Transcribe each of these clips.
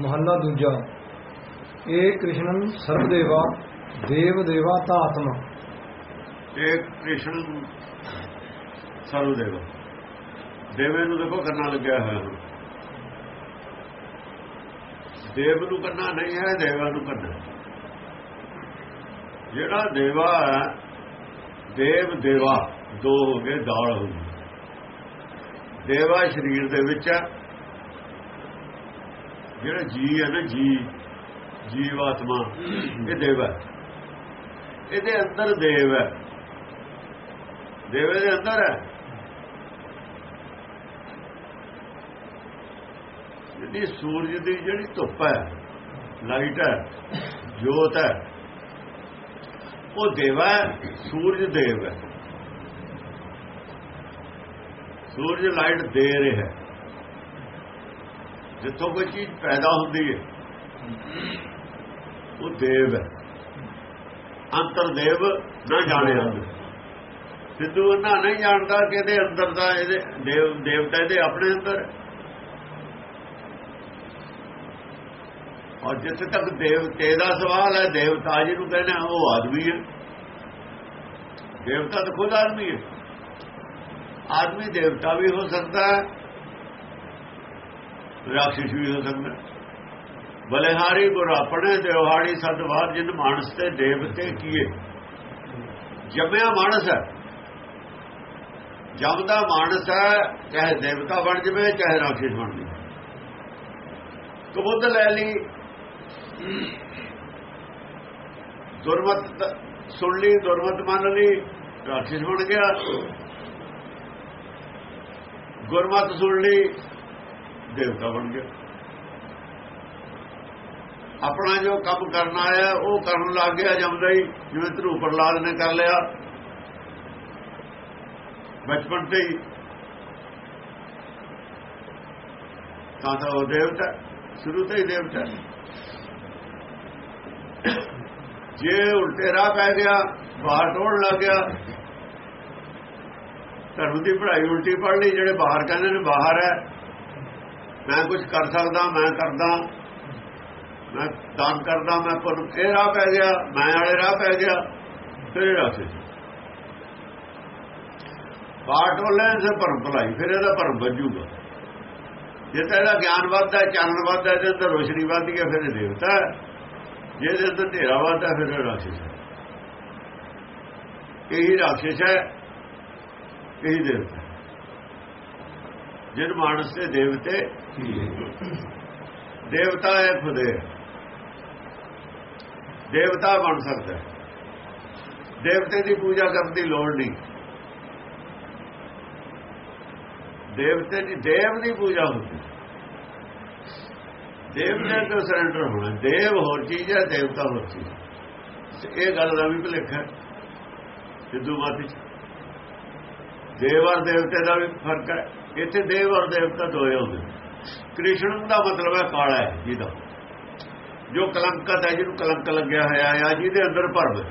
ਮਹੱਲਾ ਦੂਜਾ, ਏ ਕ੍ਰਿਸ਼ਨਨ ਸਰਬਦੇਵਾ ਦੇਵ ਦੇਵਾ ਤਾਤਮਾ ਇਹ ਕ੍ਰਿਸ਼ਨ ਸਰਵਦੇਵ। ਦੇਵੇ ਨੂੰ ਦੇਖੋ ਕਰਨਾ ਲੱਗਿਆ ਹੋਇਆ ਦੇਵ ਨੂੰ ਕਰਨਾ ਨਹੀਂ ਹੈ, ਦੇਵਾ ਨੂੰ ਕਰਨਾ ਜਿਹੜਾ ਦੇਵਾ ਹੈ ਦੇਵ ਦੇਵਾ ਦੋ ਹੋ ਗਏ, ਦਾਲ ਹੋ ਗਈ। ਦੇਵਾ ਸਰੀਰ ਦੇ ਵਿੱਚ ਹੈ ਜਿਹੜਾ ਜੀ ਹੈ ਨਾ, ਜੀ ਜੀਵ ਆਤਮਾ ਇਹ ਦੇਵ ਹੈ। ਇਹਦੇ ਅੰਦਰ ਦੇਵ ਹੈ। ਦੇਵੇ ਦੇ ਅੰਦਰ ਹੈ। ਜਿਹੜੀ ਸੂਰਜ ਦੀ ਜਿਹੜੀ ਧੁੱਪ ਹੈ, ਲਾਈਟ ਹੈ, ਜੋਤ ਹੈ, ਉਹ ਦੇਵਾ ਹੈ, ਸੂਰਜ ਦੇਵ ਹੈ। ਸੂਰਜ ਲਾਈਟ ਦੇ ਰਿਹਾ ਜਿੱਥੋਂ ਕੋਈ ਚੀਜ਼ ਪੈਦਾ ਹੁੰਦੀ ਹੈ, ਉਹ ਦੇਵ ਹੈ। ਅੰਤਰ ਦੇਵ ਨਾ ਜਾਣਿਆ ਸਿੱਧੂ ਉਹਨਾਂ ਨਹੀਂ ਜਾਣਦਾ ਕਿ ਇਹਦੇ ਅੰਦਰ ਦਾ, ਇਹਦੇ ਦੇਵ, ਦੇਵਤਾ ਇਹਦੇ ਆਪਣੇ ਅੰਦਰ ਔਰ ਜਿੱਥੇ ਤੱਕ ਦੇਵਤੇ ਦਾ ਸਵਾਲ ਹੈ, ਦੇਵਤਾ ਜੀ ਨੂੰ ਕਹਿੰਦੇ ਉਹ ਆਦਮੀ ਹੈ। ਦੇਵਤਾ ਤਾਂ ਖੁਦ ਆਦਮੀ ਹੈ। ਆਦਮੀ ਦੇਵਤਾ ਵੀ ਹੋ ਸਕਦਾ ਹੈ ਰਾਖਸ਼ ਵੀ ਹੋ ਸਕਦਾ ਬਲੇਹਾਰੀ ਗੁਰ ਆਪਣੇ ਦੇਵਹਾੜੀ ਸਤਵਾਰ, ਜਿਨ ਮਾਨਸ ਤੇ ਦੇਵਤੇ ਕੀਏ। ਜੰਮਿਆ ਮਾਨਸ ਹੈ। ਜੰਮਦਾ ਮਾਨਸ ਹੈ, ਚਾਹੇ ਦੇਵਤਾ ਬਣ ਜਵੇ, ਚਾਹੇ ਰਾਖਸ਼ ਬਣ ਜਵੇ। ਕਬੂਤ ਲੈ ਲਈ। ਦੁਰਮਤ ਸੁਣ ਲਈ, ਦੁਰਮਤ ਮੰਨ ਲਈ ਰਾਖਸ਼ ਬਣ ਗਿਆ। ਗੁਰਮਤ ਸੁਣ ਲਈ। ਦੇਵਤਾ ਬਣ ਗਿਆ। ਆਪਣਾ ਜੋ ਕੰਮ ਕਰਨਾ ਆਇਆ, ਉਹ ਕਰਨ ਲੱਗ ਗਿਆ ਜਮਦਾ ਹੀ। ਜਿਵੇਂ ਧਰੂ ਪ੍ਰਲਾਦ ਨੇ ਕਰ ਲਿਆ। ਬਚਪਨ ਤੇ ਹੀ। ਤਾਂ ਤਾਂ ਉਹ ਦੇਵਤਾ, ਸ਼ੁਰੂ ਤੋਂ ਹੀ ਦੇਵਤਾ ਜੇ ਉਲਟੇ ਰਾਹ ਪੈ ਗਿਆ, ਬਾਹਰ ਟੋੜ ਲੱਗ ਗਿਆ। ਧਰਮ ਦੀ ਪੜ੍ਹਾਈ ਉਲਟੀ ਪੜ ਲਈ, ਜਿਹੜੇ ਬਾਹਰ ਕਹਿੰਦੇ ਨੇ ਬਾਹਰ ਹੈ। ਮੈਂ ਕੁਝ ਕਰ ਸਕਦਾ, ਮੈਂ ਕਰਦਾ, ਮੈਂ ਦਾਨ ਕਰਦਾ, ਮੈਂ ਪਰ ਇਹ ਰਾਹ ਪੈ ਗਿਆ, ਮੈਂ ਵਾਲੇ ਰਾਹ ਪੈ ਗਿਆ ਫਿਰ ਰਾਹ ਸੇ ਬਾਟ ਵਾਲੇ ਸੇ ਭਰਮ ਭਲਾਈ, ਫਿਰ ਇਹਦਾ ਭਰਮ ਵੱਜੂਗਾ। ਜੇ ਤਾਂ ਇਹਦਾ ਗਿਆਨ ਵੱਧਦਾ, ਚਾਨਣ ਵੱਧਦਾ, ਇਹਦੇ ਅੰਦਰ ਰੋਸ਼ਨੀ ਵੱਧਦੀ ਹੈ, ਫਿਰ ਇਹ ਦੇਵਤਾ ਹੈ। ਜੇ ਇਹਦੇ ਅੰਦਰ ਹਨੇਰਾ ਵੱਧਦਾ, ਫਿਰ ਇਹ ਰਾਖਸ਼ ਹੈ। ਇਹੀ ਰਾਖਸ਼ ਹੈ, ਇਹੀ ਦੇਵਤਾ ਜਿਨ ਮਾਨਸ ਦੇ ਦੇਵਤੇ ਦੇਵਤਾ ਹੈ ਖੁਦੇ। ਦੇਵਤਾ ਬਣ ਸਕਦਾ ਦੇਵਤੇ ਦੀ ਪੂਜਾ ਕਰਨ ਦੀ ਲੋੜ ਨਹੀਂ। ਦੇਵਤੇ ਦੀ ਦੇਵ ਦੀ ਪੂਜਾ ਹੁੰਦੀ। ਦੇਵਤੇ ਤੋਂ ਸਰੈਂਡਰ ਹੋਣਾ। ਦੇਵ ਹੋਰ ਚੀਜ਼ ਹੈ, ਦੇਵਤਾ ਹੋਰ ਚੀਜ਼। ਇਹ ਗੱਲ ਦਾ ਵੀ ਭੁਲੇਖਾ ਸਿੱਧੂ ਮਾਤੀ ਦੇਵ ਔਰ ਦੇਵਤੇ ਦਾ ਵੀ ਫ਼ਰਕ ਹੈ। ਇੱਥੇ ਦੇਵ ਔਰ ਦੇਵਤਾ ਦੋਏ ਹੁੰਦੇ ਕ੍ਰਿਸ਼ਨ ਦਾ ਮਤਲਬ ਹੈ ਕਾਲਾ ਹੈ ਜਿਹਦਾ। ਜੋ ਕਲੰਕਤ ਹੈ, ਜਿਹਨੂੰ ਕਲੰਕ ਲੱਗਿਆ ਹੋਇਆ ਹੈ ਜਿਹਦੇ ਅੰਦਰ ਭਰਮ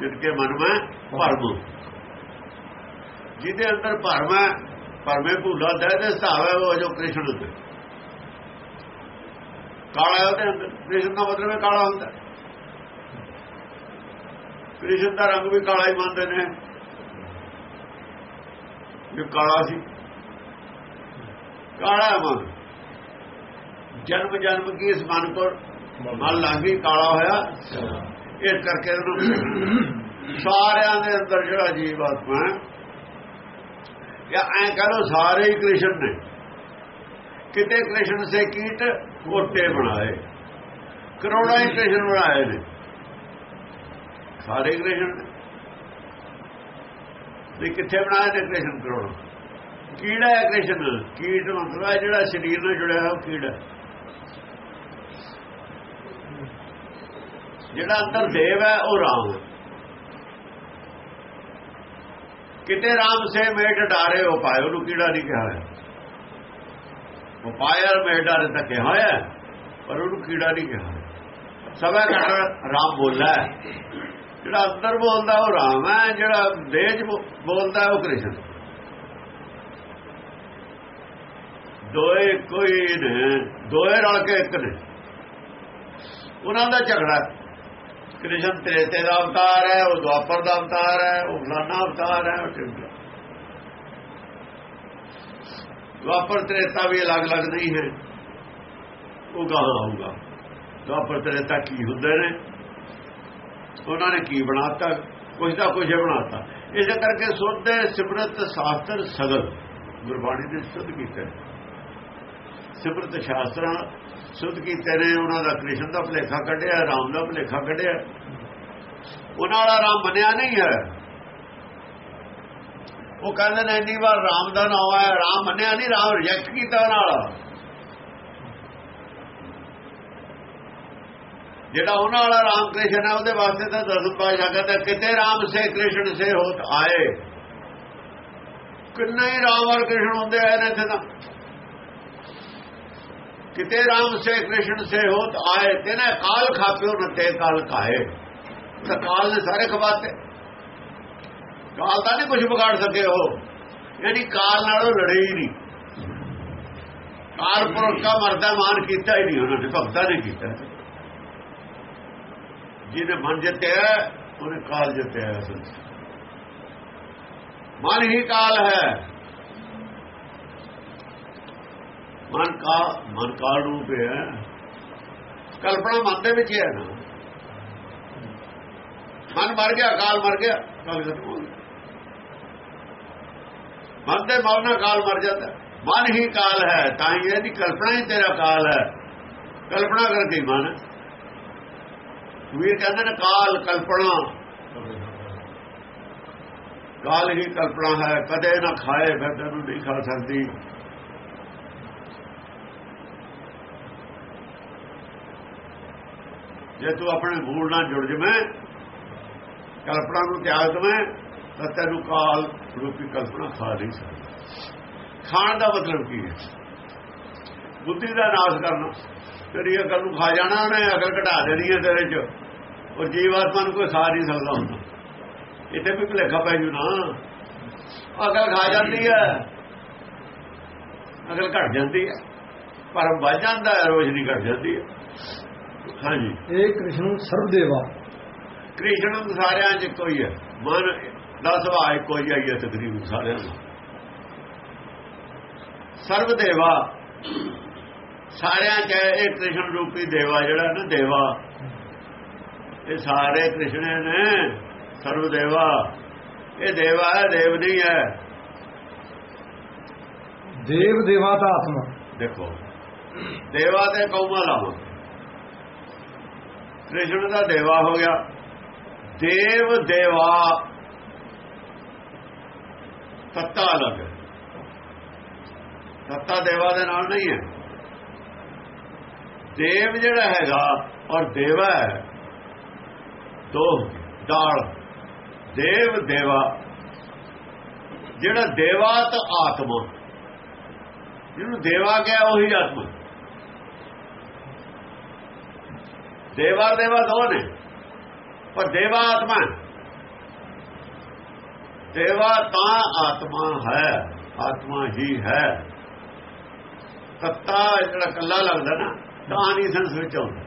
ਜਿਸ ਕੇ ਮਨ ਵਿੱਚ ਭਰਮ ਜਿਹਦੇ ਅੰਦਰ ਭਰਮ ਹੈ, ਭਰਮੇ ਭੂਲਾ ਦੇ ਦੇ ਹਿਸਾਬ ਹੈ ਉਹ ਜੋ ਕ੍ਰਿਸ਼ਨ ਦੇ ਕਾਲਾ ਉਹਦੇ ਅੰਦਰ। ਕ੍ਰਿਸ਼ਨ ਦਾ ਮਤਲਬ ਹੈ ਕਾਲਾ ਹੁੰਦਾ। ਕ੍ਰਿਸ਼ਨ ਦਾ ਰੰਗ ਵੀ ਕਾਲਾ ਹੀ ਮੰਨਦੇ ਨੇ। ਜੋ ਕਾਲਾ ਸੀ। ਕਾਲਾ ਮਨ। ਜਨਮ ਜਨਮ ਕੀ ਇਸ ਮਨ ਕੋ ਮਨ ਲਾਗੀ ਕਾਲਾ ਹੋਇਆ। ਇਸ ਕਰਕੇ ਉਹਨੂੰ ਸਾਰਿਆਂ ਦੇ ਅੰਦਰ ਜਿਹੜਾ ਜੀਵ ਆਤਮਾ ਹੈ, ਜਾਂ ਐ ਕਹੋ ਸਾਰੇ ਹੀ ਕ੍ਰਿਸ਼ਨ ਨੇ, ਕਿਤੇ ਕ੍ਰਿਸ਼ਨ ਸੇ ਕੀਟ ਕੋਟੇ ਬਣਾਏ, ਕਰੋੜਾਂ ਹੀ ਕ੍ਰਿਸ਼ਨ ਬਣਾਏ ਨੇ। ਸਾਰੇ ਕ੍ਰਿਸ਼ਨ ਨੇ। ਕਿੱਥੇ ਬਣਾਏ ਨੇ ਕ੍ਰਿਸ਼ਨ ਕਰੋੜਾਂ? ਕੀੜਾ ਹੈ ਕ੍ਰਿਸ਼ਨ। ਕੀਟ ਮਤਲਬ ਹੈ ਜਿਹੜਾ ਸਰੀਰ ਨਾਲ ਜੁੜਿਆ ਹੋਇਆ ਕੀੜਾ। ਜਿਹੜਾ ਅੰਦਰ ਦੇਵ ਹੈ, ਉਹ ਰਾਮ ਹੈ। ਕਿਤੇ ਰਾਮ ਸੇ ਮੇਟ ਡਾਰੇ ਹੋ ਪਾਏ ਉਹਨੂੰ ਕੀੜਾ ਨਹੀਂ ਕਿਹਾ ਹੈ? ਉਹ ਪਾਇਰ ਮੇਟ ਡਾਰੇ ਤਾਂ ਕਿਹਾ ਹੋਇਆ ਪਰ ਉਹਨੂੰ ਕੀੜਾ ਨਹੀਂ ਕਿਹਾ ਸਭਾ ਘਟ ਰਾਮ ਬੋਲਾ ਜਿਹੜਾ ਅੰਦਰ ਬੋਲਦਾ, ਉਹ ਰਾਮ ਹੈ, ਜਿਹੜਾ ਦੇਜ ਬੋਲਦਾ ਉਹ ਕ੍ਰਿਸ਼ਨ। ਦੋਏ ਕੋਈ ਨੇ, ਦੋਏ ਰਲ ਕੇ ਇੱਕ ਨੇ। ਉਹਨਾਂ ਦਾ ਝਗੜਾ ਕ੍ਰਿਸ਼ਨ ਤ੍ਰੇਤੇ ਦਾ ਅਵਤਾਰ ਹੈ, ਉਹ ਦੁਆਪਰ ਦਾ ਅਵਤਾਰ ਹੈ, ਉਹ ਫਲਾਣਾ ਅਵਤਾਰ ਹੈ, ਉਹ ਢਿਮਕਾ ਦੁਆਪਰ ਤ੍ਰੇਤਾ ਵੀ ਅਲੱਗ-ਅਲੱਗ ਨਹੀਂ ਹੈ। ਉਹ ਗਾਹਾਂ ਆਊਗਾ। ਦੁਆਪਰ ਤ੍ਰੇਤਾ ਕੀ ਹੁੰਦੇ ਨੇ? ਉਹਨਾਂ ਨੇ ਕੀ ਬਣਾਤਾ? ਕੁਝ ਦਾ ਕੁਝ ਬਣਾਤਾ। ਇਸੇ ਕਰਕੇ ਸੁਧ ਸਿਮਰਤ ਸ਼ਾਸਤਰ ਸਗਲ। ਗੁਰਬਾਣੀ ਦੇ ਸਿੱਧ ਕੀਤੇ ਸਿਮਰਤ ਸ਼ਾਸਤਰਾਂ ਸੁਧ ਕੀਤੇ ਨੇ, ਉਹਨਾਂ ਦਾ ਕ੍ਰਿਸ਼ਨ ਦਾ ਭਲੇਖਾ ਕੱਢਿਆ, ਰਾਮ ਦਾ ਭਲੇਖਾ ਕੱਢਿਆ। ਉਹਨਾਂ ਵਾਲਾ ਰਾਮ ਬਣਿਆ ਨਹੀਂ ਹੈ। ਉਹ ਕਹਿੰਦੇ ਨੇ, ਇੰਨੀ ਵਾਰ ਰਾਮ ਦਾ ਨਾਮ ਆਇਆ, ਰਾਮ ਮੰਨਿਆ ਨਹੀਂ, ਰਾਮ ਰਿਜੈਕਟ ਕੀਤਾ ਉਹਨਾਂ ਵਾਲਾ। ਜਿਹੜਾ ਉਹਨਾਂ ਵਾਲਾ ਰਾਮ ਕ੍ਰਿਸ਼ਨ ਹੈ, ਉਹਦੇ ਵਾਸਤੇ ਤਾਂ ਦਸਮ ਪਾਸ਼ਾ ਕਹਿੰਦਾ ਕਿਤੇ ਰਾਮ ਸੇ ਕ੍ਰਿਸ਼ਨ ਸੇ ਹੋਤ ਆਏ। ਕਿੰਨੇ ਹੀ ਰਾਮ ਔਰ ਕ੍ਰਿਸ਼ਨ ਹੁੰਦੇ ਆਏ ਨੇ ਇੱਥੇ ਤਾਂ। ਕਿਤੇ ਰਾਮ ਸੇ ਕ੍ਰਿਸ਼ਨ ਸੇ ਹੋਤ ਆਏ ਤੇਨੇ ਕਾਲ ਖਾਪਿਓ ਨ ਤੇ ਕਾਲ ਕਾਏ। ਤਾਂ ਕਾਲ ਨੇ ਸਾਰੇ ਖਵਾਤੇ। ਕਾਲ ਤਾਂ ਨਹੀਂ ਕੁਝ ਵਿਗਾੜ ਸਕੇ ਉਹ। ਯਾਨੀ ਕਾਲ ਨਾਲ ਉਹ ਲੜੇ ਹੀ ਨਹੀਂ। ਕਾਲ ਪੁਰਖ ਦਾ ਮਰਦਾ ਮਾਨ ਕੀਤਾ ਹੀ ਨਹੀਂ ਉਹਨਾਂ ਨੇ, ਭਗਤਾਂ ਨੇ ਕੀਤਾ। ਜਿਹਨੇ ਮਨ ਜਿੱਤਿਆ, ਉਹਨੇ ਕਾਲ ਜਿੱਤਿਆ। ਅਸਲ ਮਨ ਹੀ ਕਾਲ ਹੈ। ਮਨ ਕਾ ਮਨ ਕਾਲ ਰੂਪ ਹੈ। ਕਲਪਨਾ ਮਨ ਦੇ ਵਿੱਚ ਹੈ ਨਾ। ਮਨ ਮਰ ਗਿਆ ਕਾਲ ਮਰ ਗਿਆ ਕਾਲ ਖਤਮ ਮਨ ਦੇ ਮਰਨਾ ਕਾਲ ਮਰ ਜਾਂਦਾ। ਮਨ ਹੀ ਕਾਲ ਹੈ, ਤਾਂ ਹੀ ਇਹਦੀ ਕਲਪਨਾ ਹੀ ਤੇਰਾ ਕਾਲ ਹੈ। ਕਲਪਨਾ ਕਰਕੇ ਮਨ। ਵੀਰ ਕਹਿੰਦੇ ਨੇ ਕਾਲ, ਕਲਪਨਾ। ਕਾਲ ਹੀ ਕਲਪਨਾ ਹੈ, ਕਦੇ ਨਾ ਖਾਏ, ਫਿਰ ਤੈਨੂੰ ਨਹੀਂ ਖਾ ਸਕਦੀ। ਜੇ ਤੂੰ ਆਪਣੇ ਮੂਲ ਨਾਲ ਜੁੜ ਜਵੇਂ, ਕਲਪਨਾ ਨੂੰ ਤਿਆਗ ਦਵੇਂ, ਤਾਂ ਤੈਨੂੰ ਕਾਲ ਰੂਪੀ ਕਲਪਨਾ ਖਾ ਨਹੀਂ ਸਕਦੀ। ਖਾਣ ਦਾ ਮਤਲਬ ਕੀ ਹੈ? ਬੁੱਧੀ ਦਾ ਨਾਸ਼ ਕਰਨਾ। ਤੇਰੀ ਅਕਲ ਨੂੰ ਖਾ ਜਾਣਾ ਉਹਨੇ, ਅਕਲ ਘਟਾ ਦੇਣੀ ਹੈ ਤੇਰੇ ਚ। ਉਹ ਜੀਵਾਤਮਾ ਨੂੰ ਕੋਈ ਖਾ ਨਹੀਂ ਸਕਦਾ ਹੁੰਦਾ। ਇੱਥੇ ਵੀ ਭਲੇਖਾ ਪੈ ਜੂ ਨਾ। ਅਕਲ ਖਾ ਜਾਂਦੀ ਹੈ। ਅਕਲ ਘਟ ਜਾਂਦੀ ਹੈ। ਪਰਮ ਵੱਜ ਜਾਂਦਾ ਹੈ, ਰੋਸ਼ਨੀ ਘਟ ਜਾਂਦੀ ਹੈ। ਹਾਂਜੀ। ਇਹ ਕ੍ਰਿਸ਼ਨ ਸਰਬਦੇਵਾ ਕ੍ਰਿਸ਼ਨ ਸਾਰਿਆਂ 'ਚ ਕੋਈ ਹੈ ਮਨ ਦਾ ਸੁਭਾਅ ਇੱਕੋ ਹੀ ਹੈ ਤਕਰੀਬਨ ਸਾਰਿਆਂ ਦਾ। ਸਰਬ ਦੇਵਾ ਸਾਰਿਆਂ 'ਚ ਇਹ ਕ੍ਰਿਸ਼ਨ ਰੂਪੀ ਦੇਵਾ ਜਿਹੜਾ ਨਾ ਦੇਵਾ। ਇਹ ਸਾਰੇ ਕ੍ਰਿਸ਼ਨੇ ਨੇ ਸਰਬ ਦੇਵਾ ਇਹ ਦੇਵਾ ਹੈ ਦੇਵ ਨਹੀਂ ਹੈ। ਦੇਵ ਦੇਵਾ ਦਾ ਆਤਮਾ। ਦੇਖੋ। ਦੇਵਾ ਤੇ ਕੌਮਾ ਲਾਵਾਂ ਕ੍ਰਿਸ਼ਨ ਦਾ ਦੇਵਾ ਹੋ ਗਿਆ। ਦੇਵ, ਦੇਵਾ। ਤੱਤਾ ਅਲੱਗ ਹੈ। ਤੱਤਾ, ਦੇਵਾ ਦੇ ਨਾਲ ਨਹੀਂ ਹੈ। ਦੇਵ ਜਿਹੜਾ ਹੈਗਾ ਔਰ ਦੇਵਾ ਹੈ, ਦੋ ਦਾਲ। ਦੇਵ, ਦੇਵਾ। ਜਿਹੜਾ ਦੇਵਾ ਤਾਂ ਆਤਮਾ। ਜਿਹਨੂੰ ਦੇਵਾ ਕਿਹਾ, ਉਹੀ ਆਤਮਾ। ਦੇਵਾ ਦੇਵਾ ਦੋ ਨੇ ਪਰ ਦੇਵਾ ਆਤਮਾ ਦੇਵਾ ਤਾਂ ਆਤਮਾ ਹੈ ਆਤਮਾ ਹੀ ਹੈ ਤੱਤਾ ਜਿਹੜਾ ਕੱਲਾ ਲੱਗਦਾ ਨਾ ਤਾਂ ਨਹੀਂ ਸੰਸ ਵਿੱਚ ਆਉਂਦਾ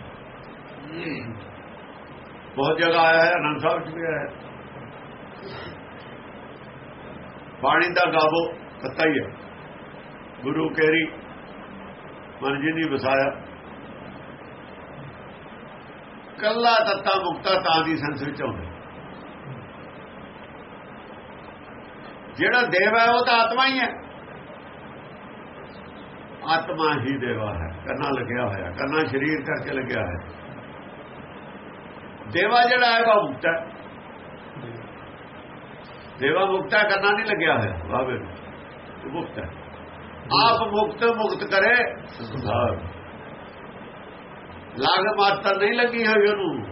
ਬਹੁਤ ਜਗ੍ਹਾ ਆਇਆ ਹੈ ਅਨੰਦ ਸਾਹਿਬ ਚ ਵੀ ਆਇਆ ਪਾਣੀ ਦਾ ਗਾਵੋ ਤੱਤਾ ਹੀ ਹੈ ਗੁਰੂ ਕੇਰੀ ਮਨ ਜੀ ਨੇ ਵਸਾਇਆ ਕੱਲਾ ਤੱਤਾ ਮੁਕਤਾ ਤਾਂ ਦੀ ਸੰਸ ਵਿੱਚ ਆਉਂਦਾ। ਜਿਹੜਾ ਦੇਵ ਹੈ ਉਹ ਤਾਂ ਆਤਮਾ ਹੀ ਹੈ। ਆਤਮਾ ਹੀ ਦੇਵਾ ਹੈ। ਕੰਨਾ ਲੱਗਿਆ ਹੋਇਆ, ਕੰਨਾ ਸਰੀਰ ਕਰਕੇ ਲੱਗਿਆ ਹੈ ਦੇਵਾ ਜਿਹੜਾ ਹੈ ਉਹ ਮੁਕਤ ਹੈ। ਦੇਵਾ ਮੁਕਤਾ ਕਰਨਾ ਨਹੀਂ ਲੱਗਿਆ ਹੋਇਆ। ਬਾਬੇ ਨੂੰ ਮੁਕਤ ਹੈ। ਆਪ ਮੁਕਤ ਮੁਕਤ ਕਰੇ ਸੰਸਾਰ ਲਾਗ ਮਾਤਰ ਨਹੀਂ ਲੱਗੀ ਹੋਈ ਉਹਨੂੰ।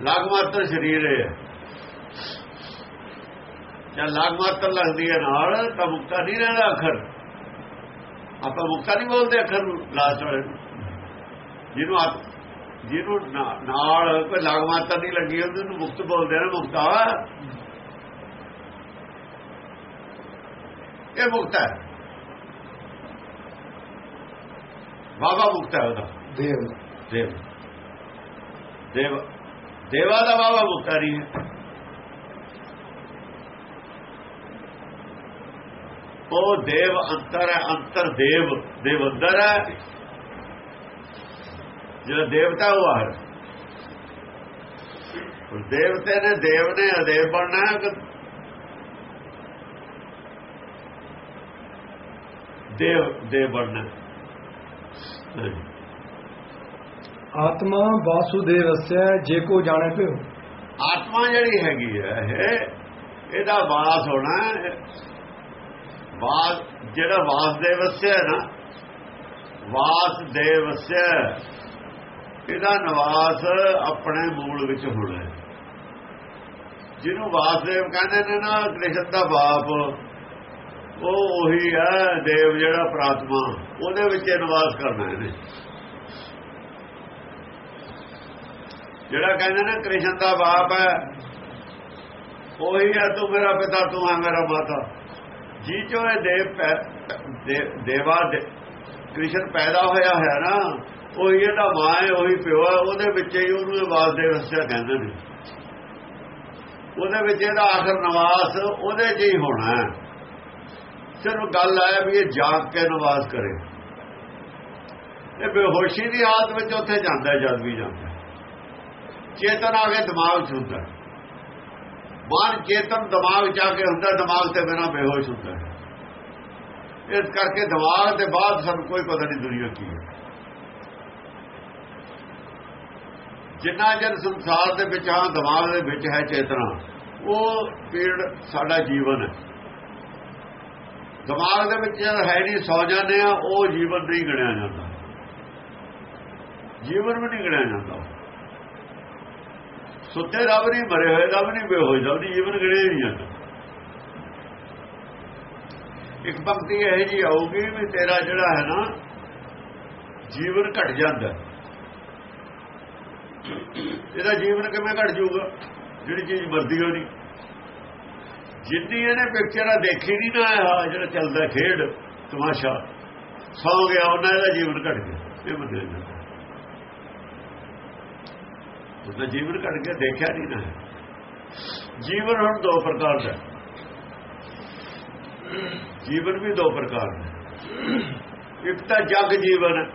ਲਾਗ ਮਾਤਰ ਸਰੀਰ ਹੈ। ਜੇ ਲਾਗ ਮਾਤਰ ਲੱਗਦੀ ਹੈ ਨਾਲ, ਤਾਂ ਮੁਕਤਾ ਨਹੀਂ ਰਹਿੰਦਾ ਅੱਖਰ। ਆਪਾਂ ਮੁਕਤਾ ਨਹੀਂ ਬੋਲਦੇ ਅੱਖਰ ਨੂੰ ਲਾਸਟ ਵਾਲੇ ਜਿਹਨੂੰ ਆਪ ਜਿਹਨੂੰ ਨਾਲ ਕੋਈ ਲਾਗ ਮਾਤਰ ਨਹੀਂ ਲੱਗੀ ਉਹਨੂੰ ਮੁਕਤ ਬੋਲਦੇ ਨੇ ਮੁਕਤਾ। ਇਹ ਮੁਕਤਾ ਹੈ। ਬਾਬਾ ਮੁਕਤਾ ਹੈ ਉਹਦਾ। ਦੇਵ। ਦੇਵ। ਦੇਵ, ਦੇਵਾ ਦਾ ਬਾਬਾ ਮੁਕਤਾ ਨਹੀਂ ਹੈ। ਉਹ ਦੇਵ ਅੰਤਰ ਹੈ, ਅੰਤਰ ਦੇਵ ਦੇਵ ਅੰਦਰ ਹੈ। ਜਿਹੜਾ ਦੇਵਤਾ ਉਹ ਆ ਦੇਵਤੇ ਨੇ ਦੇਵ ਨੇ, ਅਦੇਵ ਬਣਨਾ ਹੈ ਦੇਵ ਦੇਵ ਬਣਨਾ ਹਾਂਜੀ। ਆਤਮਾ ਵਾਸੁਦੇਵਸਯ ਜੇ ਕੋ ਜਾਣੇ ਪਿਓ ਆਤਮਾ ਜਿਹੜੀ ਹੈਗੀ ਹੈ, ਇਹ, ਇਹਦਾ ਵਾਸ ਹੋਣਾ ਵਾਸ, ਜਿਹੜਾ ਵਾਸਦੇਵ ਵਸਿਆ ਨਾ, ਵਾਸਦੇਵ ਵਸਿਆ ਇਹਦਾ ਨਿਵਾਸ ਆਪਣੇ ਮੂਲ ਵਿੱਚ ਹੋਣਾ ਜਿਹਨੂੰ ਵਾਸਦੇਵ ਕਹਿੰਦੇ ਨੇ ਨਾ, ਕ੍ਰਿਸ਼ਨ ਦਾ ਬਾਪ, ਉਹ ਉਹੀ ਹੈ, ਦੇਵ ਜਿਹੜਾ ਪ੍ਰਾਤਮਾ, ਉਹਦੇ ਵਿੱਚ ਇਹ ਨਿਵਾਸ ਕਰਨਾ ਇਹਨੇ। ਜਿਹੜਾ ਕਹਿੰਦੇ ਨੇ ਕ੍ਰਿਸ਼ਨ ਦਾ ਬਾਪ ਹੈ, ਉਹੀ ਹੈ ਤੂੰ ਮੇਰਾ ਪਿਤਾ, ਤੂੰ ਹੈ ਮੇਰਾ ਮਾਤਾ। ਜੀ ਜੋ ਇਹ ਦੇਵ ਪੈ- ਦੇਵਾ ਦੇ, ਕ੍ਰਿਸ਼ਨ ਪੈਦਾ ਹੋਇਆ ਹੈ ਨਾ, ਉਹੀ ਇਹਦਾ ਮਾਂ ਹੈ, ਉਹੀ ਪਿਓ ਹੈ, ਉਹਦੇ ਵਿੱਚ ਹੀ ਉਹਨੂੰ ਇਹ ਵਾਸਦੇਵ ਵਸਿਆ ਕਹਿੰਦੇ ਨੇ। ਉਹਦੇ ਵਿੱਚ ਇਹਦਾ ਆਖਰ ਨਿਵਾਸ ਉਹਦੇ 'ਚ ਹੀ ਹੋਣਾ ਹੈ। ਸਿਰਫ ਗੱਲ ਹੈ ਵੀ ਇਹ ਜਾਗ ਕੇ ਨਿਵਾਸ ਕਰੇ। ਇਹ ਬੇਹੋਸ਼ੀ ਦੀ ਹਾਲਤ ਵਿੱਚ ਉੱਥੇ ਜਾਂਦਾ ਜਦ ਵੀ ਜਾਂਦਾ ਚੇਤਨ ਆ ਕੇ ਦਿਮਾਗ 'ਚ ਹੁੰਦਾ ਮਨ ਚੇਤਨ ਦਿਮਾਗ 'ਚ ਆ ਕੇ ਹੁੰਦਾ ਦਿਮਾਗ ਤੇ ਬਿਨਾ ਬੇਹੋਸ਼ ਹੁੰਦਾ ਹੈ। ਇਸ ਕਰਕੇ ਦਿਮਾਗ ਦੇ ਬਾਅਦ ਸਾਨੂੰ ਕੋਈ ਪਤਾ ਨਹੀਂ ਦੁਨੀਆ ਕੀ ਹੈ। ਜਿੰਨਾ ਜਨ ਸੰਸਾਰ ਦੇ ਵਿੱਚ ਆ, ਦਿਮਾਗ ਦੇ ਵਿੱਚ ਹੈ ਚੇਤਨਾ, ਉਹ ਪੀੜ ਸਾਡਾ ਜੀਵਨ ਹੈ। ਦਿਮਾਗ ਦੇ ਵਿੱਚ ਜਦ ਹੈ ਨਹੀਂ, ਸੌ ਜਾਂਦੇ ਆ, ਉਹ ਜੀਵਨ ਨਹੀਂ ਗਿਣਿਆ ਜਾਂਦਾ। ਜੀਵਨ ਵੀ ਨਹੀਂ ਗਿਣਿਆ ਜਾਂਦਾ। ਸੁੱਤੇ ਰੱਬ ਨਹੀਂ, ਮਰੇ ਹੋਏ ਰੱਬ ਵੀ ਨਹੀਂ ਬੇਹੋਸ਼ ਦਾ ਵੀ ਜੀਵਨ ਗਿਣਿਆ ਨਹੀਂ ਜਾਂਦਾ ਇੱਕ ਪੰਕਤੀ ਇਹ ਜੀ ਆਊਗੀ ਵੀ ਤੇਰਾ ਜਿਹੜਾ ਹੈ ਨਾ, ਜੀਵਨ ਘਟ ਜਾਂਦਾ। ਹੈ। ਇਹਦਾ ਜੀਵਨ ਕਿਵੇਂ ਘਟ ਜਾਊਗਾ? ਜਿਹੜੀ ਚੀਜ਼ ਮਰਦੀ ਹੋ ਨਹੀਂ। ਜਿੰਨੀ ਇਹਨੇ ਪਿਕਚਰਾਂ ਦੇਖੀ ਨਹੀਂ ਨਾ ਆਹ ਜਿਹੜਾ ਚੱਲਦਾ ਖੇਡ, ਤਮਾਸ਼ਾ, ਸੌ ਗਿਆ, ਉਹਨਾਂ ਦਾ ਜੀਵਨ ਘਟ ਗਿਆ। ਇਹ ਬੰਦੇ ਜਾਂਦਾ ਉਹਦਾ ਜੀਵਨ ਘਟ ਕੇ ਦੇਖਿਆ ਨਹੀਂ ਨਾ। ਜੀਵਨ ਹੁਣ ਦੋ ਪ੍ਰਕਾਰ ਦਾ ਜੀਵਨ ਵੀ ਦੋ ਪ੍ਰਕਾਰ ਦਾ ਇੱਕ ਤਾਂ ਜਗ ਜੀਵਨ,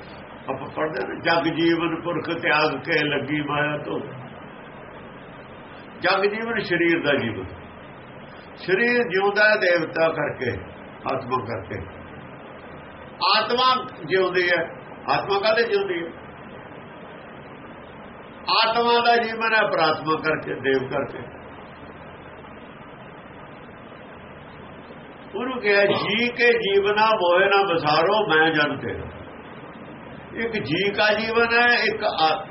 ਆਪਾਂ ਪੜ੍ਹਦੇ ਨੇ, ਜਗ ਜੀਵਨ ਪੁਰਖ ਤਿਆਗ ਕੇ ਲੱਗੀ ਮਾਇਆ ਤੋਂ। ਜਗ ਜੀਵਨ ਸਰੀਰ ਦਾ ਜੀਵਨ। ਸਰੀਰ ਜਿਉਂਦਾ ਦੇਵਤਾ ਕਰਕੇ, ਆਤਮਾ ਕਰਕੇ। ਆਤਮਾ ਜਿਉਂਦੀ ਹੈ। ਆਤਮਾ ਕਾਹਦੇ ਜਿਉਂਦੀ ਹੈ? ਆਤਮਾ ਦਾ ਜੀਵਨ ਹੈ, ਪ੍ਰਾਤਮਾ ਕਰਕੇ, ਦੇਵ ਕਰਕੇ। ਉਹਨੂੰ ਕਿਹਾ, ਜੀ ਕੇ ਜੀਵਨਾ ਮੋਏ ਨਾ ਬਸਾਰੋ ਮੈਂ ਜਨ ਤੇ। ਇੱਕ ਜੀ ਕਾ ਜੀਵਨ ਹੈ, ਇੱਕ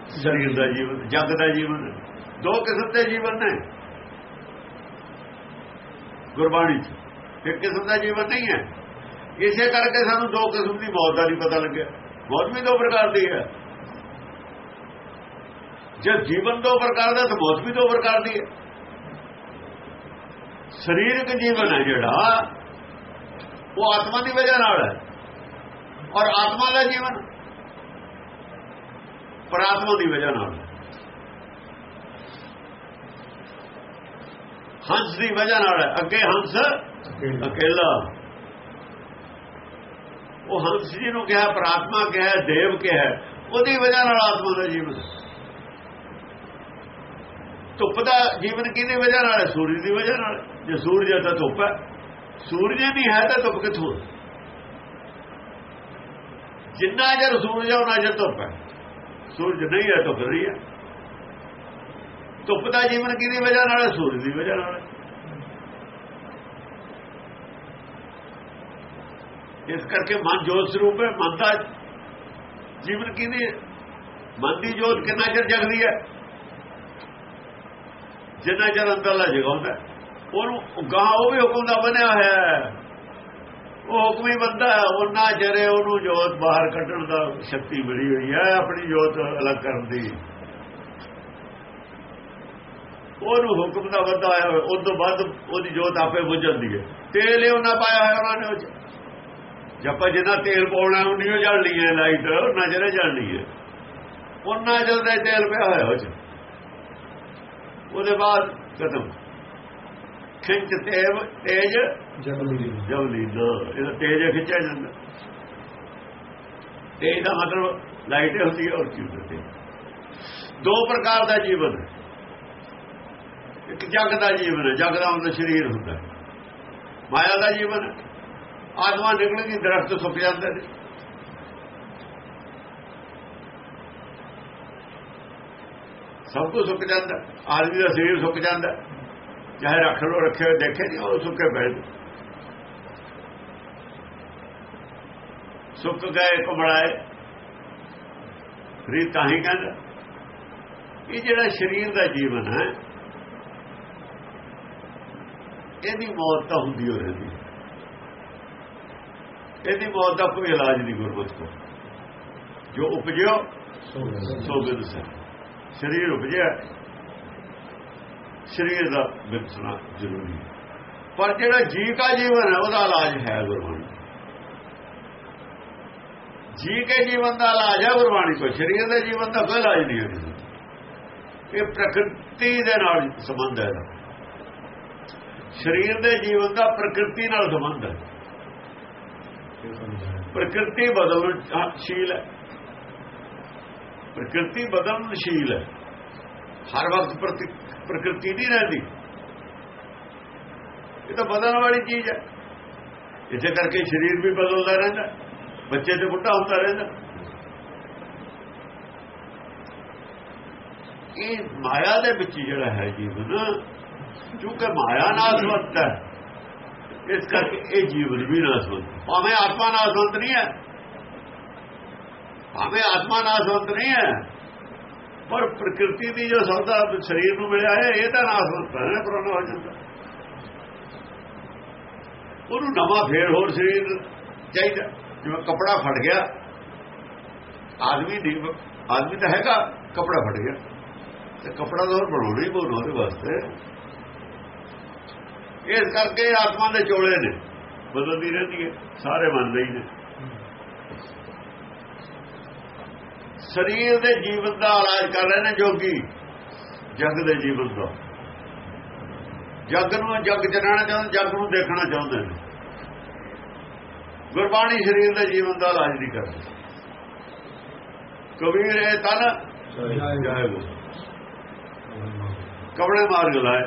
ਸਰੀਰ ਦਾ ਜੀਵਨ, ਜਗ ਦਾ ਜੀਵਨ ਦੋ ਕਿਸਮ ਦੇ ਜੀਵਨ ਨੇ। ਗੁਰਬਾਣੀ ਚ। ਇੱਕ ਕਿਸਮ ਦਾ ਜੀਵਨ ਨਹੀਂ ਹੈ। ਇਸੇ ਕਰਕੇ ਸਾਨੂੰ ਦੋ ਕਿਸਮ ਦੀ ਮੌਤ ਦਾ ਨਹੀਂ ਪਤਾ ਲੱਗਿਆ। ਮੌਤ ਵੀ ਦੋ ਪ੍ਰਕਾਰ ਦੀ ਹੈ। ਜੇ ਜੀਵਨ ਤੋਂ ਪ੍ਰਕਾਰ ਦਾ ਤਾਂ ਮੌਤ ਵੀ ਦੋ ਪ੍ਰਕਾਰ ਦੀ ਹੈ। ਸਰੀਰਕ ਜੀਵਨ ਹੈ ਜਿਹੜਾ, ਉਹ ਆਤਮਾ ਦੀ ਵਜ੍ਹਾ ਨਾਲ ਹੈ। ਔਰ ਆਤਮਾ ਦਾ ਜੀਵਨ ਪਰਾਤਮਾ ਦੀ ਵਜ੍ਹਾ ਨਾਲ ਹੰਸ ਦੀ ਵਜ੍ਹਾ ਨਾਲ ਹੈ। ਅੱਗੇ ਹੰਸ, ਅਕੇਲਾ। ਉਹ ਹੰਸ ਜੀ ਨੂੰ ਕਿਹਾ, ਪ੍ਰਾਤਮਾ ਕਿਹਾ, ਦੇਵ ਕਿਹਾ। ਉਹਦੀ ਵਜ੍ਹਾ ਨਾਲ ਆਤਮਾ ਦਾ ਜੀਵਨ ਧੁੱਪ ਦਾ ਜੀਵਨ ਕਿਹਦੀ ਵਜ੍ਹਾ ਨਾਲ ਹੈ? ਸੂਰਜ ਦੀ ਵਜ੍ਹਾ ਨਾਲ। ਜੇ ਸੂਰਜ ਹੈ ਤਾਂ ਧੁੱਪ ਹੈ। ਸੂਰਜ ਨਹੀਂ ਹੈ ਤਾਂ ਧੁੱਪ ਕਿੱਥੋਂ? ਜਿੰਨਾ ਜਰ ਸੂਰਜ ਹੈ ਉਹਨਾਂ ਜਰ ਧੁੱਪ ਹੈ। ਸੂਰਜ ਨਹੀਂ ਹੈ, ਧੁੱਪ ਰਹੀ ਹੈ। ਧੁੱਪ ਦਾ ਜੀਵਨ ਕਿਹਦੀ ਵਜ੍ਹਾ ਨਾਲ ਹੈ? ਸੂਰਜ ਦੀ ਵਜ੍ਹਾ ਨਾਲ ਇਸ ਕਰਕੇ ਮਨ ਜੋਤ ਸਰੂਪ ਹੈ। ਮਨ ਦਾ ਜੀਵਨ ਕਿਹਦੀ ਮਨ ਦੀ ਜੋਤ ਕਿੰਨਾ ਚਿਰ ਜਗਦੀ ਹੈ? ਜਿੰਨਾ ਚਿਰ ਅੰਦਰਲਾ ਜਗਾਉਂਦਾ ਉਹਨੂੰ ਗਾਂ ਉਹ ਵੀ ਹੁਕਮ ਦਾ ਬਣਿਆ ਹੋਇਆ ਹੈ। ਉਹ ਹੁਕਮ ਹੀ ਬੰਦਾ ਉਹਨਾਂ ਜਰੇ ਉਹਨੂੰ ਜੋਤ ਬਾਹਰ ਕੱਢਣ ਦਾ ਸ਼ਕਤੀ ਮਿਲੀ ਹੋਈ ਹੈ, ਆਪਣੀ ਜੋਤ ਅਲੱਗ ਕਰਨ ਦੀ। ਉਹਨੂੰ ਹੁਕਮ ਦਾ ਬੰਦਾ ਆਇਆ ਹੋਇਆ ਉਸ ਤੋਂ ਬਾਅਦ ਉਹਦੀ ਜੋਤ ਆਪੇ ਬੁੱਝ ਜਾਂਦੀ ਹੈ। ਤੇਲ ਹੀ ਉਹਨਾਂ ਪਾਇਆ ਹੋਇਆ ਉਹਨਾਂ ਨੇ ਉਹ 'ਚ। ਜਪਾ ਜਿੰਨਾ ਤੇਲ ਪਾਉਣਾ ਉਹ ਨਹੀਂ ਜਲਣੀ ਹੈ ਲਾਈਟ, ਉਹਨਾਂ ਜਿਹੜੇ ਜਲਣੀ ਹੈ ਉਹਨਾਂ ਜਲਦਾ ਤੇਲ ਪਿਆ ਹੋਇਆ ਉਹ 'ਚ। ਉਹਦੇ ਬਾਅਦ ਖਤਮ। ਖਿੰਚ ਤੇਵ ਤੇਜ ਜਬਲੀ ਜਵਲੀ ਨਾ ਇਹਦਾ ਤੇਜ ਖਿੱਚਿਆ ਜਾਂਦਾ। ਤੇਜ ਦਾ ਮਤਲਬ ਲਾਈਟ ਹੁੰਦੀ ਹੈ ਔਰ ਕੀ ਹੁੰਦੀ ਦੋ ਪ੍ਰਕਾਰ ਦਾ ਜੀਵਨ ਇੱਕ ਜਗ ਦਾ ਜੀਵਨ ਹੈ ਜਗ ਦਾ ਮਤਲਬ ਸਰੀਰ ਹੁੰਦਾ ਮਾਇਆ ਦਾ ਜੀਵਨ ਆਤਮਾ ਨਿਕਲੇਗੀ ਦਰਖਤ ਸੁੱਕ ਜਾਂਦੇ ਨੇ। ਸਭ ਕੁਝ ਸੁੱਕ ਜਾਂਦਾ। ਆਦਮੀ ਦਾ ਸਰੀਰ ਸੁੱਕ ਜਾਂਦਾ। ਚਾਹੇ ਰੱਖ ਲੋ ਰੱਖੇ ਹੋਏ, ਦੇਖੇ ਨਹੀਂ, ਉਹ ਸੁੱਕੇ ਪਏ ਸੁੱਕ ਗਏ, ਕੁਮੜਾਏ। ਫਰੀ ਤਾਂ ਹੀ ਕਹਿੰਦਾ, ਇਹ ਜਿਹੜਾ ਸਰੀਰ ਦਾ ਜੀਵਨ ਹੈ, ਇਹਦੀ ਮੌਤ ਤਾਂ ਹੁੰਦੀ ਹੋ ਰਹਿੰਦੀ ਇਹਦੀ ਮੌਤ ਦਾ ਕੋਈ ਇਲਾਜ ਨਹੀਂ ਗੁਰਮਤਿ ਕੋ ਜੋ ਉਪਜਿਓ, ਸੋ ਬਿਨਸ ਸਰੀਰ ਉਪਜਿਆ ਸਰੀਰ ਦਾ ਬਿਨਸਣਾ ਜ਼ਰੂਰੀ ਹੈ। ਪਰ ਜਿਹੜਾ ਜੀ ਕਾ ਜੀਵਨ ਹੈ ਉਹਦਾ ਇਲਾਜ ਹੈ ਗੁਰਬਾਣੀ। ਜੀ ਕੇ ਜੀਵਨ ਦਾ ਇਲਾਜ ਹੈ ਗੁਰਬਾਣੀ ਕੋ ਸਰੀਰ ਦੇ ਜੀਵਨ ਦਾ ਕੋਈ ਇਲਾਜ ਨਹੀਂ ਹੈ। ਇਹ ਪ੍ਰਕਿਰਤੀ ਦੇ ਨਾਲ ਸੰਬੰਧ ਹੈ। ਸਰੀਰ ਦੇ ਜੀਵਨ ਦਾ ਪ੍ਰਕਿਰਤੀ ਨਾਲ ਸੰਬੰਧ ਹੈ। ਪ੍ਰਕਿਰਤੀ ਬਦਲਣਸ਼ੀਲ ਹੈ। ਪ੍ਰਕਿਰਤੀ ਬਦਲਣਸ਼ੀਲ ਹੈ। ਹਰ ਵਕਤ ਪ੍ਰਤੀ- ਪ੍ਰਕਿਰਤੀ ਨਹੀਂ ਰਹਿੰਦੀ। ਇਹ ਤਾਂ ਬਦਲਣ ਵਾਲੀ ਚੀਜ਼ ਹੈ। ਇਸੇ ਕਰਕੇ ਸਰੀਰ ਵੀ ਬਦਲਦਾ ਰਹਿੰਦਾ, ਬੱਚੇ ਤੇ ਬੁੱਢਾ ਹੁੰਦਾ ਰਹਿੰਦਾ। ਇਹ ਮਾਇਆ ਦੇ ਵਿੱਚ ਜਿਹੜਾ ਹੈ ਜੀਵਨ, ਕਿਉਂਕਿ ਮਾਇਆ ਨਾਲ ਸੰਬੰਧ ਹੈ, ਇਸ ਕਰਕੇ ਇਹ ਜੀਵਨ ਵੀ ਨਾਲ ਸੰਬੰਧ ਭਾਵੇਂ ਆਤਮਾ ਨਾਲ ਸੰਬੰਧ ਨਹੀਂ ਹੈ ਭਾਵੇਂ ਆਤਮਾ ਨਾਸ਼ਵੰਤ ਨਹੀਂ ਹੈ, ਪਰ ਪ੍ਰਕਿਰਤੀ ਦੀ ਜੋ ਸੌਦਾ ਸਰੀਰ ਨੂੰ ਮਿਲਿਆ ਹੈ, ਇਹ ਤਾਂ ਨਾਸ਼ਵੰਤ ਸੰਬੰਧ ਹੈ ਪੁਰਾਣਾ ਹੋ ਜਾਂਦਾ। ਉਹਨੂੰ ਨਵਾਂ ਫੇਰ ਹੋਰ ਸਰੀਰ ਚਾਹੀਦਾ। ਜਿਵੇਂ ਕਪੜਾ ਫਟ ਗਿਆ, ਆਦਮੀ ਦੀ ਆਦਮੀ ਤਾਂ ਹੈਗਾ, ਕਪੜਾ ਫਟ ਗਿਆ। ਤੇ ਕਪੜਾ ਤਾਂ ਹੋਰ ਬਣਾਉਣਾ ਹੀ ਬਣਾਉਣਾ ਉਹਦੇ ਵਾਸਤੇ। ਇਸ ਕਰਕੇ ਆਤਮਾ ਦੇ ਚੋਲੇ ਨੇ, ਬਦਲਦੀ ਰਹਿੰਦੀ ਹੈ, ਸਾਰੇ ਮੰਨਦੇ ਹੀ ਨੇ। ਸਰੀਰ ਦੇ ਜੀਵਨ ਦਾ ਇਲਾਜ ਕਰ ਰਹੇ ਨੇ ਜੋਗੀ। ਜਗ ਦੇ ਜੀਵਨ ਦਾ ਜਗ ਨੂੰ ਜਗ ਜਨਾਣਾ ਚਾਹੁੰਦੇ, ਜਗ ਨੂੰ ਦੇਖਣਾ ਚਾਹੁੰਦੇ ਨੇ। ਗੁਰਬਾਣੀ ਸਰੀਰ ਦੇ ਜੀਵਨ ਦਾ ਇਲਾਜ ਨਹੀਂ ਕਰਦੀ ਕਬੀਰ ਇਹ ਤਨ ਜਾਏਗਾ। ਕਬੜੇ ਮਾਰ ਗਲਾਏ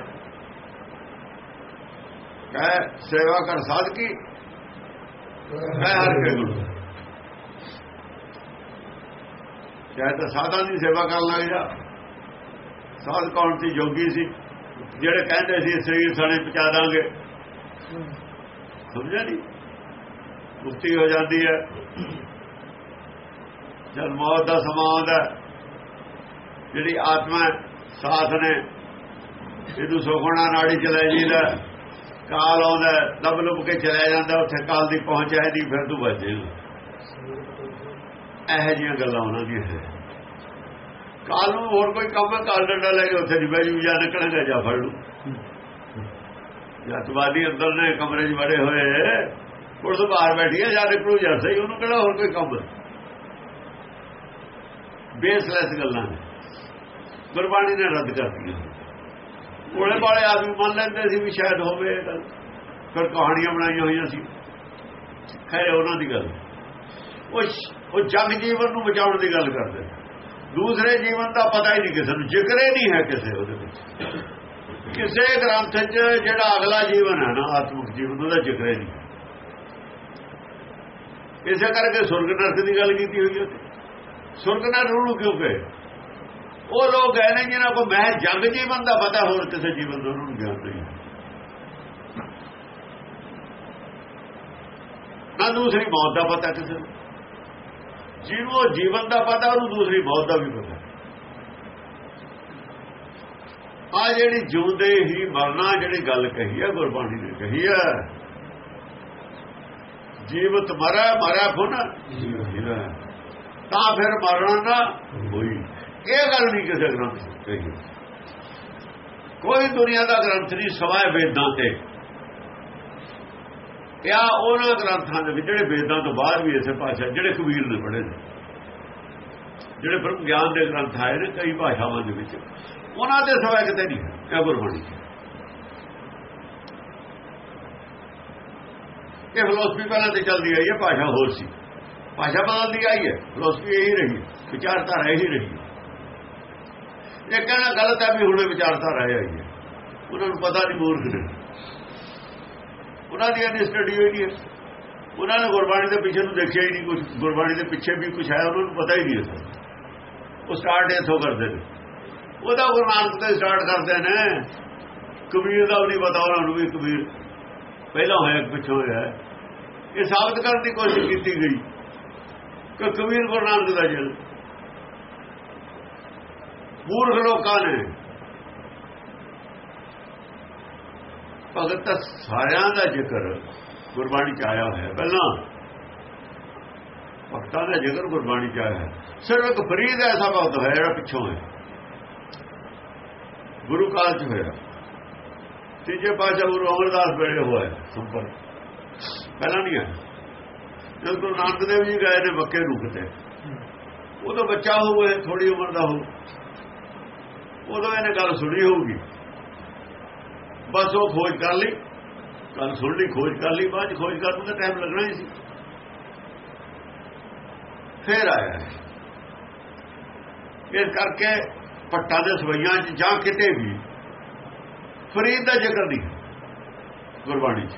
ਕਹੇ, ਸੇਵਾ ਕਰ ਸਾਧਕੀ। ਹਰ ਕੇ ਗੁਰੂ। ਚਾਹੇ ਤਾਂ ਸਾਧਾਂ ਦੀ ਸੇਵਾ ਕਰਨ ਲੱਗ ਜਾ ਸਾਧ ਕੌਣ ਸੀ? ਜੋਗੀ ਸੀ। ਜਿਹੜੇ ਕਹਿੰਦੇ ਸੀ ਸਰੀਰ ਸਾਣੇ ਪਹੁੰਚਾ ਦਾਂਗੇ। ਸਮਝਿਆ ਨਹੀਂ? ਮੁਕਤੀ ਹੋ ਜਾਂਦੀ ਹੈ। ਜਦ ਮੌਤ ਦਾ ਸਮਾਂ ਆਉਂਦਾ ਜਿਹੜੀ ਆਤਮਾ ਸਾਥ ਨੇ ਇਹਨੂੰ ਸੋਖਣਾ ਨਾੜੀ ਚਲੇ ਜੀਦਾ ਕਾਲ ਆਉਂਦਾ ਲੱਭ ਲੁੱਭ ਕੇ ਚਲਾ ਜਾਂਦਾ ਉੱਥੇ ਕਾਲ ਦੀ ਪਹੁੰਚ ਹੈ ਦੀ ਫਿਰ ਤੂੰ ਬਚੇ ਇਹੋ ਜਿਹੀਆਂ ਗੱਲਾਂ ਉਹਨਾਂ ਦੀਆਂ ਹੈ ਕਾਲ ਨੂੰ ਹੋਰ ਕੋਈ ਕੰਮ ਹੈ ਕਾਲ ਡੰਡਾ ਲੈ ਕੇ ਉੱਥੇ ਦੀ ਬੈਜੂ ਜਾ ਨਿਕਲੇਗਾ ਜਾ ਫੜ ਲੂ ਜਤਵਾਦੀ ਅੰਦਰ ਨੇ, ਕਮਰੇ 'ਚ ਬੜੇ ਹੋਏ ਪੁਲਿਸ ਬਾਹਰ ਬੈਠੀ ਹੈ, ਜਾ ਨਿਕਲੂ ਜਾ ਸਹੀ, ਉਹਨੂੰ ਕਿਹੜਾ ਹੋਰ ਕੋਈ ਕੰਮ ਬੇਸਲੈਸ ਗੱਲਾਂ ਨੇ। ਗੁਰਬਾਣੀ ਨੇ ਰੱਦ ਕਰਤੀਆਂ। ਕੋਲੇ ਵਾਲੇ ਆਦਮੀ ਮੰਨ ਲੈਂਦੇ ਸੀ ਵੀ ਸ਼ਾਇਦ ਹੋਵੇ ਇਹ ਗੱਲ ਫਿਰ ਕਹਾਣੀਆਂ ਬਣਾਈਆਂ ਹੋਈਆਂ ਸੀ। ਖੈਰ, ਉਹਨਾਂ ਦੀ ਗੱਲ। ਉਹ ਉਹ ਜਗ ਜੀਵਨ ਨੂੰ ਬਚਾਉਣ ਦੀ ਗੱਲ ਕਰਦੇ। ਦੂਸਰੇ ਜੀਵਨ ਦਾ ਪਤਾ ਹੀ ਨਹੀਂ ਕਿਸੇ ਨੂੰ, ਜ਼ਿਕਰ ਹੀ ਨਹੀਂ ਹੈ ਕਿਸੇ ਉਹਦੇ ਵਿੱਚ। ਕਿਸੇ ਗ੍ਰੰਥ 'ਚ ਜਿਹੜਾ ਅਗਲਾ ਜੀਵਨ ਹੈ ਨਾ, ਆਤਮਿਕ ਜੀਵਨ, ਉਹਦਾ ਜ਼ਿਕਰ ਹੀ ਨਹੀਂ। ਇਸੇ ਕਰਕੇ ਸੁਰਗ ਨਰਕ ਦੀ ਗੱਲ ਕੀਤੀ ਹੋਈ ਹੈ। ਸੁਰਗ ਨਰਕ ਨੂੰ ਕਿਉਂ ਕਹੇ ਉਹ ਲੋਕ ਹੈ ਨੇ ਜਿਨ੍ਹਾਂ ਕੋ ਮੈਂ ਜਗ ਜੀਵਨ ਦਾ ਪਤਾ, ਹੋਰ ਕਿਸੇ ਜੀਵਨ ਦਾ ਉਹਨਾਂ ਨੂੰ ਗਿਆਨ ਨਹੀਂ ਨਾ ਦੂਸਰੀ ਮੌਤ ਦਾ ਪਤਾ ਕਿਸੇ ਨੂੰ। ਜਿਹਨੂੰ ਜੀਵਨ ਦਾ ਪਤਾ, ਉਹਨੂੰ ਦੂਸਰੀ ਮੌਤ ਦਾ ਵੀ ਪਤਾ। ਆ ਜਿਹੜੀ ਜਿਉਂਦੇ ਹੀ ਮਰਨਾ, ਜਿਹੜੀ ਗੱਲ ਕਹੀ ਹੈ ਗੁਰਬਾਣੀ ਨੇ ਕਹੀ ਹੈ ਜੀਵਤ ਮਰੈ, ਮਰਾ ਖੁਨ। ਤਾਂ ਫਿਰ ਮਰਨਾ ਨਾ ਹੋਈ। ਇਹ ਗੱਲ ਨਹੀਂ ਕਿਸੇ ਗ੍ਰੰਥ ਕਹੀ। ਕੋਈ ਦੁਨੀਆ ਦਾ ਗ੍ਰੰਥ ਨਹੀਂ, ਸਵਾਏ ਵੇਦਾਂ ਤੇ। ਇਹ ਉਹਨਾਂ ਗ੍ਰੰਥਾਂ ਦੇ ਵਿੱਚ ਜਿਹੜੇ ਵੇਦਾਂ ਤੋਂ ਬਾਅਦ ਵੀ ਇਸੇ ਭਾਸ਼ਾ, ਜਿਹੜੇ ਕਬੀਰ ਨੇ ਪੜ੍ਹੇ ਨੇ, ਜਿਹੜੇ ਬ੍ਰਹਮ ਗਿਆਨ ਦੇ ਗ੍ਰੰਥ ਆਏ ਨੇ ਕਈ ਭਾਸ਼ਾਵਾਂ ਦੇ ਵਿੱਚ, ਉਹਨਾਂ ਦੇ ਸਵਾ ਕਿਤੇ ਨਹੀਂ, ਇਹ ਗੁਰਬਾਣੀ ਇਹ ਫਿਲਾਸਫੀ ਪਹਿਲਾਂ ਤੇ ਚੱਲਦੀ ਆਈ ਹੈ, ਭਾਸ਼ਾ ਹੋਰ ਸੀ। ਭਾਸ਼ਾ ਬਦਲਦੀ ਆਈ ਹੈ ਫਿਲਾਸਫੀ ਇਹੀ ਰਹੀ ਵਿਚਾਰਧਾਰਾ ਇਹੀ ਰਹੀ ਇਹ ਕਹਿਣਾ ਗਲਤ ਹੈ ਵੀ ਹੁਣ ਵਿਚਾਰਧਾਰਾ ਆਈ ਹੈ। ਉਹਨਾਂ ਨੂੰ ਪਤਾ ਨਹੀਂ ਮੂਰਖ ਨੇ। ਉਹਨਾਂ ਦੀ ਅਨੀ ਸਟੱਡੀ ਹੋਈ ਨਹੀਂ ਉਹਨਾਂ ਨੇ ਗੁਰਬਾਣੀ ਦੇ ਪਿੱਛੇ ਨੂੰ ਦੇਖਿਆ ਹੀ ਨਹੀਂ ਕੁਝ ਗੁਰਬਾਣੀ ਦੇ ਪਿੱਛੇ ਵੀ ਕੁਝ ਹੈ, ਉਹਨਾਂ ਨੂੰ ਪਤਾ ਹੀ ਨਹੀਂ ਉਹ ਸਟਾਰਟ ਇਥੋਂ ਕਰਦੇ ਨੇ। ਉਹਦਾ ਗੁਰੂ ਨਾਨਕ ਤੇ ਸਟਾਰਟ ਕਰਦੇ ਨੇ। ਕਬੀਰ ਦਾ ਵੀ ਨਹੀਂ ਪਤਾ, ਉਹਨਾਂ ਨੂੰ ਵੀ ਕਬੀਰ ਪਹਿਲਾਂ ਹੋਇਆ, ਪਿੱਛੋਂ ਹੋਇਆ। ਇਹ ਸਾਬਤ ਕਰਨ ਦੀ ਕੋਸ਼ਿਸ਼ ਕੀਤੀ ਗਈ ਕਿ ਕਬੀਰ ਗੁਰੂ ਨਾਨਕ ਦਾ ਜਲ ਮੂਰਖ ਲੋਕਾਂ ਨੇ ਭਗਤ ਤਾਂ ਸਾਰਿਆਂ ਦਾ ਜ਼ਿਕਰ ਗੁਰਬਾਣੀ ਚ ਆਇਆ ਹੋਇਆ। ਪਹਿਲਾਂ ਭਗਤਾਂ ਦਾ ਜ਼ਿਕਰ ਗੁਰਬਾਣੀ ਚ ਆਇਆ ਹੈ ਸਿਰਫ ਇੱਕ ਫਰੀਦ ਐਸਾ ਭਗਤ ਹੋਇਆ ਜਿਹੜਾ ਪਿੱਛੋਂ ਹੈ ਗੁਰੂ ਕਾਲ ਚ ਹੋਇਆ। ਤੀਜੇ ਪਾਸ਼ਾ ਗੁਰੂ ਅਮਰਦਾਸ ਵੇਲੇ ਹੋਇਆ ਸੰਪਰਕ। ਪਹਿਲਾਂ ਨਹੀਂ ਆਇਆ। ਜਦ ਗੁਰੂ ਨਾਨਕ ਦੇਵ ਜੀ ਗਏ ਨੇ ਬੱਕੇ ਰੂਪ ਤੇ। ਉਦੋਂ ਬੱਚਾ ਹੋਵੇ ਥੋੜੀ ਉਮਰ ਦਾ ਹੋ ਉਦੋਂ ਇਹਨੇ ਗੱਲ ਸੁਣੀ ਹੋਊਗੀ। ਬਸ ਉਹ ਖੋਜ ਕਰ ਲਈ। ਕੱਲ ਸੁਣ ਲਈ, ਖੋਜ ਕਰ ਲਈ। ਬਾਅਦ ਖੋਜ ਕਰਨ ਨੂੰ ਤਾਂ ਟਾਈਮ ਲੱਗਣਾ ਹੀ ਸੀ। ਫੇਰ ਆਇਆ ਇਹ। ਕਰਕੇ ਪੱਟਾ ਦੇ ਸਵਈਆਂ 'ਚ ਜਾਂ ਕਿਤੇ ਵੀ, ਫਰੀਦ ਦਾ ਜ਼ਿਕਰ ਨਹੀਂ, ਗੁਰਬਾਣੀ 'ਚ।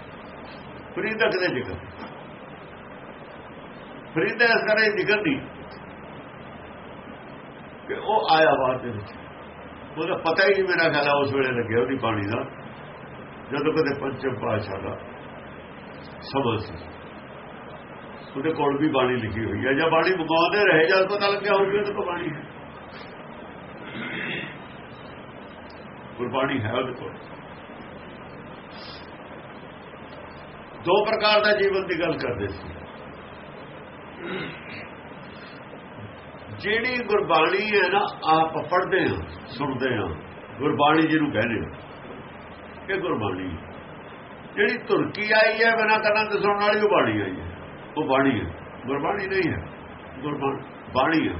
ਫਰੀਦ ਦਾ ਕਿਤੇ ਜ਼ਿਕਰ ਫਰੀਦ ਦਾ ਇਸ ਕਰੇ ਜ਼ਿਕਰ ਨਹੀਂ ਕਿ ਉਹ ਆਇਆ ਬਾਅਦ ਦੇ ਵਿੱਚ। ਉਹਦਾ ਪਤਾ ਹੀ ਨਹੀਂ ਮੇਰਾ ਖਿਆਲ ਉਸ ਵੇਲੇ ਲੱਗਿਆ ਉਹਦੀ ਬਾਣੀ ਦਾ। ਜਦੋਂ ਕਦੇ ਪੰਚਮ ਪਾਸ਼ਾ ਦਾ ਸਬਦ ਸੀ, ਉਹਦੇ ਕੋਲ ਵੀ ਬਾਣੀ ਲਿਖੀ ਹੋਈ ਹੈ। ਜਾਂ ਬਾਣੀ ਮੰਗਾਉਂਦੇ ਰਹੇ ਜਦ ਪਤਾ ਲੱਗਿਆ ਹੋਵੇ ਉਹਦੇ ਕੋਲ ਬਾਣੀ ਹੈ। ਗੁਰਬਾਣੀ ਹੈ ਉਹਦੇ ਕੋਲ। ਦੋ ਪ੍ਰਕਾਰ ਦਾ ਜੀਵਨ ਦੀ ਗੱਲ ਕਰਦੇ ਸੀ। ਜਿਹੜੀ ਗੁਰਬਾਣੀ ਹੈ ਨਾ, ਆਪ ਪੜ੍ਹਦੇ ਹਾਂ, ਸੁਣਦੇ ਹਾਂ, ਗੁਰਬਾਣੀ ਜਿਹਨੂੰ ਕਹਿੰਦੇ ਇਹ ਗੁਰਬਾਣੀ ਜਿਹੜੀ ਤੁਰਕੀ ਆਈ ਹੈ, ਬਿਨਾਂ ਕਰਨਾ ਤੇ ਸੁਣਨ ਵਾਲੀ ਉਹ ਬਾਣੀ ਆਈ ਹੈ। ਉਹ ਬਾਣੀ ਹੈ। ਗੁਰਬਾਣੀ ਨਹੀਂ ਹੈ। ਗੁਰਬਾਣੀ ਬਾਣੀ ਹੈ।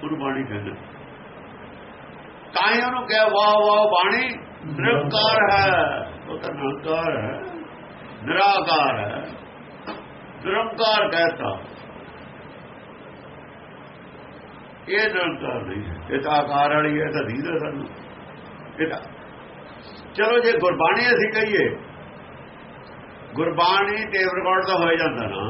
ਗੁਰਬਾਣੀ ਕਹਿੰਦੇ ਤਾਂ ਹੀ ਉਹਨੂੰ ਕਿਹਾ, ਵਾਹ ਵਾਹ, ਬਾਣੀ ਨਿਰੰਕਾਰ ਹੈ। ਉਹ ਤਾਂ ਨਿਰੰਕਾਰ ਹੈ। ਨਿਰਾਕਾਰ ਹੈ। ਨਿਰੰਕਾਰ ਕਹਤਾ। ਇਹ ਨਿਰੰਕਾਰ ਨਹੀਂ ਹੈ। ਇਹ ਤਾਂ ਆਕਾਰ ਵਾਲੀ ਹੈ ਤਾਂ ਦੀਦਾ ਸਾਨੂੰ। ਇਹ ਤਾਂ ਚਲੋ ਜੇ ਗੁਰਬਾਣੀ ਅਸੀਂ ਕਹੀਏ, ਗੁਰਬਾਣੀ ਟੇਪ ਰਿਕਾਰਡ ਤਾਂ ਹੋਇਆ ਜਾਂਦਾ ਨਾ।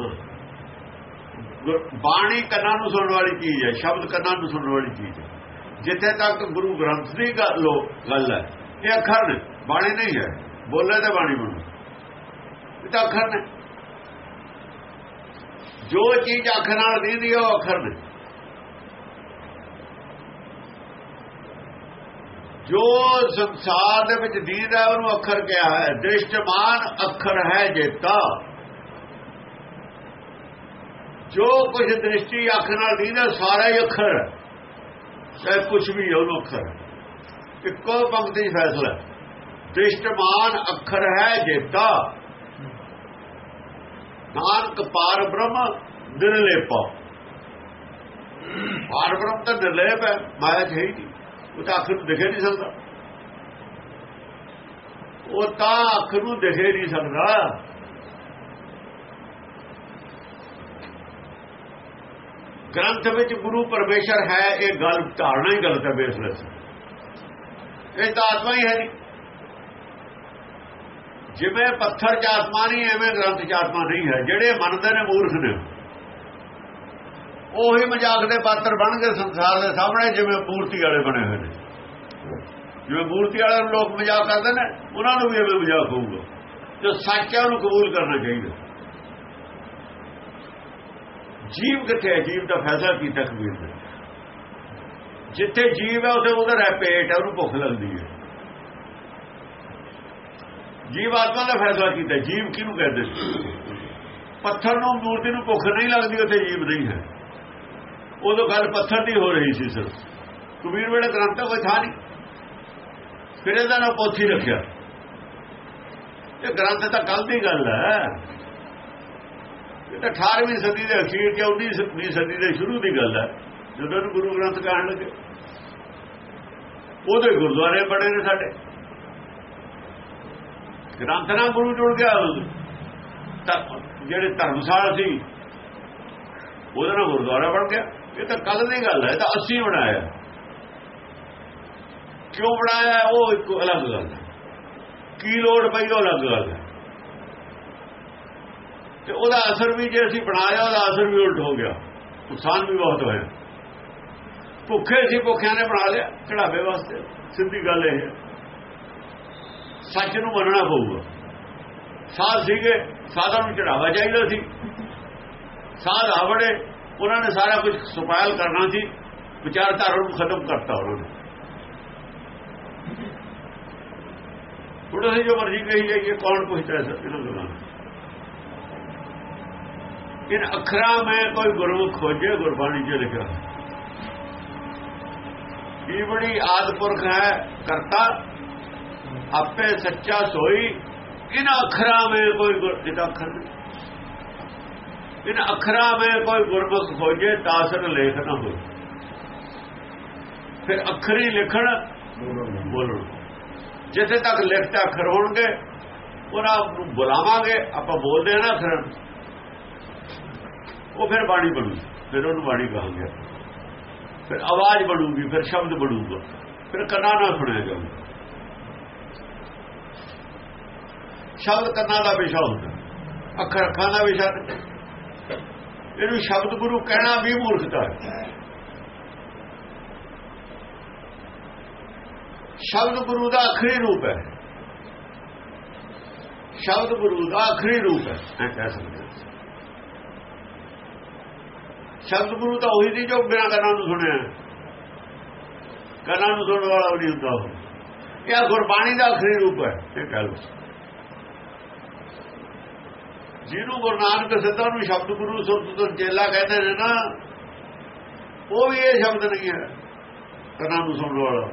ਬਾਣੀ ਕੰਨਾਂ ਨੂੰ ਸੁਣਨ ਵਾਲੀ ਚੀਜ਼ ਹੈ, ਸ਼ਬਦ ਕੰਨਾਂ ਨੂੰ ਸੁਣਨ ਵਾਲੀ ਚੀਜ਼ ਹੈ। ਜਿੱਥੇ ਤੱਕ ਗੁਰੂ ਗ੍ਰੰਥ ਦੀ ਗੱਲ ਗੱਲ ਹੈ, ਇਹ ਅੱਖਰ ਨੇ, ਬਾਣੀ ਨਹੀਂ ਹੈ। ਬੋਲੇ ਤੇ ਬਾਣੀ ਬਣੂ। ਇਹ ਤਾਂ ਅੱਖਰ ਨੇ। ਜੋ ਚੀਜ਼ ਅੱਖ ਨਾਲ ਦੀਦੀ ਉਹ ਅੱਖਰ ਨੇ। ਜੋ ਸੰਸਾਰ ਦੇ ਵਿੱਚ ਦੀਦ ਹੈ, ਉਹਨੂੰ ਅੱਖਰ ਕਿਹਾ ਹੈ। ਦ੍ਰਿਸ਼ਟਮਾਨ ਅੱਖਰ ਹੈ ਜੇਤਾ। ਜੋ ਕੁਝ ਦ੍ਰਿਸ਼ਟੀ ਅੱਖ ਨਾਲ ਦੀਦਾ, ਸਾਰਾ ਹੀ ਅੱਖਰ ਹੈ। ਚਾਹੇ ਕੁਝ ਵੀ ਉਹਨੂੰ ਅੱਖਰ ਇੱਕੋ ਪੰਕਤੀ ਫੈਸਲਾ ਦ੍ਰਿਸ਼ਟਮਾਨ ਅੱਖਰ ਹੈ ਜੇਤਾ। ਨਾਨਕ ਪਾਰ ਬ੍ਰਹਮ ਨਿਰਲੇਪਾ। ਪਾਰ ਬ੍ਰਹਮ ਤਾਂ ਨਿਰਲੇਪ ਹੈ, ਮਾਇਆ ਹੈ ਹੀ ਨਹੀਂ। ਉਹ ਤਾਂ ਅੱਖ ਨੂੰ ਦਿਖੇ ਨਹੀਂ ਸਕਦਾ। ਉਹ ਤਾਂ ਅੱਖ ਨੂੰ ਦਿਖੇ ਨਹੀਂ ਸਕਦਾ। ਗ੍ਰੰਥ ਵਿੱਚ ਗੁਰੂ ਪਰਮੇਸ਼ਰ ਹੈ, ਇਹ ਗੱਲ ਧਾਰਨਾ ਹੀ ਗਲਤ ਹੈ ਬੇਸਲੈਸ ਇਹ ਤਾਂ ਆਤਮਾ ਹੀ ਹੈ ਨਹੀਂ ਜਿਵੇਂ ਪੱਥਰ ਚ ਆਤਮਾ ਨਹੀਂ, ਐਵੇਂ ਗ੍ਰੰਥ ਚ ਆਤਮਾ ਨਹੀਂ ਹੈ। ਜਿਹੜੇ ਮੰਨਦੇ ਨੇ ਮੂਰਖ ਨੇ। ਉਹੀ ਮਜ਼ਾਕ ਦੇ ਪਾਤਰ ਬਣ ਗਏ ਸੰਸਾਰ ਦੇ ਸਾਹਮਣੇ, ਜਿਵੇਂ ਮੂਰਤੀ ਵਾਲੇ ਬਣੇ ਹੋਏ ਨੇ। ਜਿਵੇਂ ਮੂਰਤੀ ਵਾਲੇ ਲੋਕ ਮਜ਼ਾਕ ਕਰਦੇ ਨੇ, ਉਹਨਾਂ ਨੂੰ ਵੀ ਐਵੇਂ ਮਜ਼ਾਕ ਹੋਊਗਾ। ਜੋ ਸੱਚ ਹੈ, ਉਹਨੂੰ ਕਬੂਲ ਕਰਨਾ ਚਾਹੀਦਾ। ਜੀਵ ਕਿੱਥੇ ਹੈ? ਜੀਵ ਦਾ ਫੈਸਲਾ ਕੀਤਾ ਕਬੀਰ ਨੇ ਜਿੱਥੇ ਜੀਵ ਹੈ, ਉਥੇ ਉਹਦਾ ਹੈ ਹੈ, ਉਹਨੂੰ ਭੁੱਖ ਲੱਗਦੀ ਹੈ। ਜੀਵ ਆਤਮਾ ਦਾ ਫੈਸਲਾ ਕੀਤਾ ਜੀਵ ਕਿਹਨੂੰ ਕਹਿੰਦੇ ਪੱਥਰ ਨੂੰ, ਮੂਰਤੀ ਨੂੰ ਭੁੱਖ ਨਹੀਂ ਲੱਗਦੀ, ਉਥੇ ਜੀਵ ਨਹੀਂ ਹੈ। ਉਦੋਂ ਗੱਲ ਪੱਥਰ ਦੀ ਹੋ ਰਹੀ ਸੀ ਸਰ। ਕਬੀਰ ਵੇਲੇ ਗ੍ਰੰਥ ਕੋਈ ਥਾਂ ਨਹੀਂ। ਫਿਰ ਇਹਦਾ ਨਾ ਪੋਥੀ ਰੱਖਿਆ। ਇਹ ਗ੍ਰੰਥ ਤਾਂ ਕੱਲ ਦੀ ਗੱਲ ਹੈ। ਇਹ ਤਾਂ 18ਵੀਂ ਸਦੀ ਦੇ ਅਖੀਰ ਜਾਂ 19ਵੀਂ ਸਦੀ ਦੇ ਸ਼ੁਰੂ ਦੀ ਗੱਲ ਹੈ। ਜਦੋਂ ਗੁਰੂ ਗ੍ਰੰਥ ਕਹਿਣ ਲੱਗੇ। ਉਹਦੇ ਗੁਰਦੁਆਰੇ ਬਣੇ ਨੇ ਸਾਡੇ। ਗ੍ਰੰਥ ਨਾਲ ਗੁਰੂ ਜੁੜ ਗਿਆ ਜਿਹੜੇ ਧਰਮਸਾਲ ਸੀ, ਉਹਦੇ ਨਾਲ ਗੁਰਦੁਆਰਾ ਬਣ ਗਿਆ। ਇਹ ਤਾਂ ਕੱਲ ਦੀ ਗੱਲ ਹੈ, ਇਹ ਤਾਂ ਅਸੀਂ ਬਣਾਇਆ। ਕਿਉਂ ਬਣਾਇਆ, ਉਹ ਇੱਕ ਅਲੱਗ ਗੱਲ ਹੈ। ਕੀ ਲੋੜ ਪਈ, ਉਹ ਅਲੱਗ ਗੱਲ ਹੈ। ਤੇ ਉਹਦਾ ਅਸਰ ਵੀ ਜੇ ਅਸੀਂ ਬਣਾਇਆ, ਉਹਦਾ ਅਸਰ ਵੀ ਉਲਟ ਹੋ ਗਿਆ। ਨੁਕਸਾਨ ਵੀ ਬਹੁਤ ਹੋਇਆ। ਭੁੱਖੇ ਸੀ ਭੁੱਖਿਆਂ ਨੇ ਬਣਾ ਲਿਆ ਚੜਾਵੇ ਵਾਸਤੇ। ਸਿੱਧੀ ਗੱਲ ਇਹ ਹੈ। ਸੱਚ ਨੂੰ ਮੰਨਣਾ ਪਊਗਾ। ਸਾਧ ਸੀਗੇ, ਸਾਧਾਂ ਨੂੰ ਚੜਾਵਾ ਚਾਹੀਦਾ ਸੀ। ਸਾਧ ਆਵੜੇ ਉਹਨਾਂ ਨੇ ਸਾਰਾ ਕੁਝ ਸੁਪਾਇਲ ਕਰਨਾ ਸੀ, ਵਿਚਾਰਧਾਰਾ ਨੂੰ ਖਤਮ ਕਰਤਾ ਉਹਨਾਂ ਨੇ। ਥੋੜਾ ਸੀ ਜੋ ਮਰਜ਼ੀ ਕਹੀ ਜਾਈਏ, ਕੌਣ ਪੁੱਛਦਾ ਹੈ ਇਹਨਾਂ ਗੱਲਾਂ ਇਨ ਅੱਖਰਾਂ ਮੈਂ ਕੋਈ ਗੁਰਮੁਖ ਖੋਜੇ, ਗੁਰਬਾਣੀ 'ਚ ਲਿਖਿਆ। ਇਹ ਬੜੀ ਆਦਪੁਰਖ ਹੈ, ਕਰਤਾ, ਆਪੇ ਸੱਚਾ ਸੋਈ। ਇਨ ਅੱਖਰਾਂ ਮੈਂ ਕੋਈ ਜਿਹਦਾ ਅੱਖਰ ਇਨ ਅੱਖਰਾਂ ਮੈਂ ਕੋਈ ਗੁਰਮੁਖ ਖੋਜੇ ਤਾਸਰ ਲੇਖ ਨਾ ਹੋਏ। ਫਿਰ ਅੱਖਰੀ ਲਿਖਣ ਬੋਲਣ। ਜਿੱਥੇ ਤੱਕ ਲਿਖਤ ਅੱਖਰ ਹੋਣਗੇ, ਉਹਨਾਂ ਨੂੰ ਬੁਲਾਵਾਂਗੇ, ਆਪਾਂ ਬੋਲਦੇ ਆ ਨਾ ਅੱਖਰ ਉਹ ਫਿਰ ਬਾਣੀ ਬਣੂ ਫਿਰ ਉਹਨੂੰ ਬਾਣੀ ਕਹਾਂਗੇ ਫਿਰ ਆਵਾਜ਼ ਬਣੂਗੀ, ਫਿਰ ਸ਼ਬਦ ਬਣੂਗਾ, ਫਿਰ ਕੰਨਾਂ ਨਾਲ ਸੁਣਿਆ ਜਾਊਗਾ। ਸ਼ਬਦ ਕੰਨਾਂ ਦਾ ਵਿਸ਼ਾ ਹੁੰਦਾ। ਅੱਖਰ ਅੱਖਾਂ ਦਾ ਵਿਸ਼ਾ ਇਹਨੂੰ ਸ਼ਬਦ ਗੁਰੂ ਕਹਿਣਾ ਵੀ ਮੂਰਖਤਾ ਹੈ। ਸ਼ਬਦ ਗੁਰੂ ਦਾ ਆਖਰੀ ਰੂਪ ਹੈ। ਸ਼ਬਦ ਗੁਰੂ ਦਾ ਆਖਰੀ ਰੂਪ ਹੈ। ਮੈਂ ਕਹਿ ਸਕਦਾ ਸ਼ਬਦ ਗੁਰੂ ਤਾਂ ਉਹੀ ਨਹੀਂ ਜੋ ਬਿਨਾਂ ਕੰਨਾਂ ਨੂੰ ਸੁਣਿਆ। ਕੰਨਾਂ ਨੂੰ ਸੁਣਨ ਵਾਲਾ ਵੀ ਨਹੀਂ ਹੁੰਦਾ ਉਹ। ਇਹ ਗੁਰਬਾਣੀ ਦਾ ਆਖਰੀ ਰੂਪ ਹੈ। ਇਹ ਕਹਿ ਲਓ। ਜਿਹਨੂੰ ਗੁਰੂ ਨਾਨਕ ਸਿੱਧਾ ਨੂੰ ਸ਼ਬਦ ਗੁਰੂ ਸੁਰਤ ਤੋਂ ਚੇਲਾ ਕਹਿੰਦੇ ਨੇ ਨਾ, ਉਹ ਵੀ ਇਹ ਸ਼ਬਦ ਨਹੀਂ ਹੈ। ਕੰਨਾਂ ਨੂੰ ਸੁਣਨ ਵਾਲਾ।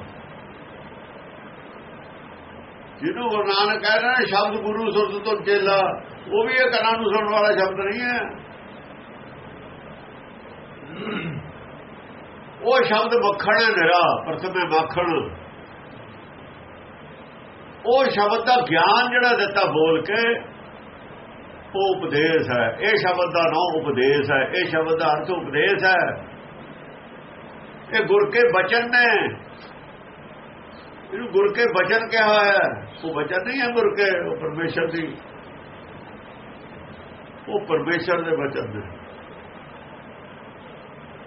ਜਿਹਨੂੰ ਗੁਰੂ ਨਾਨਕ ਕਹਿ ਰਹੇ ਨੇ ਸ਼ਬਦ ਗੁਰੂ ਸੁਰਤ ਤੋਂ ਚੇਲਾ, ਉਹ ਵੀ ਇਹ ਕੰਨਾਂ ਨੂੰ ਸੁਣਨ ਵਾਲਾ ਸ਼ਬਦ ਨਹੀਂ ਹੈ। ਉਹ ਸ਼ਬਦ ਮੱਖਣ ਹੈ ਨਿਰਾ ਪ੍ਰਥਮੇ ਮੱਖਣ। ਉਹ ਸ਼ਬਦ ਦਾ ਗਿਆਨ ਜਿਹੜਾ ਦਿੱਤਾ ਬੋਲ ਕੇ ਉਹ ਉਪਦੇਸ਼ ਹੈ। ਇਹ ਸ਼ਬਦ ਦਾ ਨਾਮ ਉਪਦੇਸ਼ ਹੈ। ਇਹ ਸ਼ਬਦ ਦਾ ਅਰਥ ਉਪਦੇਸ਼ ਹੈ। ਇਹ ਗੁਰ ਕੇ ਬਚਨ ਨੇ। ਇਹਨੂੰ ਗੁਰ ਕੇ ਬਚਨ ਕਿਹਾ ਹੋਇਆ ਹੈ। ਉਹ ਬਚਨ ਨਹੀਂ ਹੈ ਗੁਰ ਕੇ, ਉਹ ਪਰਮੇਸ਼ਰ ਦੀ। ਉਹ ਪਰਮੇਸ਼ਰ ਦੇ ਬਚਨ ਨੇ।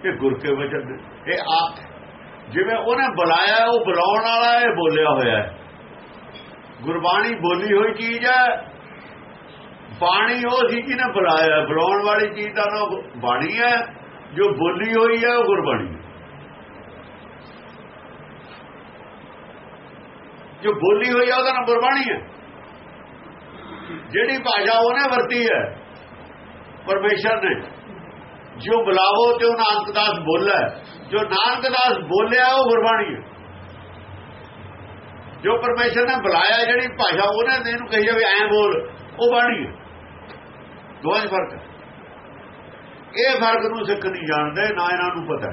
ਇਹ ਗੁਰ ਕੇ ਬਚਨ ਨੇ। ਇਹ ਆਪ ਜਿਵੇਂ ਉਹਨੇ ਬੁਲਾਇਆ, ਉਹ ਬੁਲਾਉਣ ਵਾਲਾ ਇਹ ਬੋਲਿਆ ਹੋਇਆ ਹੈ। ਗੁਰਬਾਣੀ ਬੋਲੀ ਹੋਈ ਚੀਜ਼ ਹੈ। ਬਾਣੀ ਉਹ ਸੀ ਜਿਹਨੇ ਬੁਲਾਇਆ, ਬੁਲਾਉਣ ਵਾਲੀ ਚੀਜ਼ ਦਾ ਨਾਮ ਬਾਣੀ ਹੈ, ਜੋ ਬੋਲੀ ਹੋਈ ਹੈ, ਉਹ ਗੁਰਬਾਣੀ ਜੋ ਬੋਲੀ ਹੋਈ ਹੈ, ਉਹਦਾ ਨਾਮ ਗੁਰਬਾਣੀ ਹੈ। ਜਿਹੜੀ ਭਾਸ਼ਾ ਉਹਨੇ ਵਰਤੀ ਹੈ, ਪਰਮੇਸ਼ਰ ਨੇ। ਜੋ ਬੁਲਾਵੋ ਤੇ ਉਹ ਨਾਨਕ ਦਾਸ ਬੋਲਿਆ ਜੋ ਨਾਨਕ ਦਾਸ ਬੋਲਿਆ, ਉਹ ਗੁਰਬਾਣੀ ਹੈ। ਜੋ ਪਰਮੇਸ਼ਰ ਨੇ ਬੁਲਾਇਆ, ਜਿਹੜੀ ਭਾਸ਼ਾ ਉਹਨੇ, ਇਹਨੂੰ ਕਹੀ ਜਾਵੇ, ਐਂ ਬੋਲ, ਉਹ ਬਾਣੀ ਹੈ। ਦੋਹਾਂ 'ਚ ਫ਼ਰਕ। ਹੈ ਇਹ ਫ਼ਰਕ ਨੂੰ ਸਿੱਖ ਨਹੀਂ ਜਾਣਦੇ, ਨਾ ਇਹਨਾਂ ਨੂੰ ਪਤਾ।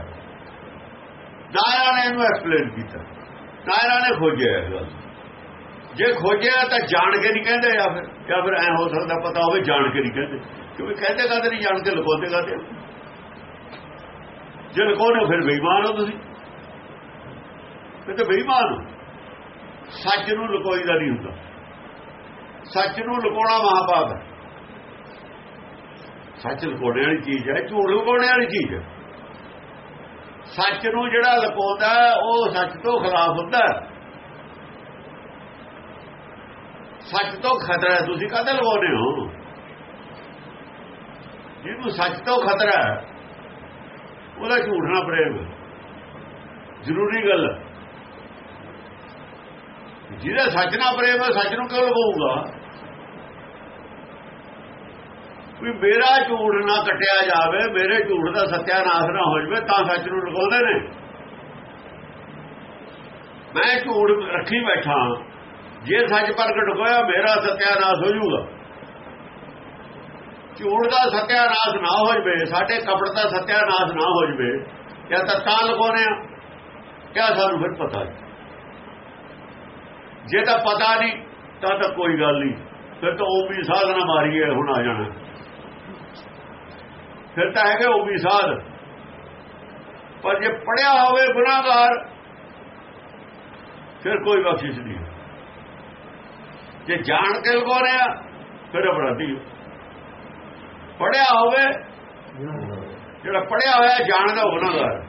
ਨਾ ਇਹਨਾਂ ਨੇ ਇਹਨੂੰ ਐਕਸਪਲੇਨ ਕੀਤਾ। ਨਾ ਇਹਨਾਂ ਨੇ ਖੋਜਿਆ ਇਹ ਗੱਲ ਜੇ ਖੋਜਿਆ ਤਾਂ ਜਾਣ ਕੇ ਨਹੀਂ ਕਹਿੰਦੇ ਜਾਂ ਫਿਰ ਜਾਂ ਫਿਰ ਐ ਹੋ ਸਕਦਾ ਪਤਾ ਹੋਵੇ ਜਾਣ ਕੇ ਨਹੀਂ ਕਹਿੰਦੇ। ਕਿਉਂਕਿ ਕਹਿੰਦੇ ਕਦੇ ਨਹੀਂ ਜਾਣ ਕੇ ਲਗਾਉਂਦੇ ਕਦੇ ਜੇ ਲਗਾਉਣੇ ਫਿਰ ਬੇਈਮਾਨ ਹੋ ਤੁਸੀਂ। ਫਿਰ ਤਾਂ ਬੇਈਮਾਨ ਹੋ। ਸੱਚ ਨੂੰ ਲੁਕੋਈਦਾ ਨਹੀਂ ਹੁੰਦਾ। ਸੱਚ ਨੂੰ ਲੁਕਾਉਣਾ ਮਹਾਪਾਪ ਹੈ। ਸੱਚ ਲੁਕਾਉਣੇ ਵਾਲੀ ਚੀਜ਼ ਹੈ, ਝੂਠ ਲੁਕਾਉਣੇ ਵਾਲੀ ਚੀਜ਼। ਹੈ ਸੱਚ ਨੂੰ ਜਿਹੜਾ ਲੁਕਾਉਂਦਾ, ਉਹ ਸੱਚ ਤੋਂ ਖਿਲਾਫ ਹੁੰਦਾ। ਸੱਚ ਤੋਂ ਖਤਰਾ ਹੈ, ਤੁਸੀਂ ਕਾਹਦੇ ਲਗਾਉਂਦੇ ਹੋ? ਜਿਹਨੂੰ ਸੱਚ ਤੋਂ ਖਤਰਾ ਹੈ, ਉਹਦਾ ਝੂਠ ਨਾ ਪ੍ਰੇਮ। ਜ਼ਰੂਰੀ ਗੱਲ ਜਿਹਦਾ ਸੱਚ ਨਾਲ ਪ੍ਰੇਮ ਹੈ, ਸੱਚ ਨੂੰ ਕਿਉਂ ਲਗਾਊਗਾ ਵੀ ਮੇਰਾ ਝੂਠ ਨਾ ਕਟਿਆ ਜਾਵੇ, ਮੇਰੇ ਝੂਠ ਦਾ ਸਤਿਆਨਾਸ਼ ਨਾ ਹੋ ਜਾਵੇ, ਤਾਂ ਸੱਚ ਨੂੰ ਲਗਾਉਂਦੇ ਨੇ। ਮੈਂ ਝੂਠ ਰੱਖੀ ਬੈਠਾ ਜੇ ਸੱਚ ਪ੍ਰਗਟ ਹੋਇਆ, ਮੇਰਾ ਸਤਿਆਨਾਸ਼ ਹੋ ਜਾਊਗਾ। ਝੂਠ ਦਾ ਸਤਿਆਨਾਸ਼ ਨਾ ਹੋ ਜਾਵੇ, ਸਾਡੇ ਕਪੜ ਦਾ ਸਤਿਆਨਾਸ਼ ਨਾ ਹੋ ਜਾਵੇ, ਜਾਂ ਤਾਂ ਤਾਂ ਲਗਾਉਨੇ ਆ ਕਿਆ ਸਾਨੂੰ ਫਿਰ ਪਤਾ ਜੇ ਤਾਂ ਪਤਾ ਨਹੀਂ, ਤਾਂ ਤਾਂ ਕੋਈ ਗੱਲ ਨਹੀਂ। ਫਿਰ ਤਾਂ ਉਹ ਵੀ ਸਾਧਨਾ ਮਾਰੀਏ, ਹੁਣ ਆ ਜਾਣਾ। ਫਿਰ ਤਾਂ ਹੈਗੇ ਉਹ ਵੀ ਸਾਧ। ਪਰ ਜੇ ਪੜਿਆ ਹੋਵੇ ਗੁਨਾਹਗਾਰ, ਫਿਰ ਕੋਈ ਬਖਸ਼ਿਸ਼ ਨਹੀਂ। ਜੇ ਜਾਣ ਕੇ ਲਗੋ ਰਿਹਾ, ਫਿਰ ਅਪਰਾਧੀ ਪੜਿਆ ਹੋਵੇ, ਜਿਹੜਾ ਪੜਿਆ ਹੋਇਆ ਜਾਣਦਾ ਗੁਨਾਹਗਾਰ।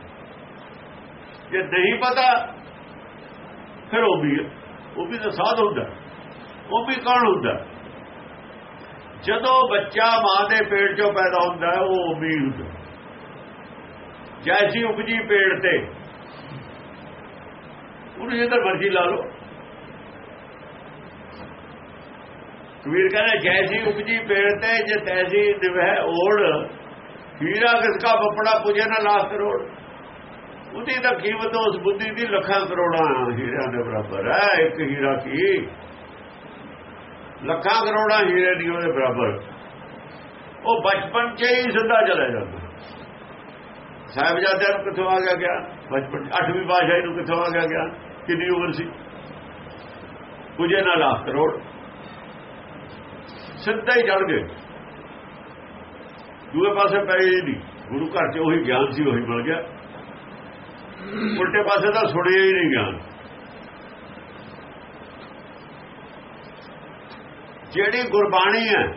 ਜੇ ਨਹੀਂ ਪਤਾ, ਫਿਰ ਉਹ ਵੀ ਉਹ ਵੀ ਤਾਂ ਸਾਧ ਹੁੰਦਾ। ਉਹ ਵੀ ਕੌਣ ਹੁੰਦਾ? ਜਦੋਂ ਬੱਚਾ ਮਾਂ ਦੇ ਪੇਟ ਚੋਂ ਪੈਦਾ ਹੁੰਦਾ ਉਹ ਉਮੀਦ ਜੈਸੀ ਉਪਜੀ ਪੇੜ ਤੇ। ਉਹਨੂੰ ਜਿੱਧਰ ਮਰਜ਼ੀ ਲਾ ਲਓ। ਕਬੀਰ ਕਹਿੰਦਾ, ਜੈਸੀ ਉਪਜੀ ਪੇੜ ਤੇ, ਜੇ ਤੈਸੀ ਨਿਵਹਿ ਓੜ ਹੀਰਾ ਕਿਸ ਕਾ ਪਪੜਾ ਪੁਜੇ ਨਾ ਲੱਖ ਕਰੋੜ। ਉਹਦੀ ਤਾਂ ਕੀਮਤ ਉਸ ਬੁੱਧੀ ਦੀ ਲੱਖਾਂ ਕਰੋੜਾਂ ਹੀਰਿਆਂ ਦੇ ਬਰਾਬਰ ਹੈ। ਇੱਕ ਹੀਰਾ ਕੀ? ਲੱਖਾਂ ਕਰੋੜਾਂ ਹੀਰੇ ਦੀ ਉਹਦੇ ਬਰਾਬਰ। ਉਹ ਬਚਪਨ 'ਚ ਹੀ ਸਿੱਧਾ ਚਲਾ ਜਾਂਦਾ। ਸਾਹਿਬਜ਼ਾਦਿਆਂ ਨੂੰ ਕਿੱਥੋਂ ਆ ਗਿਆ ਗਿਆ? ਬਚਪਨ 8ਵੀਂ ਪਾਸ਼ਾਹੀ ਨੂੰ ਕਿੱਥੋਂ ਆ ਗਿਆ ਗਿਆ? ਕਿੰਨੀ ਉਮਰ ਸੀ? ਪੁਜੇ ਨਾਲ ਲੱਖ ਕਰੋੜ। ਸਿੱਧਾ ਹੀ ਚੜ ਗਏ। ਦੂਏ ਪਾਸੇ ਪਏ ਹੀ ਨਹੀਂ। ਗੁਰੂ ਘਰ 'ਚ ਉਹੀ ਗਿਆਨ ਸੀ, ਉਹੀ ਮਿਲ ਗਿਆ। ਉਲਟੇ ਪਾਸੇ ਤਾਂ ਸੁਣਿਆ ਹੀ ਨਹੀਂ ਗਿਆਨ। ਜਿਹੜੀ ਗੁਰਬਾਣੀ ਹੈ,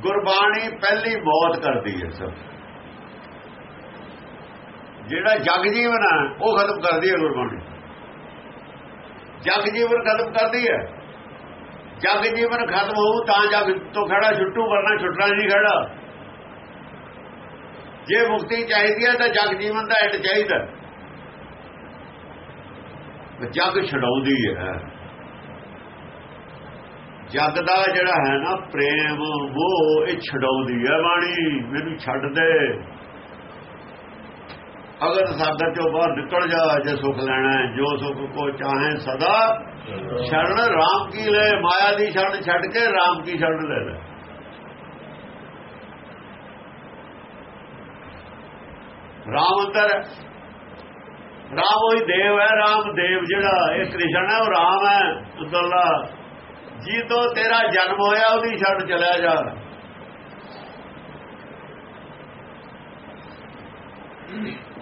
ਗੁਰਬਾਣੀ ਪਹਿਲੀ ਮੌਤ ਕਰਦੀ ਹੈ ਸਭ। ਜਿਹੜਾ ਜਗ ਜੀਵਨ ਹੈ, ਉਹ ਖਤਮ ਕਰਦੀ ਹੈ ਗੁਰਬਾਣੀ। ਜਗ ਜੀਵਨ ਖਤਮ ਕਰਦੀ ਹੈ। ਜਗ ਜੀਵਨ ਖਤਮ ਹੋਊ ਤਾਂ ਜਗ ਤੋਂ ਖੜਾ ਛੁੱਟੂ, ਵਰਨਾ ਛੁੱਟਣਾ ਨਹੀਂ ਖੜਾ। ਜੇ ਮੁਕਤੀ ਚਾਹੀਦੀ ਹੈ ਤਾਂ ਜਗ ਜੀਵਨ ਦਾ ਐਂਡ ਚਾਹੀਦਾ। ਜਗ ਛਡਾਉਂਦੀ ਹੈ। ਜਗ ਦਾ ਜਿਹੜਾ ਹੈ ਨਾ ਪ੍ਰੇਮ ਉਹ ਇਹ ਛਡਾਉਂਦੀ ਹੈ ਬਾਣੀ। ਮੈਨੂੰ ਛੱਡ ਦੇ। ਅਗਰ ਸਾਗਰ ਚੋਂ ਬਾਹਰ ਨਿਕਲ ਜਾ ਜੇ ਸੁਖ ਲੈਣਾ ਹੈ, ਜੋ ਸੁਖ ਕੋ ਚਾਹੇ ਸਦਾ ਸ਼ਰਨ ਰਾਮ ਕੀ ਲੈ? ਮਾਇਆ ਦੀ ਛੱਡ ਛੱਡ ਕੇ ਰਾਮ ਕੀ ਛੱਡ ਲੈ ਲੈ? ਰਾਮ ਅੰਦਰ ਰਾਮ ਉਹੀ ਦੇਵ ਹੈ, ਰਾਮ ਦੇਵ ਜਿਹੜਾ, ਇਹ ਕ੍ਰਿਸ਼ਨ ਹੈ, ਉਹ ਰਾਮ ਹੈ ਅੰਦਰਲਾ ਜੀ ਤੇਰਾ ਜਨਮ ਹੋਇਆ, ਉਹਦੀ ਛੱਡ ਚਲਿਆ ਜਾ।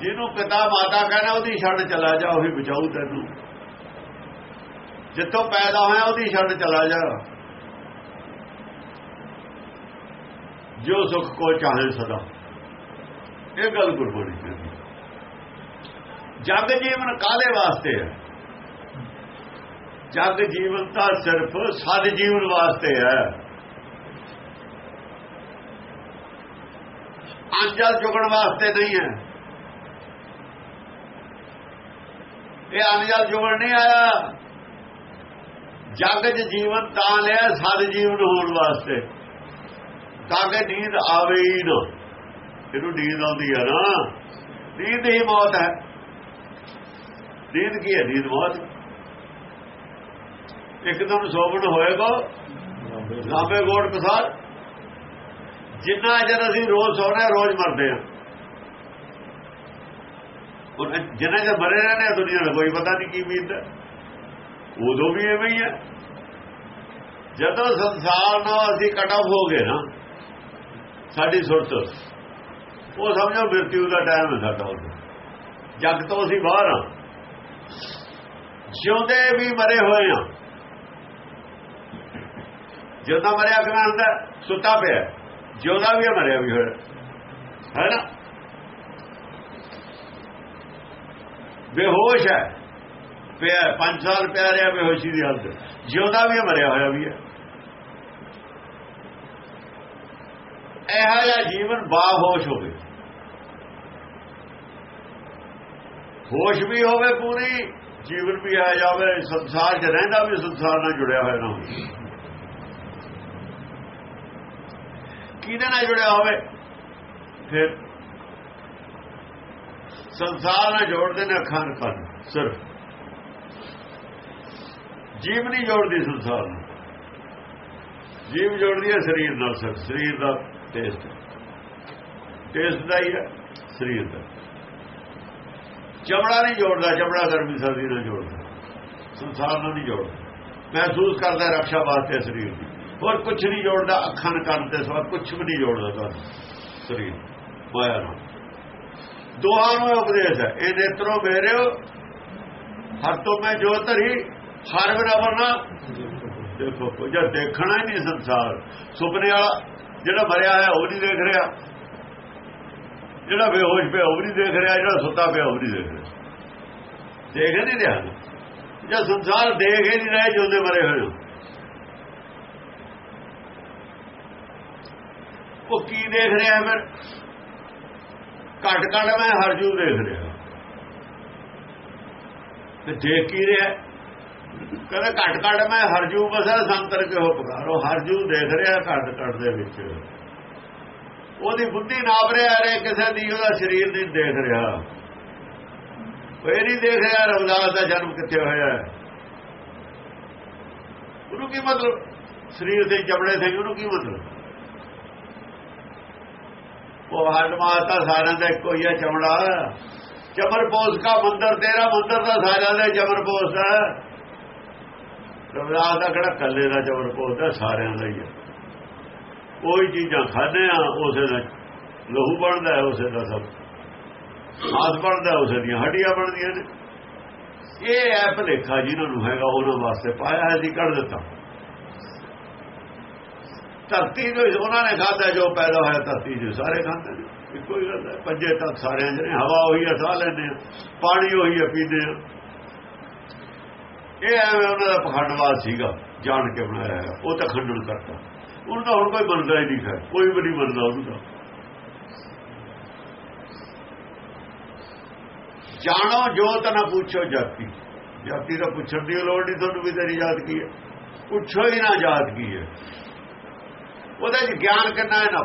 ਜਿਹਨੂੰ ਪਿਤਾ ਮਾਤਾ ਕਹਿੰਦਾ, ਉਹਦੀ ਛੱਡ ਚਲਾ ਜਾ, ਉਹੀ ਬਚਾਊ ਤੈਨੂੰ। ਜਿੱਥੋਂ ਪੈਦਾ ਹੋਇਆ, ਉਹਦੀ ਛੱਡ ਚਲਾ ਜਾ। ਜੋ ਸੁਖ ਕੋ ਚਾਹੇ ਸਦਾ। ਇਹ ਗੱਲ ਗੁਰਬਾਣੀ ਕਹਿੰਦੀ ਜਗ ਜੀਵਨ ਕਾਦੇ ਵਾਸਤੇ ਹੈ? ਜਗ ਜੀਵਨ ਤਾਂ ਸਿਰਫ ਸਦ ਜੀਵਨ ਵਾਸਤੇ ਹੈ। ਅੰਜਲ ਚੁਗਣ ਵਾਸਤੇ ਨਹੀਂ ਹੈ। ਇਹ ਅੰਜਲ ਚੁਗਣ ਨਹੀਂ ਆਇਆ। ਜਗ ਜ ਜੀਵਨ ਤਾਂ ਲਿਆ ਸਦ ਜੀਵਨ ਹੋਣ ਵਾਸਤੇ। ਤਾਂ ਕਿ ਨੀਂਦ ਆਵੇ ਹੀ ਨਾ। ਇਹਨੂੰ ਨੀਂਦ ਆਉਂਦੀ ਹੈ ਨਾ। ਨੀਂਦ ਹੀ ਮੌਤ ਹੈ। ਨੀਂਦ ਕੀ ਹੈ? ਨੀਂਦ ਮੌਤ। ਇੱਕਦਮ ਸੋਭਣ ਹੋਏਗਾ। ਲਾਂਬੇ ਗੋੜ ਪਸਾਰ। ਜਿੰਨਾ ਜਰ ਅਸੀਂ ਰੋਜ਼ ਸੋਣਾ ਰੋਜ਼ ਮਰਦੇ ਆ ਜਿੰਨਾ ਜਰ ਮਰੇ ਰਹਿੰਦੇ ਆ ਦੁਨੀਆ ਦਾ ਕੋਈ ਪਤਾ ਨਹੀਂ ਕੀ ਬੀਤਦਾ। ਉਦੋਂ ਵੀ ਐਵੇਂ ਹੀ ਹੈ। ਜਦੋਂ ਸੰਸਾਰ ਨਾਲ ਅਸੀਂ ਕਟ ਆਫ ਹੋ ਗਏ ਨਾ, ਸਾਡੀ ਸੁਰਤ, ਉਹ ਸਮਝੋ ਮਰਤਿਉ ਦਾ ਟਾਈਮ ਹੈ ਸਾਡਾ ਉਹ ਜਗ ਤੋਂ ਅਸੀਂ ਬਾਹਰ ਆ ਜਿਉਂਦੇ ਵੀ ਮਰੇ ਹੋਏ ਆ ਜਿਉਂਦਾ ਮਰਿਆ ਕਿਵੇਂ ਹੁੰਦਾ ਸੁੱਤਾ ਪਿਆ। ਜਿਉਂਦਾ ਵੀ ਮਰਿਆ ਵੀ ਹੋਇਆ। ਹੈ ਨਾ? ਬੇਹੋਸ਼ ਹੈ। ਪਿਆ 5 ਸਾਲ ਪਿਆ ਰਿਹਾ ਬੇਹੋਸ਼ੀ ਦੀ ਹਾਲਤ। ਜਿਉਂਦਾ ਵੀ ਮਰਿਆ ਹੋਇਆ ਵੀ ਹੈ ਇਹੋ ਜਿਹਾ ਜੀਵਨ ਬਾਹੋਸ਼ ਹੋਵੇ। ਹੋਸ਼ ਵੀ ਹੋਵੇ ਪੂਰੀ, ਜੀਵਨ ਵੀ ਆ ਜਾਵੇ ਸੰਸਾਰ 'ਚ ਰਹਿੰਦਾ ਵੀ ਸੰਸਾਰ ਨਾਲ ਜੁੜਿਆ ਹੋਇਆ ਨਾ ਹੋਵੇ। ਕਿਹਦੇ ਨਾਲ ਜੁੜਿਆ ਹੋਵੇ? ਫਿਰ ਸੰਸਾਰ ਨਾਲ ਜੋੜਦੇ ਨੇ ਅੱਖਾਂ ਕੰਨ ਸਿਰਫ ਜੀਵ ਨਹੀਂ ਜੋੜਦੀ ਸੰਸਾਰ ਨਾਲ ਜੀਵ ਜੋੜਦੀ ਹੈ ਸਰੀਰ ਨਾਲ ਸਿਰਫ ਸਰੀਰ ਦਾ ਟੇਸਟ ਟੇਸਟ ਦਾ ਹੀ ਹੈ ਸਰੀਰ ਦਾ। ਚਮੜਾ ਨਹੀਂ ਜੋੜਦਾ, ਚਮੜਾ ਗਰਮੀ, ਸਰਦੀ ਨਾਲ ਜੋੜਦਾ। ਸੰਸਾਰ ਨਾਲ ਨਹੀਂ ਜੋੜਦਾ। ਮਹਿਸੂਸ ਕਰਦਾ ਰੱਖਿਆ ਵਾਸਤੇ ਸਰੀਰ ਦੀ। ਹੋਰ ਕੁਝ ਨਹੀਂ ਜੋੜਦਾ, ਅੱਖਾਂ ਕੰਨ ਤੇ ਸਵਾ ਕੁਝ ਵੀ ਨਹੀਂ ਜੋੜਦਾ ਤੁਹਾਨੂੰ, ਸਰੀਰ, ਮਾਇਆ ਨਾਲ। ਦੋਹਾਂ ਨੂੰ ਉਪਦੇਸ਼ ਹੈ ਇਹ ਨੇਤਰੋ ਮੇਰਿਓ ਹਰ ਤੋਂ ਮੈਂ ਜੋ ਧਰੀ, ਹਰ ਬਰਾਬਰ ਨਾ। ਦੇਖੋ, ਕੋਈ ਦੇਖਣਾ ਹੀ ਨਹੀਂ ਸੰਸਾਰ, ਸੁਪਨੇ ਵਾਲਾ ਜਿਹੜਾ ਮਰਿਆ ਹੈ ਉਹ ਨਹੀਂ ਦੇਖ ਰਿਹਾ। ਜਿਹੜਾ ਬੇਹੋਸ਼ ਪਿਆ, ਉਹ ਨਹੀਂ ਦੇਖ ਰਿਹਾ, ਜਿਹੜਾ ਸੁੱਤਾ ਪਿਆ, ਉਹ ਨਹੀਂ ਦੇਖ ਰਿਹਾ। ਦੇਖ ਨਹੀਂ ਰਿਹਾ। ਜਾਂ ਸੰਸਾਰ ਦੇਖ ਹੀ ਨਹੀਂ ਰਹੇ ਜਿਉਂਦੇ ਮਰੇ ਹੋਏ ਉਹ ਕੀ ਦੇਖ ਰਿਹਾ ਫਿਰ? ਘਟ ਘਟ ਮੈਂ ਹਰਜੂ ਦੇਖ ਰਿਹਾ। ਤੇ ਦੇਖ ਕੀ ਰਿਹਾ ਕਹਿੰਦਾ ਘਟ ਘਟ ਮੈਂ ਹਰਜੂ ਬਸਾ ਸੰਤਰ ਕੇ ਹੋ ਪੁਕਾਰੋ। ਹਰਜੂ ਦੇਖ ਰਿਹਾ ਘਟ ਘਟ ਦੇ ਵਿੱਚ। ਉਹਦੀ ਬੁੱਧੀ ਨਾਪ ਰਿਹਾ ਰੇ ਕਿਸੇ ਦੀ ਉਹਦਾ ਸਰੀਰ ਨਹੀਂ ਦੇਖ ਰਿਹਾ। ਇਹ ਨਹੀਂ ਦੇਖ ਰਿਹਾ, ਰਵਦਾਸ ਦਾ ਜਨਮ ਕਿੱਥੇ ਹੋਇਆ ਉਹਨੂੰ ਕੀ ਮਤਲਬ? ਸਰੀਰ ਦੇ ਜਬੜੇ ਸੇ ਉਹਨੂੰ ਕੀ ਮਤਲਬ? ਉਹ ਮਾਤਾ ਸਾਰਿਆਂ ਦਾ ਇੱਕੋ ਹੀ ਹੈ ਚਮੜਾ ਚਮਰ ਪੋਸ ਦਾ ਮੰਦਰ, ਤੇਰਾ ਮੰਦਰ ਦਾ ਸਾਰਿਆਂ ਦਾ ਚਮਰ ਪੋਸ ਹੈ ਰਵਦਾਸ ਦਾ ਕਿਹੜਾ ਕੱਲੇ ਦਾ ਚਮਰ ਪੋਸ ਦਾ ਸਾਰਿਆਂ ਦਾ ਹੀ ਹੈ ਕੋਈ ਚੀਜ਼ਾਂ ਖਾਣੇ ਆ, ਉਸੇ ਦਾ ਲਹੂ ਬਣਦਾ ਹੈ, ਉਸੇ ਦਾ ਸਭ। ਹਾਥ ਬਣਦਾ ਉਸੇ ਦੀਆਂ ਹੱਡੀਆਂ ਬਣਦੀਆਂ ਨੇ। ਇਹ ਹੈ ਭਲੇਖਾ ਜਿਹਨਾਂ ਨੂੰ ਹੈਗਾ, ਉਹਨਾਂ ਵਾਸਤੇ ਪਾਇਆ ਹੈ ਕੱਢ ਦਿੱਤਾ। ਧਰਤੀ ਜੋ ਉਹਨਾਂ ਨੇ ਖਾਦਾ ਜੋ ਪੈਦਾ ਹੋਇਆ ਧਰਤੀ ਜੋ ਸਾਰੇ ਖਾਂਦੇ ਨੇ। ਇੱਕੋ ਹੀ ਗੱਲ ਹੈ। ਪੰਜੇ ਤੱਕ ਸਾਰਿਆਂ ਜਿਹੜੇ ਹਵਾ ਹੋਈ ਹੈ ਸਾਹ ਲੈਂਦੇ ਆ, ਪਾਣੀ ਹੋਈ ਹੈ ਪੀਂਦੇ ਆ। ਇਹ ਐਵੇਂ ਉਹਨਾਂ ਦਾ ਪਖੰਡਵਾਦ ਸੀਗਾ, ਜਾਣ ਕੇ ਬਣਾਇਆ ਹੈ ਉਹ ਤਾਂ ਖੰਡਨ ਕਰਤਾ। ਉਹਨੂੰ ਤਾਂ ਹੁਣ ਕੋਈ ਮੰਨਦਾ ਹੀ ਨਹੀਂ ਹੈ ਕੋਈ ਵੀ ਨਹੀਂ ਮੰਨਦਾ ਉਹਦਾ ਤਾਂ। ਜਾਣੋ ਜੋਤ ਨਾ ਪੁੱਛੋ ਜਾਤੀ। ਜਾਤੀ ਦਾ ਪੁੱਛਣ ਦੀ ਲੋੜ ਨਹੀਂ, ਤੁਹਾਨੂੰ ਵੀ ਤੇਰੀ ਜਾਤ ਕੀ ਹੈ? ਪੁੱਛੋ ਹੀ ਨਾ ਜਾਤ ਕੀ ਹੈ। ਉਹਦੇ 'ਚ ਗਿਆਨ ਕਿੰਨਾ ਹੈ ਨਾ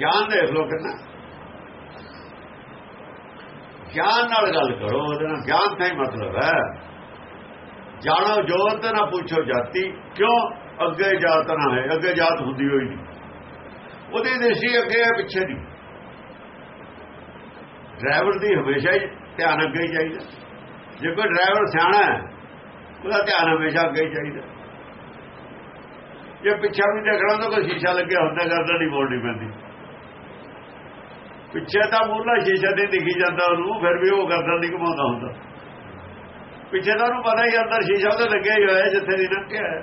ਗਿਆਨ ਦੇਖ ਲੋ ਕਿੰਨਾ। ਗਿਆਨ ਨਾਲ ਗੱਲ ਕਰੋ, ਉਹਦੇ ਨਾਲ ਗਿਆਨ ਦਾ ਹੀ ਮਤਲਬ ਹੈ। ਜਾਣੋ ਜੋਤ ਨਾ ਪੁੱਛੋ ਜਾਤੀ, ਕਿਉਂ ਅੱਗੇ ਜਾਤ ਨਾ ਹੈ, ਅੱਗੇ ਜਾਤ ਹੁੰਦੀ ਹੋਈ ਨਹੀਂ। ਉਹਦੀ ਦੇਸ਼ੀ ਅੱਗੇ ਹੈ, ਪਿੱਛੇ ਨਹੀਂ ਡਰਾਈਵਰ ਦੀ ਹਮੇਸ਼ਾ ਹੀ ਧਿਆਨ ਅੱਗੇ ਹੀ ਚਾਹੀਦਾ। ਜੇ ਕੋਈ ਡਰਾਈਵਰ ਸਿਆਣਾ ਹੈ ਉਹਦਾ ਧਿਆਨ ਹਮੇਸ਼ਾ ਅੱਗੇ ਹੀ ਚਾਹੀਦਾ। ਜੇ ਪਿੱਛੇ ਵੀ ਦੇਖਣਾ ਤਾਂ ਕੋਈ ਸ਼ੀਸ਼ਾ ਲੱਗਿਆ ਹੁੰਦਾ ਕਰਦਾ ਨਹੀਂ ਬੋਲਣੀ ਪੈਂਦੀ। ਪਿੱਛੇ ਤਾਂ ਮੂਲਾ ਸ਼ੀਸ਼ਾ ਤੇ ਦਿਖੀ ਜਾਂਦਾ, ਉਹਨੂੰ ਫਿਰ ਵੀ ਉਹ ਕਰਦਾ ਨਹੀਂ ਘਮਾਉਂਦਾ ਹੁੰਦਾ। ਪਿੱਛੇ ਤਾਂ ਉਹਨੂੰ ਪਤਾ ਹੀ ਅੰਦਰ ਸ਼ੀਸ਼ਾ ਤੇ ਲੱਗਿਆ ਹੀ ਹੋਇਆ, ਜਿੱਥੇ ਦੀ ਨੱਕਿਆ ਹੈ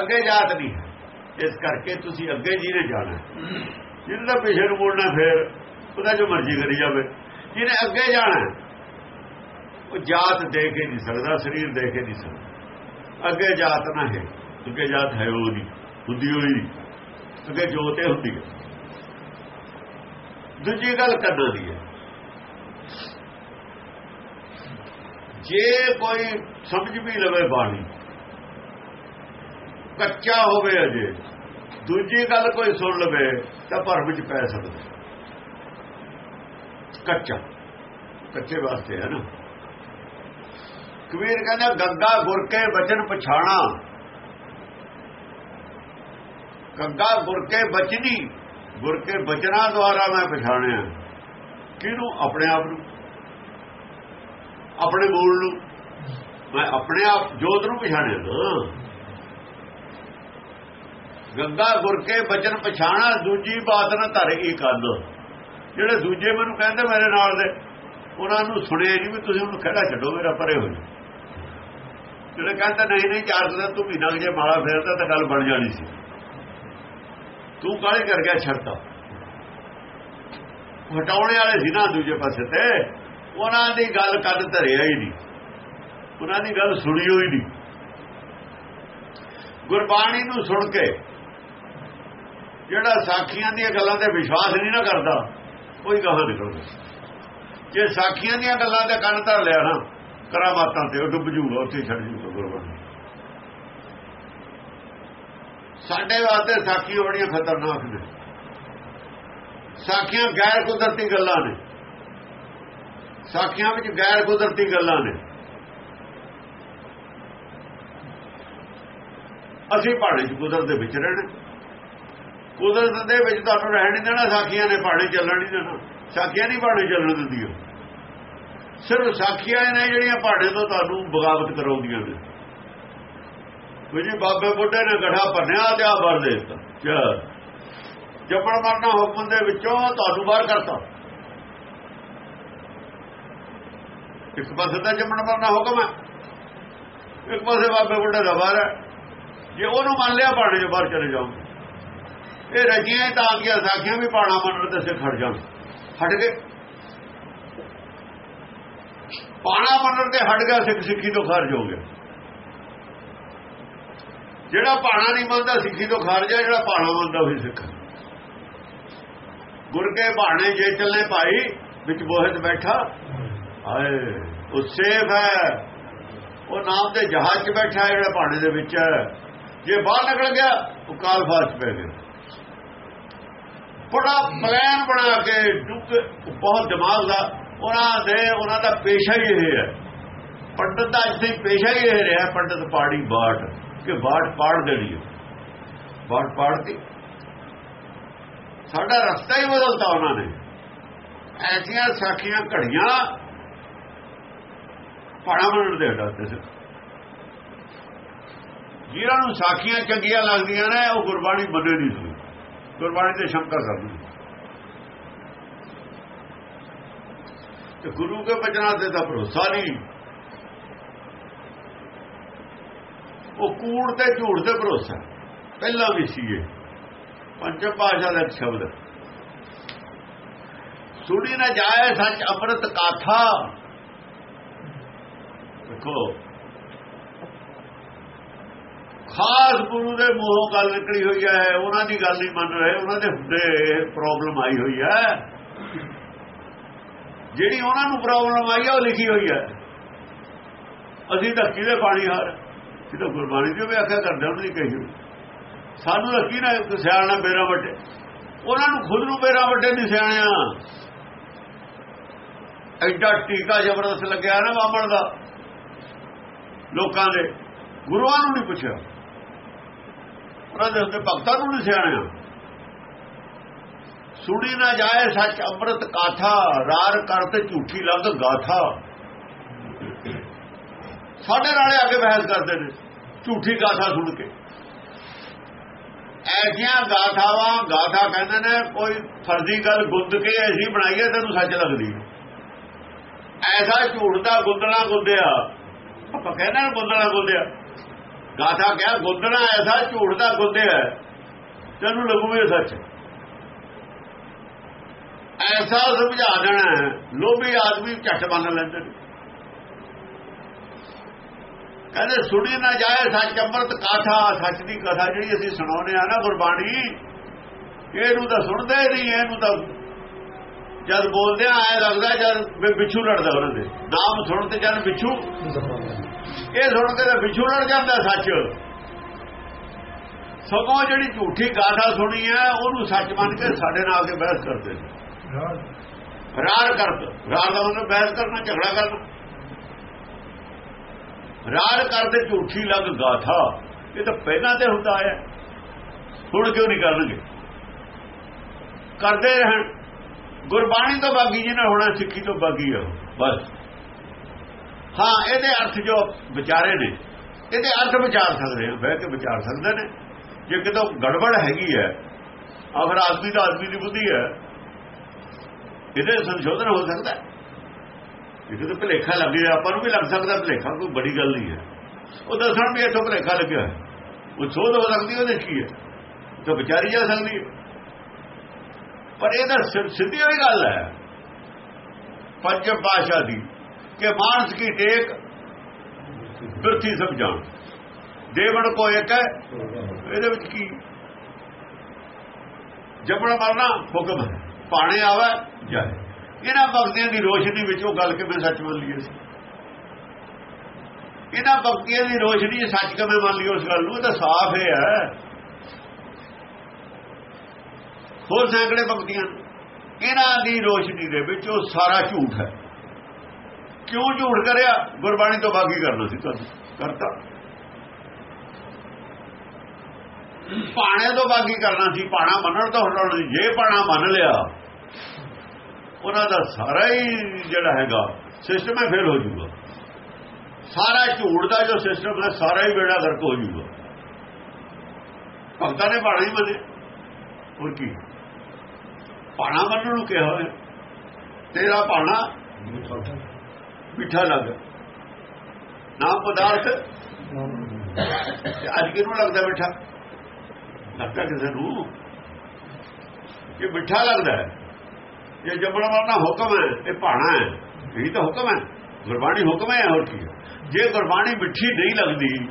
ਅੱਗੇ ਜਾਤ ਨਹੀਂ ਇਸ ਕਰਕੇ ਤੁਸੀਂ ਅੱਗੇ ਜਿਹਨੇ ਜਾਣਾ ਜਿਹਨੇ ਦਾ ਪਿਛੇ ਨੂੰ ਮੁੜਨਾ ਫਿਰ ਉਹਦਾ ਜੋ ਮਰਜ਼ੀ ਕਰੀ ਜਾਵੇ। ਜਿਹਨੇ ਅੱਗੇ ਜਾਣਾ ਉਹ ਜਾਤ ਦੇ ਕੇ ਨਹੀਂ ਸਕਦਾ, ਸਰੀਰ ਦੇ ਕੇ ਨਹੀਂ ਸਕਦਾ। ਅੱਗੇ ਜਾਤ ਨਾ ਹੈ, ਅੱਗੇ ਜਾਤ ਹੈ ਉਹ ਨਹੀਂ, ਹੁੰਦੀ ਹੋਈ ਅੱਗੇ ਜੋਤ ਜੋਤੇ ਹੁੰਦੀ ਹੈ। ਦੂਜੀ ਗੱਲ ਕਰਨਾ ਦੀ ਹੈ। ਜੇ ਕੋਈ ਸਮਝ ਵੀ ਲਵੇ ਬਾਣੀ, ਕੱਚਾ ਹੋਵੇ ਅਜੇ, ਦੂਜੀ ਗੱਲ ਕੋਈ ਸੁਣ ਲਵੇ, ਤਾਂ ਭਰਮ ਵਿੱਚ ਪੈ ਸਕਦਾ ਕੱਚਾ, ਕੱਚੇ ਵਾਸਤੇ ਹੈ ਨਾ। ਕਬੀਰ ਕਹਿੰਦਾ, ਗੱਗਾ ਗੁਰ ਕੇ ਬਚਨ ਪਛਾਣਾ। ਗੱਗਾ ਗੁਰ ਕੇ ਬਚਨੀ, ਗੁਰ ਕੇ ਬਚਨਾ ਦੁਆਰਾ ਮੈਂ ਪਛਾਣਿਆ। ਕਿਹਨੂੰ? ਆਪਣੇ ਆਪ ਨੂੰ। ਆਪਣੇ ਮੂਲ ਨੂੰ। ਮੈਂ ਆਪਣੇ ਆਪ, ਜੋਤ ਨੂੰ ਪਛਾਣਿਆ ਨਾ ਗੰਗਾ ਗੁਰ ਕੇ ਬਚਨ ਪਛਾਣਾ, ਦੂਜੀ ਬਾਤ ਨਾ ਧਰ ਕੀ ਕੰਨ ਜਿਹੜੇ ਦੂਜੇ ਮੈਨੂੰ ਕਹਿੰਦੇ ਮੇਰੇ ਨਾਲ ਦੇ, ਉਹਨਾਂ ਨੂੰ ਸੁਣਿਆ ਨਹੀਂ ਵੀ ਤੁਸੀਂ ਉਹਨੂੰ ਖੜਾ ਛੱਡੋ, ਮੇਰਾ ਪਰੇ ਹੋ ਜਿਹੜੇ ਕਹਿੰਦੇ, ਨਹੀਂ ਨਹੀਂ, ਚਾਰ ਦਿਨ ਤੂੰ ਮਹੀਨਾ ਜੇ ਮਾਲਾ ਫੇਰਦਾ ਤਾਂ ਗੱਲ ਬਣ ਜਾਣੀ ਸੀ। ਤੂੰ ਕਾਲੇ ਕਰ ਗਿਆ ਛੱਡਦਾ ਹਟਾਉਣੇ ਵਾਲੇ ਸੀ ਨਾ ਦੂਜੇ ਪਾਸੇ ਤੇ। ਉਹਨਾਂ ਦੀ ਗੱਲ ਕੱਢ ਧਰਿਆ ਹੀ ਨਹੀਂ। ਉਹਨਾਂ ਦੀ ਗੱਲ ਸੁਣੀ ਹੋਈ ਨਹੀਂ। ਗੁਰਬਾਣੀ ਨੂੰ ਸੁਣ ਕੇ ਜਿਹੜਾ ਸਾਖੀਆਂ ਦੀਆਂ ਗੱਲਾਂ ਤੇ ਵਿਸ਼ਵਾਸ ਨਹੀਂ ਨਾ ਕਰਦਾ ਕੋਈ ਗਾਹਾਂ ਨਿਕਲਦਾ। ਜੇ ਸਾਖੀਆਂ ਦੀਆਂ ਗੱਲਾਂ ਤੇ ਕੰਨ ਧਰ ਲਿਆ ਨਾ ਕਰਾਮਾਤਾਂ ਤੇ, ਉਹ ਡੁੱਬ ਜੂਗਾ, ਉੱਥੇ ਛੱਡ ਜੂਗਾ ਗੁਰਬਾਣੀ। ਸਾਡੇ ਵਾਸਤੇ ਸਾਖੀ ਬੜੀਆਂ ਖਤਰਨਾਕ ਨੇ। ਸਾਖੀਆਂ ਗੈਰ ਕੁਦਰਤੀ ਗੱਲਾਂ ਨੇ। ਸਾਖੀਆਂ ਵਿੱਚ ਗੈਰ ਕੁਦਰਤੀ ਗੱਲਾਂ ਨੇ। ਅਸੀਂ ਪਹਾੜੇ 'ਚ ਕੁਦਰਤ ਦੇ ਵਿੱਚ ਰਹਿਣਾ। ਕੁਦਰਤ ਦੇ ਵਿੱਚ ਤੁਹਾਨੂੰ ਰਹਿਣ ਨਹੀਂ ਦੇਣਾ, ਸਾਖੀਆਂ ਨੇ ਪਾਣੀ ਚੱਲਣ ਨਹੀਂ ਦੇਣਾ। ਸਾਖੀਆਂ ਨਹੀਂ ਪਾਣੀ ਚੱਲਣ ਦਿੰਦੀਆਂ। ਸਿਰਫ ਸਾਖੀਆਂ ਨੇ ਜਿਹੜੀਆਂ ਪਾੜੇ ਤੋਂ ਤੁਹਾਨੂੰ ਬਗਾਵਤ ਕਰਾਉਂਦੀਆਂ ਨੇ। ਉਹ ਜੀ ਬਾਬੇ ਬੁੱਢੇ ਨੇ ਗਠਾ ਭੰਨਿਆ ਤੇ ਆ ਵਰ ਦੇ ਦਿੱਤਾ। ਜਪਣ ਮਰਨਾ ਹੁਕਮ ਦੇ ਵਿੱਚੋਂ ਤੁਹਾਨੂੰ ਬਾਹਰ ਕਰਤਾ। ਇੱਕ ਪਾਸੇ ਤਾਂ ਜਪਣ ਮਰਨਾ ਹੁਕਮ ਹੈ। ਇੱਕ ਪਾਸੇ ਬਾਬੇ ਬੁੱਢੇ ਦਾ ਬਾਹਰ ਹੈ। ਜੇ ਉਹਨੂੰ ਮੰਨ ਲਿਆ ਪਾਣੇ ਦੇ ਬਾਹਰ ਚਲੇ ਜਾਓ। ਇਹ ਰਜੀਆਂ ਤਾਂ ਆ ਗਿਆ ਸਾਖੀਆਂ ਵੀ ਪਾਣਾ ਮੰਨਣ ਤੇ ਸੇ ਖੜ ਜਾਣ। ਹਟ ਗਏ ਪਾਣਾ ਮੰਨਣ ਤੇ ਹਟ ਗਿਆ, ਸਿੱਖ ਸਿੱਖੀ ਤੋਂ ਖਾਰਜ ਹੋ ਗਿਆ। ਜਿਹੜਾ ਪਾਣਾ ਨਹੀਂ ਮੰਨਦਾ, ਸਿੱਖੀ ਤੋਂ ਖਾਰਜ ਹੈ, ਜਿਹੜਾ ਪਾਣਾ ਮੰਨਦਾ ਉਹ ਸਿੱਖ। ਗੁਰ ਕੇ ਬਾਣੇ ਜੇ ਚੱਲੇ ਭਾਈ, ਵਿੱਚ ਬੋਹਤ ਬੈਠਾ। ਹਾਏ, ਉਹ ਸੇਫ ਹੈ। ਉਹ ਨਾਮ ਦੇ ਜਹਾਜ਼ 'ਚ ਬੈਠਾ ਜਿਹੜਾ ਬਾਣੇ ਦੇ ਵਿੱਚ ਹੈ। ਜੇ ਬਾਹਰ ਨਿਕਲ ਗਿਆ, ਉਹ ਕਾਲ ਫਾਸ ਪੈ ਗਿਆ। ਬੜਾ ਪਲਾਨ ਬਣਾ ਕੇ, ਡੁੱਬ ਬਹੁਤ ਦਿਮਾਗ ਦਾ ਉਹਨਾਂ ਦੇ, ਉਹਨਾਂ ਦਾ ਪੇਸ਼ਾ ਹੀ ਇਹ ਹੈ। ਪੰਡਤ ਦਾ ਇੱਥੇ ਪੇਸ਼ਾ ਹੀ ਇਹ ਰਿਹਾ, ਪੰਡਤ ਪਾੜੀ ਬਾਟ ਕਿ ਬਾਟ ਪਾੜ ਦੇਣੀ ਹੈ। ਬਾਟ ਪਾੜਤੀ। ਸਾਡਾ ਰਸਤਾ ਹੀ ਬਦਲਤਾ ਉਹਨਾਂ ਨੇ। ਐਸੀਆਂ ਸਾਖੀਆਂ ਘੜੀਆਂ ਪਾਣਾ ਮੰਨਣ ਦੇ ਹਟਾਤੇ ਸੀ। ਜਿਹਨਾਂ ਨੂੰ ਸਾਖੀਆਂ ਚੰਗੀਆਂ ਲੱਗਦੀਆਂ ਨੇ, ਉਹ ਗੁਰਬਾਣੀ ਮੰਨੇ ਨਹੀਂ ਸੀ। ਗੁਰਬਾਣੀ ਤੇ ਸ਼ੰਕਾ ਕਰਦੀ ਤੇ ਗੁਰੂ ਕੇ ਬਚਨਾਂ ਤੇ ਤਾਂ ਭਰੋਸਾ ਨਹੀਂ। ਉਹ ਕੂੜ ਤੇ ਝੂਠ ਤੇ ਭਰੋਸਾ। ਪਹਿਲਾਂ ਵੀ ਸੀ ਇਹ। ਪੰਜ ਭਾਸ਼ਾ ਦਾ ਸ਼ਬਦ। ਸੁਣੀ ਨਾ ਜਾਏ ਸੱਚ ਅੰਮ੍ਰਿਤ ਕਾਥਾ ਦੇਖੋ। ਖਾਸ ਗੁਰੂ ਦੇ ਮੂੰਹੋਂ ਗੱਲ ਨਿਕਲੀ ਹੋਈ ਹੈ, ਉਹਨਾਂ ਦੀ ਗੱਲ ਨਹੀਂ ਮੰਨ ਰਹੇ, ਉਹਨਾਂ ਦੇ ਹੁੰਦੇ ਪ੍ਰੋਬਲਮ ਆਈ ਹੋਈ ਹੈ। ਜਿਹੜੀ ਉਹਨਾਂ ਨੂੰ ਪ੍ਰੋਬਲਮ ਆਈ ਹੈ ਉਹ ਲਿਖੀ ਹੋਈ ਹੈ ਅਸੀਂ ਤਾਂ ਕਿਹਦੇ ਪਾਣੀ ਹਾਰ। ਇਹ ਤਾਂ ਗੁਰਬਾਣੀ ਦੀ ਵਿਆਖਿਆ ਕਰਦੇ ਉਹਨਾਂ ਦੀ ਕਹੀ ਸਾਨੂੰ ਲੱਗੀ ਨਾ ਸਿਆਣਾ ਬੇਰਾ ਵੱਡੇ। ਉਹਨਾਂ ਨੂੰ ਖੁਦ ਨੂੰ ਮੇਰਾ ਵੱਡੇ ਨਹੀਂ ਸਿਆਣਿਆ। ਐਡਾ ਟੀਕਾ ਜ਼ਬਰਦਸਤ ਲੱਗਿਆ ਨਾ ਬਾਮਣ ਦਾ। ਲੋਕਾਂ ਦੇ। ਗੁਰੂਆਂ ਨੂੰ ਨਹੀਂ ਪੁੱਛਿਆ। ਉਹਨਾਂ ਦੇ ਹੁੰਦੇ ਭਗਤਾਂ ਨੂੰ ਨਹੀਂ ਸਿਆਣਿਆ। ਸੁਣੀ ਨਾ ਜਾਏ ਸੱਚ ਅੰਮ੍ਰਿਤ ਕਾਥਾ ਰਾਰ ਕਰਤ ਝੂਠੀ ਲੱਗ ਗਾਥਾ। ਸਾਡੇ ਨਾਲੇ ਆ ਬਹਿਸ ਕਰਦੇ ਨੇ, ਝੂਠੀ ਗਾਥਾ ਸੁਣ ਕੇ। ਐਸੀਆਂ ਗਾਥਾਵਾਂ, ਗਾਥਾ ਕਹਿੰਦੇ ਨੇ, ਕੋਈ ਫਰਜ਼ੀ ਗੱਲ ਗੁੰਦ ਕੇ ਐਸੀ ਬਣਾਈਏ, ਤੈਨੂੰ ਸੱਚ ਲੱਗਦੀ ਐਸਾ ਝੂਠ ਦਾ ਗੁੰਦਣਾ ਗੁੰਦਿਆ। ਆਪਾਂ ਕਹਿੰਦੇ ਨੇ ਗੁੰਦਣਾ ਗੁੰਦਿਆ। ਗਾਥਾ ਕਿਹਾ, ਗੁੰਦਣਾ ਐਸਾ ਝੂਠ ਦਾ ਗੁੰਦਿਆ। ਤੈਨੂੰ ਲੱਗੂ ਸੱਚ। ਐਸਾ ਸਮਝਾ ਦੇਣਾ ਲੋਭੀ ਆਦਮੀ ਝੱਟ ਮੰਨ ਲੈਂਦੇ ਨੇ। ਕਹਿੰਦੇ, ਸੁਣੀ ਨਾ ਜਾਏ ਸੱਚ ਅੰਮ੍ਰਿਤ ਕਾਥਾ ਸੱਚ ਦੀ ਕਥਾ ਜਿਹੜੀ ਅਸੀਂ ਸੁਣਾਉਨੇ ਆ ਨਾ ਗੁਰਬਾਣੀ, ਇਹਨੂੰ ਤਾਂ ਸੁਣਦੇ ਨਹੀਂ, ਇਹਨੂੰ ਤਾਂ ਜਦ ਬੋਲਦੇ ਆ ਐ ਲੱਗਦਾ ਜਦ ਵਿਛੂ ਲੜਦਾ ਉਹਨਾਂ ਦੇ। ਨਾਮ ਸੁਣ ਤੇ ਜਦ ਵਿਛੂ ਇਹ ਸੁਣ ਕੇ ਤਾਂ ਵਿਛੂ ਲੜ ਜਾਂਦਾ ਸੱਚ। ਸਗੋਂ ਜਿਹੜੀ ਝੂਠੀ ਗਾਥਾ ਸੁਣੀ ਹੈ, ਉਹਨੂੰ ਸੱਚ ਮੰਨ ਕੇ ਸਾਡੇ ਨਾਲ ਆ ਕੇ ਬਹਿਸ ਕਰਦੇ ਨੇ। ਰਾਰ ਕਰਦ ਰਾਰ ਦਾ। ਮਤਲਬ ਬਹਿਸ ਕਰਨਾ, ਝਗੜਾ ਕਰਨਾ। ਰਾਰ ਕਰਦੇ ਝੂਠੀ ਲੱਗ ਗਾਥਾ। ਇਹ ਤਾਂ ਪਹਿਲਾਂ ਤੇ ਹੁੰਦਾ ਆਇਆ। ਹੁਣ ਕਿਉਂ ਨਹੀਂ ਕਰਨਗੇ? ਕਰਦੇ ਰਹਿਣ। ਗੁਰਬਾਣੀ ਤੋਂ ਬਾਗੀ ਜਿਹਨਾਂ ਹੋਣਾ, ਸਿੱਖੀ ਤੋਂ ਬਾਗੀ ਆ ਬਸ। ਹਾਂ, ਇਹਦੇ ਅਰਥ ਜੋ ਵਿਚਾਰੇ ਨੇ, ਇਹਦੇ ਅਰਥ ਵਿਚਾਰ ਸਕਦੇ ਆ। ਬਹਿ ਕੇ ਵਿਚਾਰ ਸਕਦੇ ਨੇ। ਜੇ ਕਿਤੋਂ ਗੜਬੜ ਹੈਗੀ ਹੈ ਆਖਰ ਆਦਮੀ ਦਾ ਆਦਮੀ ਦੀ ਬੁੱਧੀ ਹੈ ਇਹਦੇ ਸੰਸ਼ੋਧਨ ਹੋ ਸਕਦਾ। ਹੈ ਇਹ ਤਾਂ ਭਲੇਖਾ ਲੱਗ ਗਿਆ, ਆਪਾਂ ਨੂੰ ਵੀ ਲੱਗ ਸਕਦਾ ਭਲੇਖਾ, ਕੋਈ ਬੜੀ ਗੱਲ ਨਹੀਂ ਹੈ। ਉਹ ਦੱਸਣ ਵੀ ਇੱਥੋਂ ਭਲੇਖਾ ਲੱਗਿਆ ਉਹ ਸੋਧ ਹੋ ਸਕਦੀ ਉਹਦੇ ਕੀ ਹੈ? ਤਾਂ ਵਿਚਾਰੀ ਜਾ ਸਕਦੀ ਹੈ। ਪਰ ਇਹ ਤਾਂ ਸਿੱਧੀ ਹੋਈ ਗੱਲ ਹੈ। ਪੰਜ ਪਾਸ਼ਾ ਦੀ, ਕਿ ਮਾਨਸ ਕੀ ਟੇਕ ਬਿਰਥੀ ਸਮਝਾਣ ਦੇਵਣ ਕੋ ਇੱਕ ਹੈ, ਇਹਦੇ ਵਿੱਚ ਕੀ? ਜਪਣਾ ਮਰਨਾ ਹੁਕਮ ਹੈ। ਪਾਣੇ ਆਵੇ। ਜਾਏ ਇਹਨਾਂ ਭਗਤੀਆਂ ਦੀ ਰੋਸ਼ਨੀ ਵਿੱਚ ਉਹ ਗੱਲ ਕਿਵੇਂ ਸੱਚ ਮੰਨ ਲਈਏ ਸੀ ਇਹਨਾਂ ਭਗਤੀਆਂ ਦੀ ਰੋਸ਼ਨੀ ਸੱਚ ਕਿਵੇਂ ਮੰਨ ਲਈਏ ਉਸ ਗੱਲ ਨੂੰ? ਤਾਂ ਸਾਫ਼ ਹੈ। ਹੋਰ ਸੈਂਕੜੇ ਭਗਤੀਆਂ ਇਹਨਾਂ ਦੀ ਰੋਸ਼ਨੀ ਦੇ ਵਿੱਚ ਉਹ ਸਾਰਾ ਝੂਠ ਹੈ। ਕਿਉਂ ਝੂਠ ਕਰਿਆ? ਗੁਰਬਾਣੀ ਤੋਂ ਬਾਗੀ ਕਰਨਾ ਸੀ ਤੁਹਾਨੂੰ। ਕਰਤਾ। ਪਾਣੇ ਤੋਂ ਬਾਕੀ ਕਰਨਾ ਸੀ। ਪਾਣਾ ਮੰਨਣ ਤੋਂ ਹਟਾਉਣਾ ਸੀ ਜੇ ਪਾਣਾ ਮੰਨ ਲਿਆ ਉਹਨਾਂ ਦਾ ਸਾਰਾ ਹੀ ਜਿਹੜਾ ਹੈਗਾ ਸਿਸਟਮ ਹੈ ਫੇਲ ਹੋ ਜਾਊਗਾ। ਸਾਰਾ ਝੂੜ ਦਾ ਜੋ ਸਿਸਟਮ ਹੈ, ਸਾਰਾ ਹੀ ਬੇੜਾ ਗਰਕ ਹੋ ਜਾਊਗਾ। ਭਗਤਾਂ ਨੇ ਬਾਣਾ ਹੀ ਮੰਨੇ। ਹੋਰ ਕੀ? ਪਾਣਾ ਮੰਨਣ ਨੂੰ ਕਿਹਾ ਹੋਇਆ। ਤੇਰਾ ਪਾਣਾ ਮਿੱਠਾ ਲੱਗ। ਨਾਮ ਪਦਾਰਥ। ਅੱਜ ਕਿਹਨੂੰ ਲੱਗਦਾ ਮਿੱਠਾ? ਲੱਗਦਾ ਕਿਸੇ ਨੂੰ। ਇਹ ਮਿੱਠਾ ਲੱਗਦਾ ਹੈ ਜੇ ਜੰਮਣ ਵਾਲਾ ਹੁਕਮ ਹੈ, ਇਹ ਭਾਣਾ ਹੈ। ਇਹ ਤਾਂ ਹੁਕਮ ਹੈ। ਗੁਰਬਾਣੀ ਹੁਕਮ ਹੈ, ਹੋਰ ਕੀ ਜੇ ਗੁਰਬਾਣੀ ਮਿੱਠੀ ਨਹੀਂ ਲੱਗਦੀ,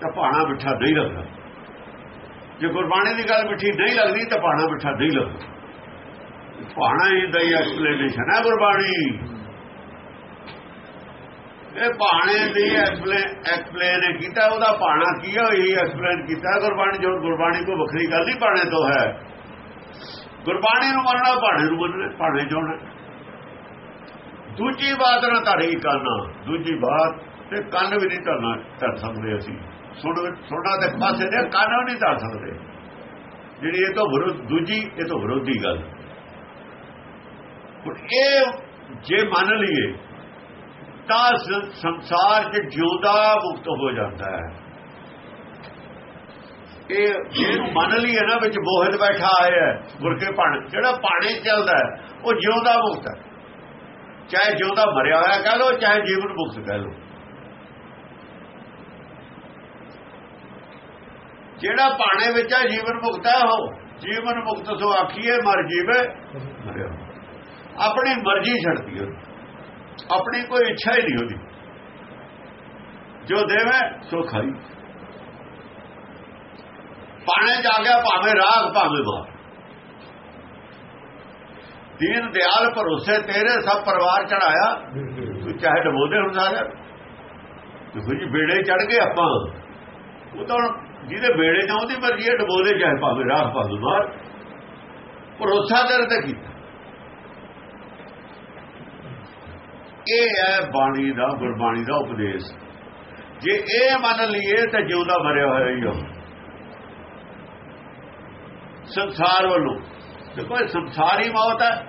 ਤਾਂ ਭਾਣਾ ਮਿੱਠਾ ਨਹੀਂ ਲੱਗਦਾ। ਜੇ ਗੁਰਬਾਣੀ ਦੀ ਗੱਲ ਮਿੱਠੀ ਨਹੀਂ ਲੱਗਦੀ, ਤਾਂ ਭਾਣਾ ਮਿੱਠਾ ਨਹੀਂ ਲੱਗਦਾ। ਭਾਣਾ ਹੀ ਦਾ ਹੀ ਐਕਸਪਲੇਨੇਸ਼ਨ ਹੈ ਗੁਰਬਾਣੀ। ਇਹ ਪਾਣੇ ਦੀ ਐਕਸਪਲੇਨ ਕੀਤਾ, ਉਹਦਾ ਪਾਣਾ ਕੀ ਹੈ ਇਹ ਐਕਸਪਲੇਨ ਕੀਤਾ। ਗੁਰਬਾਣੀ ਜੋ ਗੁਰਬਾਣੀ ਕੋਈ ਵੱਖਰੀ ਗੱਲ ਨਹੀਂ ਪਾਣੇ ਤੋਂ ਹੈ। ਗੁਰਬਾਣੀ ਨੂੰ ਮੰਨਣਾ ਪਾਣੇ ਨੂੰ ਮੰਨਣਾ ਪਾਣੇ ਚੋਣਾ ਦੂਜੀ ਬਾਤ ਨਾ ਧੜੀ ਕਰਨਾ ਦੂਜੀ ਬਾਤ ਤੇ ਕੰਨ ਵੀ ਨਹੀਂ ਧਰਨਾ ਧਰ ਸਕਦੇ ਅਸੀਂ। ਸੁਣ ਸੁਣਨਾ ਤੇ ਪਾਸੇ ਨੇ ਕੰਨ ਨਹੀਂ ਧਰ ਸਕਦੇ। ਜਿਹੜੀ ਇਹ ਤੋਂ ਵਿਰੋਧ ਦੂਜੀ ਇਹ ਤੋਂ ਵਿਰੋਧੀ ਗੱਲ। ਹੁਣ ਇਹ ਜੇ ਮੰਨ ਲਈਏ, ਤਾਂ ਸੰਸਾਰ 'ਚ ਜਿਉਂਦਾ ਮੁਕਤ ਹੋ ਜਾਂਦਾ ਹੈ। ਇਹ ਜਿਹਨੂੰ ਮੰਨ ਲਈਏ ਨਾ ਵਿੱਚ ਬੋਹਦ ਬੈਠਾ ਆਇਆ ਗੁਰਕੇ ਪਣ। ਜਿਹੜਾ ਪਾਣੀ ਚੱਲਦਾ ਉਹ ਜਿਉਂਦਾ ਮੁਕਤ ਹੈ। ਚਾਹੇ ਜਿਉਂਦਾ ਮਰਿਆ ਹੋਇਆ ਕਹ ਲੋ ਚਾਹੇ ਜੀਵਨ ਮੁਕਤ ਕਹ ਲੋ ਜਿਹੜਾ ਪਾਣੇ ਵਿੱਚ ਹੈ, ਜੀਵਨ ਮੁਕਤ ਹੈ ਉਹ। ਜੀਵਨ ਮੁਕਤ ਸੋ ਆਖੀਏ, ਮਰ ਜੀਵੇ, ਮਰਿਆ ਆਪਣੀ ਮਰਜ਼ੀ ਛੱਡਦੀ ਉਹ ਆਪਣੀ ਕੋਈ ਇੱਛਾ ਹੀ ਨਹੀਂ ਉਹਦੀ। ਜੋ ਦੇਵੇ, ਸੋ ਖਾਈ। ਪਾਣੇ ਜਾ ਗਿਆ, ਭਾਵੇਂ ਰਾਗ, ਭਾਵੇਂ ਮਾਰ ਦੀਨ ਦਿਆਲ ਭਰੋਸੇ ਤੇਰੇ, ਸਭ ਪਰਿਵਾਰ ਚੜਾਇਆ ਤੂੰ ਚਾਹੇ ਡਬੋਦੇ ਹੁਣ ਸਾਰੇ ਦੇਖੋ ਜੀ ਬੇੜੇ ਚੜ ਗਏ ਆਪਾਂ। ਉਹ ਤਾਂ ਜਿਹਦੇ ਬੇੜੇ ਚ ਉਹਦੀ ਮਰਜ਼ੀ ਹੈ, ਡਬੋਦੇ ਚਾਹੇ ਭਾਵੇਂ ਰਾਗ, ਭਾਵੇਂ ਬਾਹਰ ਭਰੋਸਾ ਤੇਰੇ ਤੇ ਕੀਤਾ। ਇਹ ਹੈ ਬਾਣੀ ਦਾ, ਗੁਰਬਾਣੀ ਦਾ ਉਪਦੇਸ਼। ਜੇ ਇਹ ਮੰਨ ਲਈਏ, ਤਾਂ ਜਿਉਂਦਾ ਮਰਿਆ ਹੋਇਆ ਹੀ ਹੋ ਸੰਸਾਰ ਵੱਲੋਂ। ਦੇਖੋ, ਇਹ ਸੰਸਾਰੀ ਮੌਤ ਹੈ।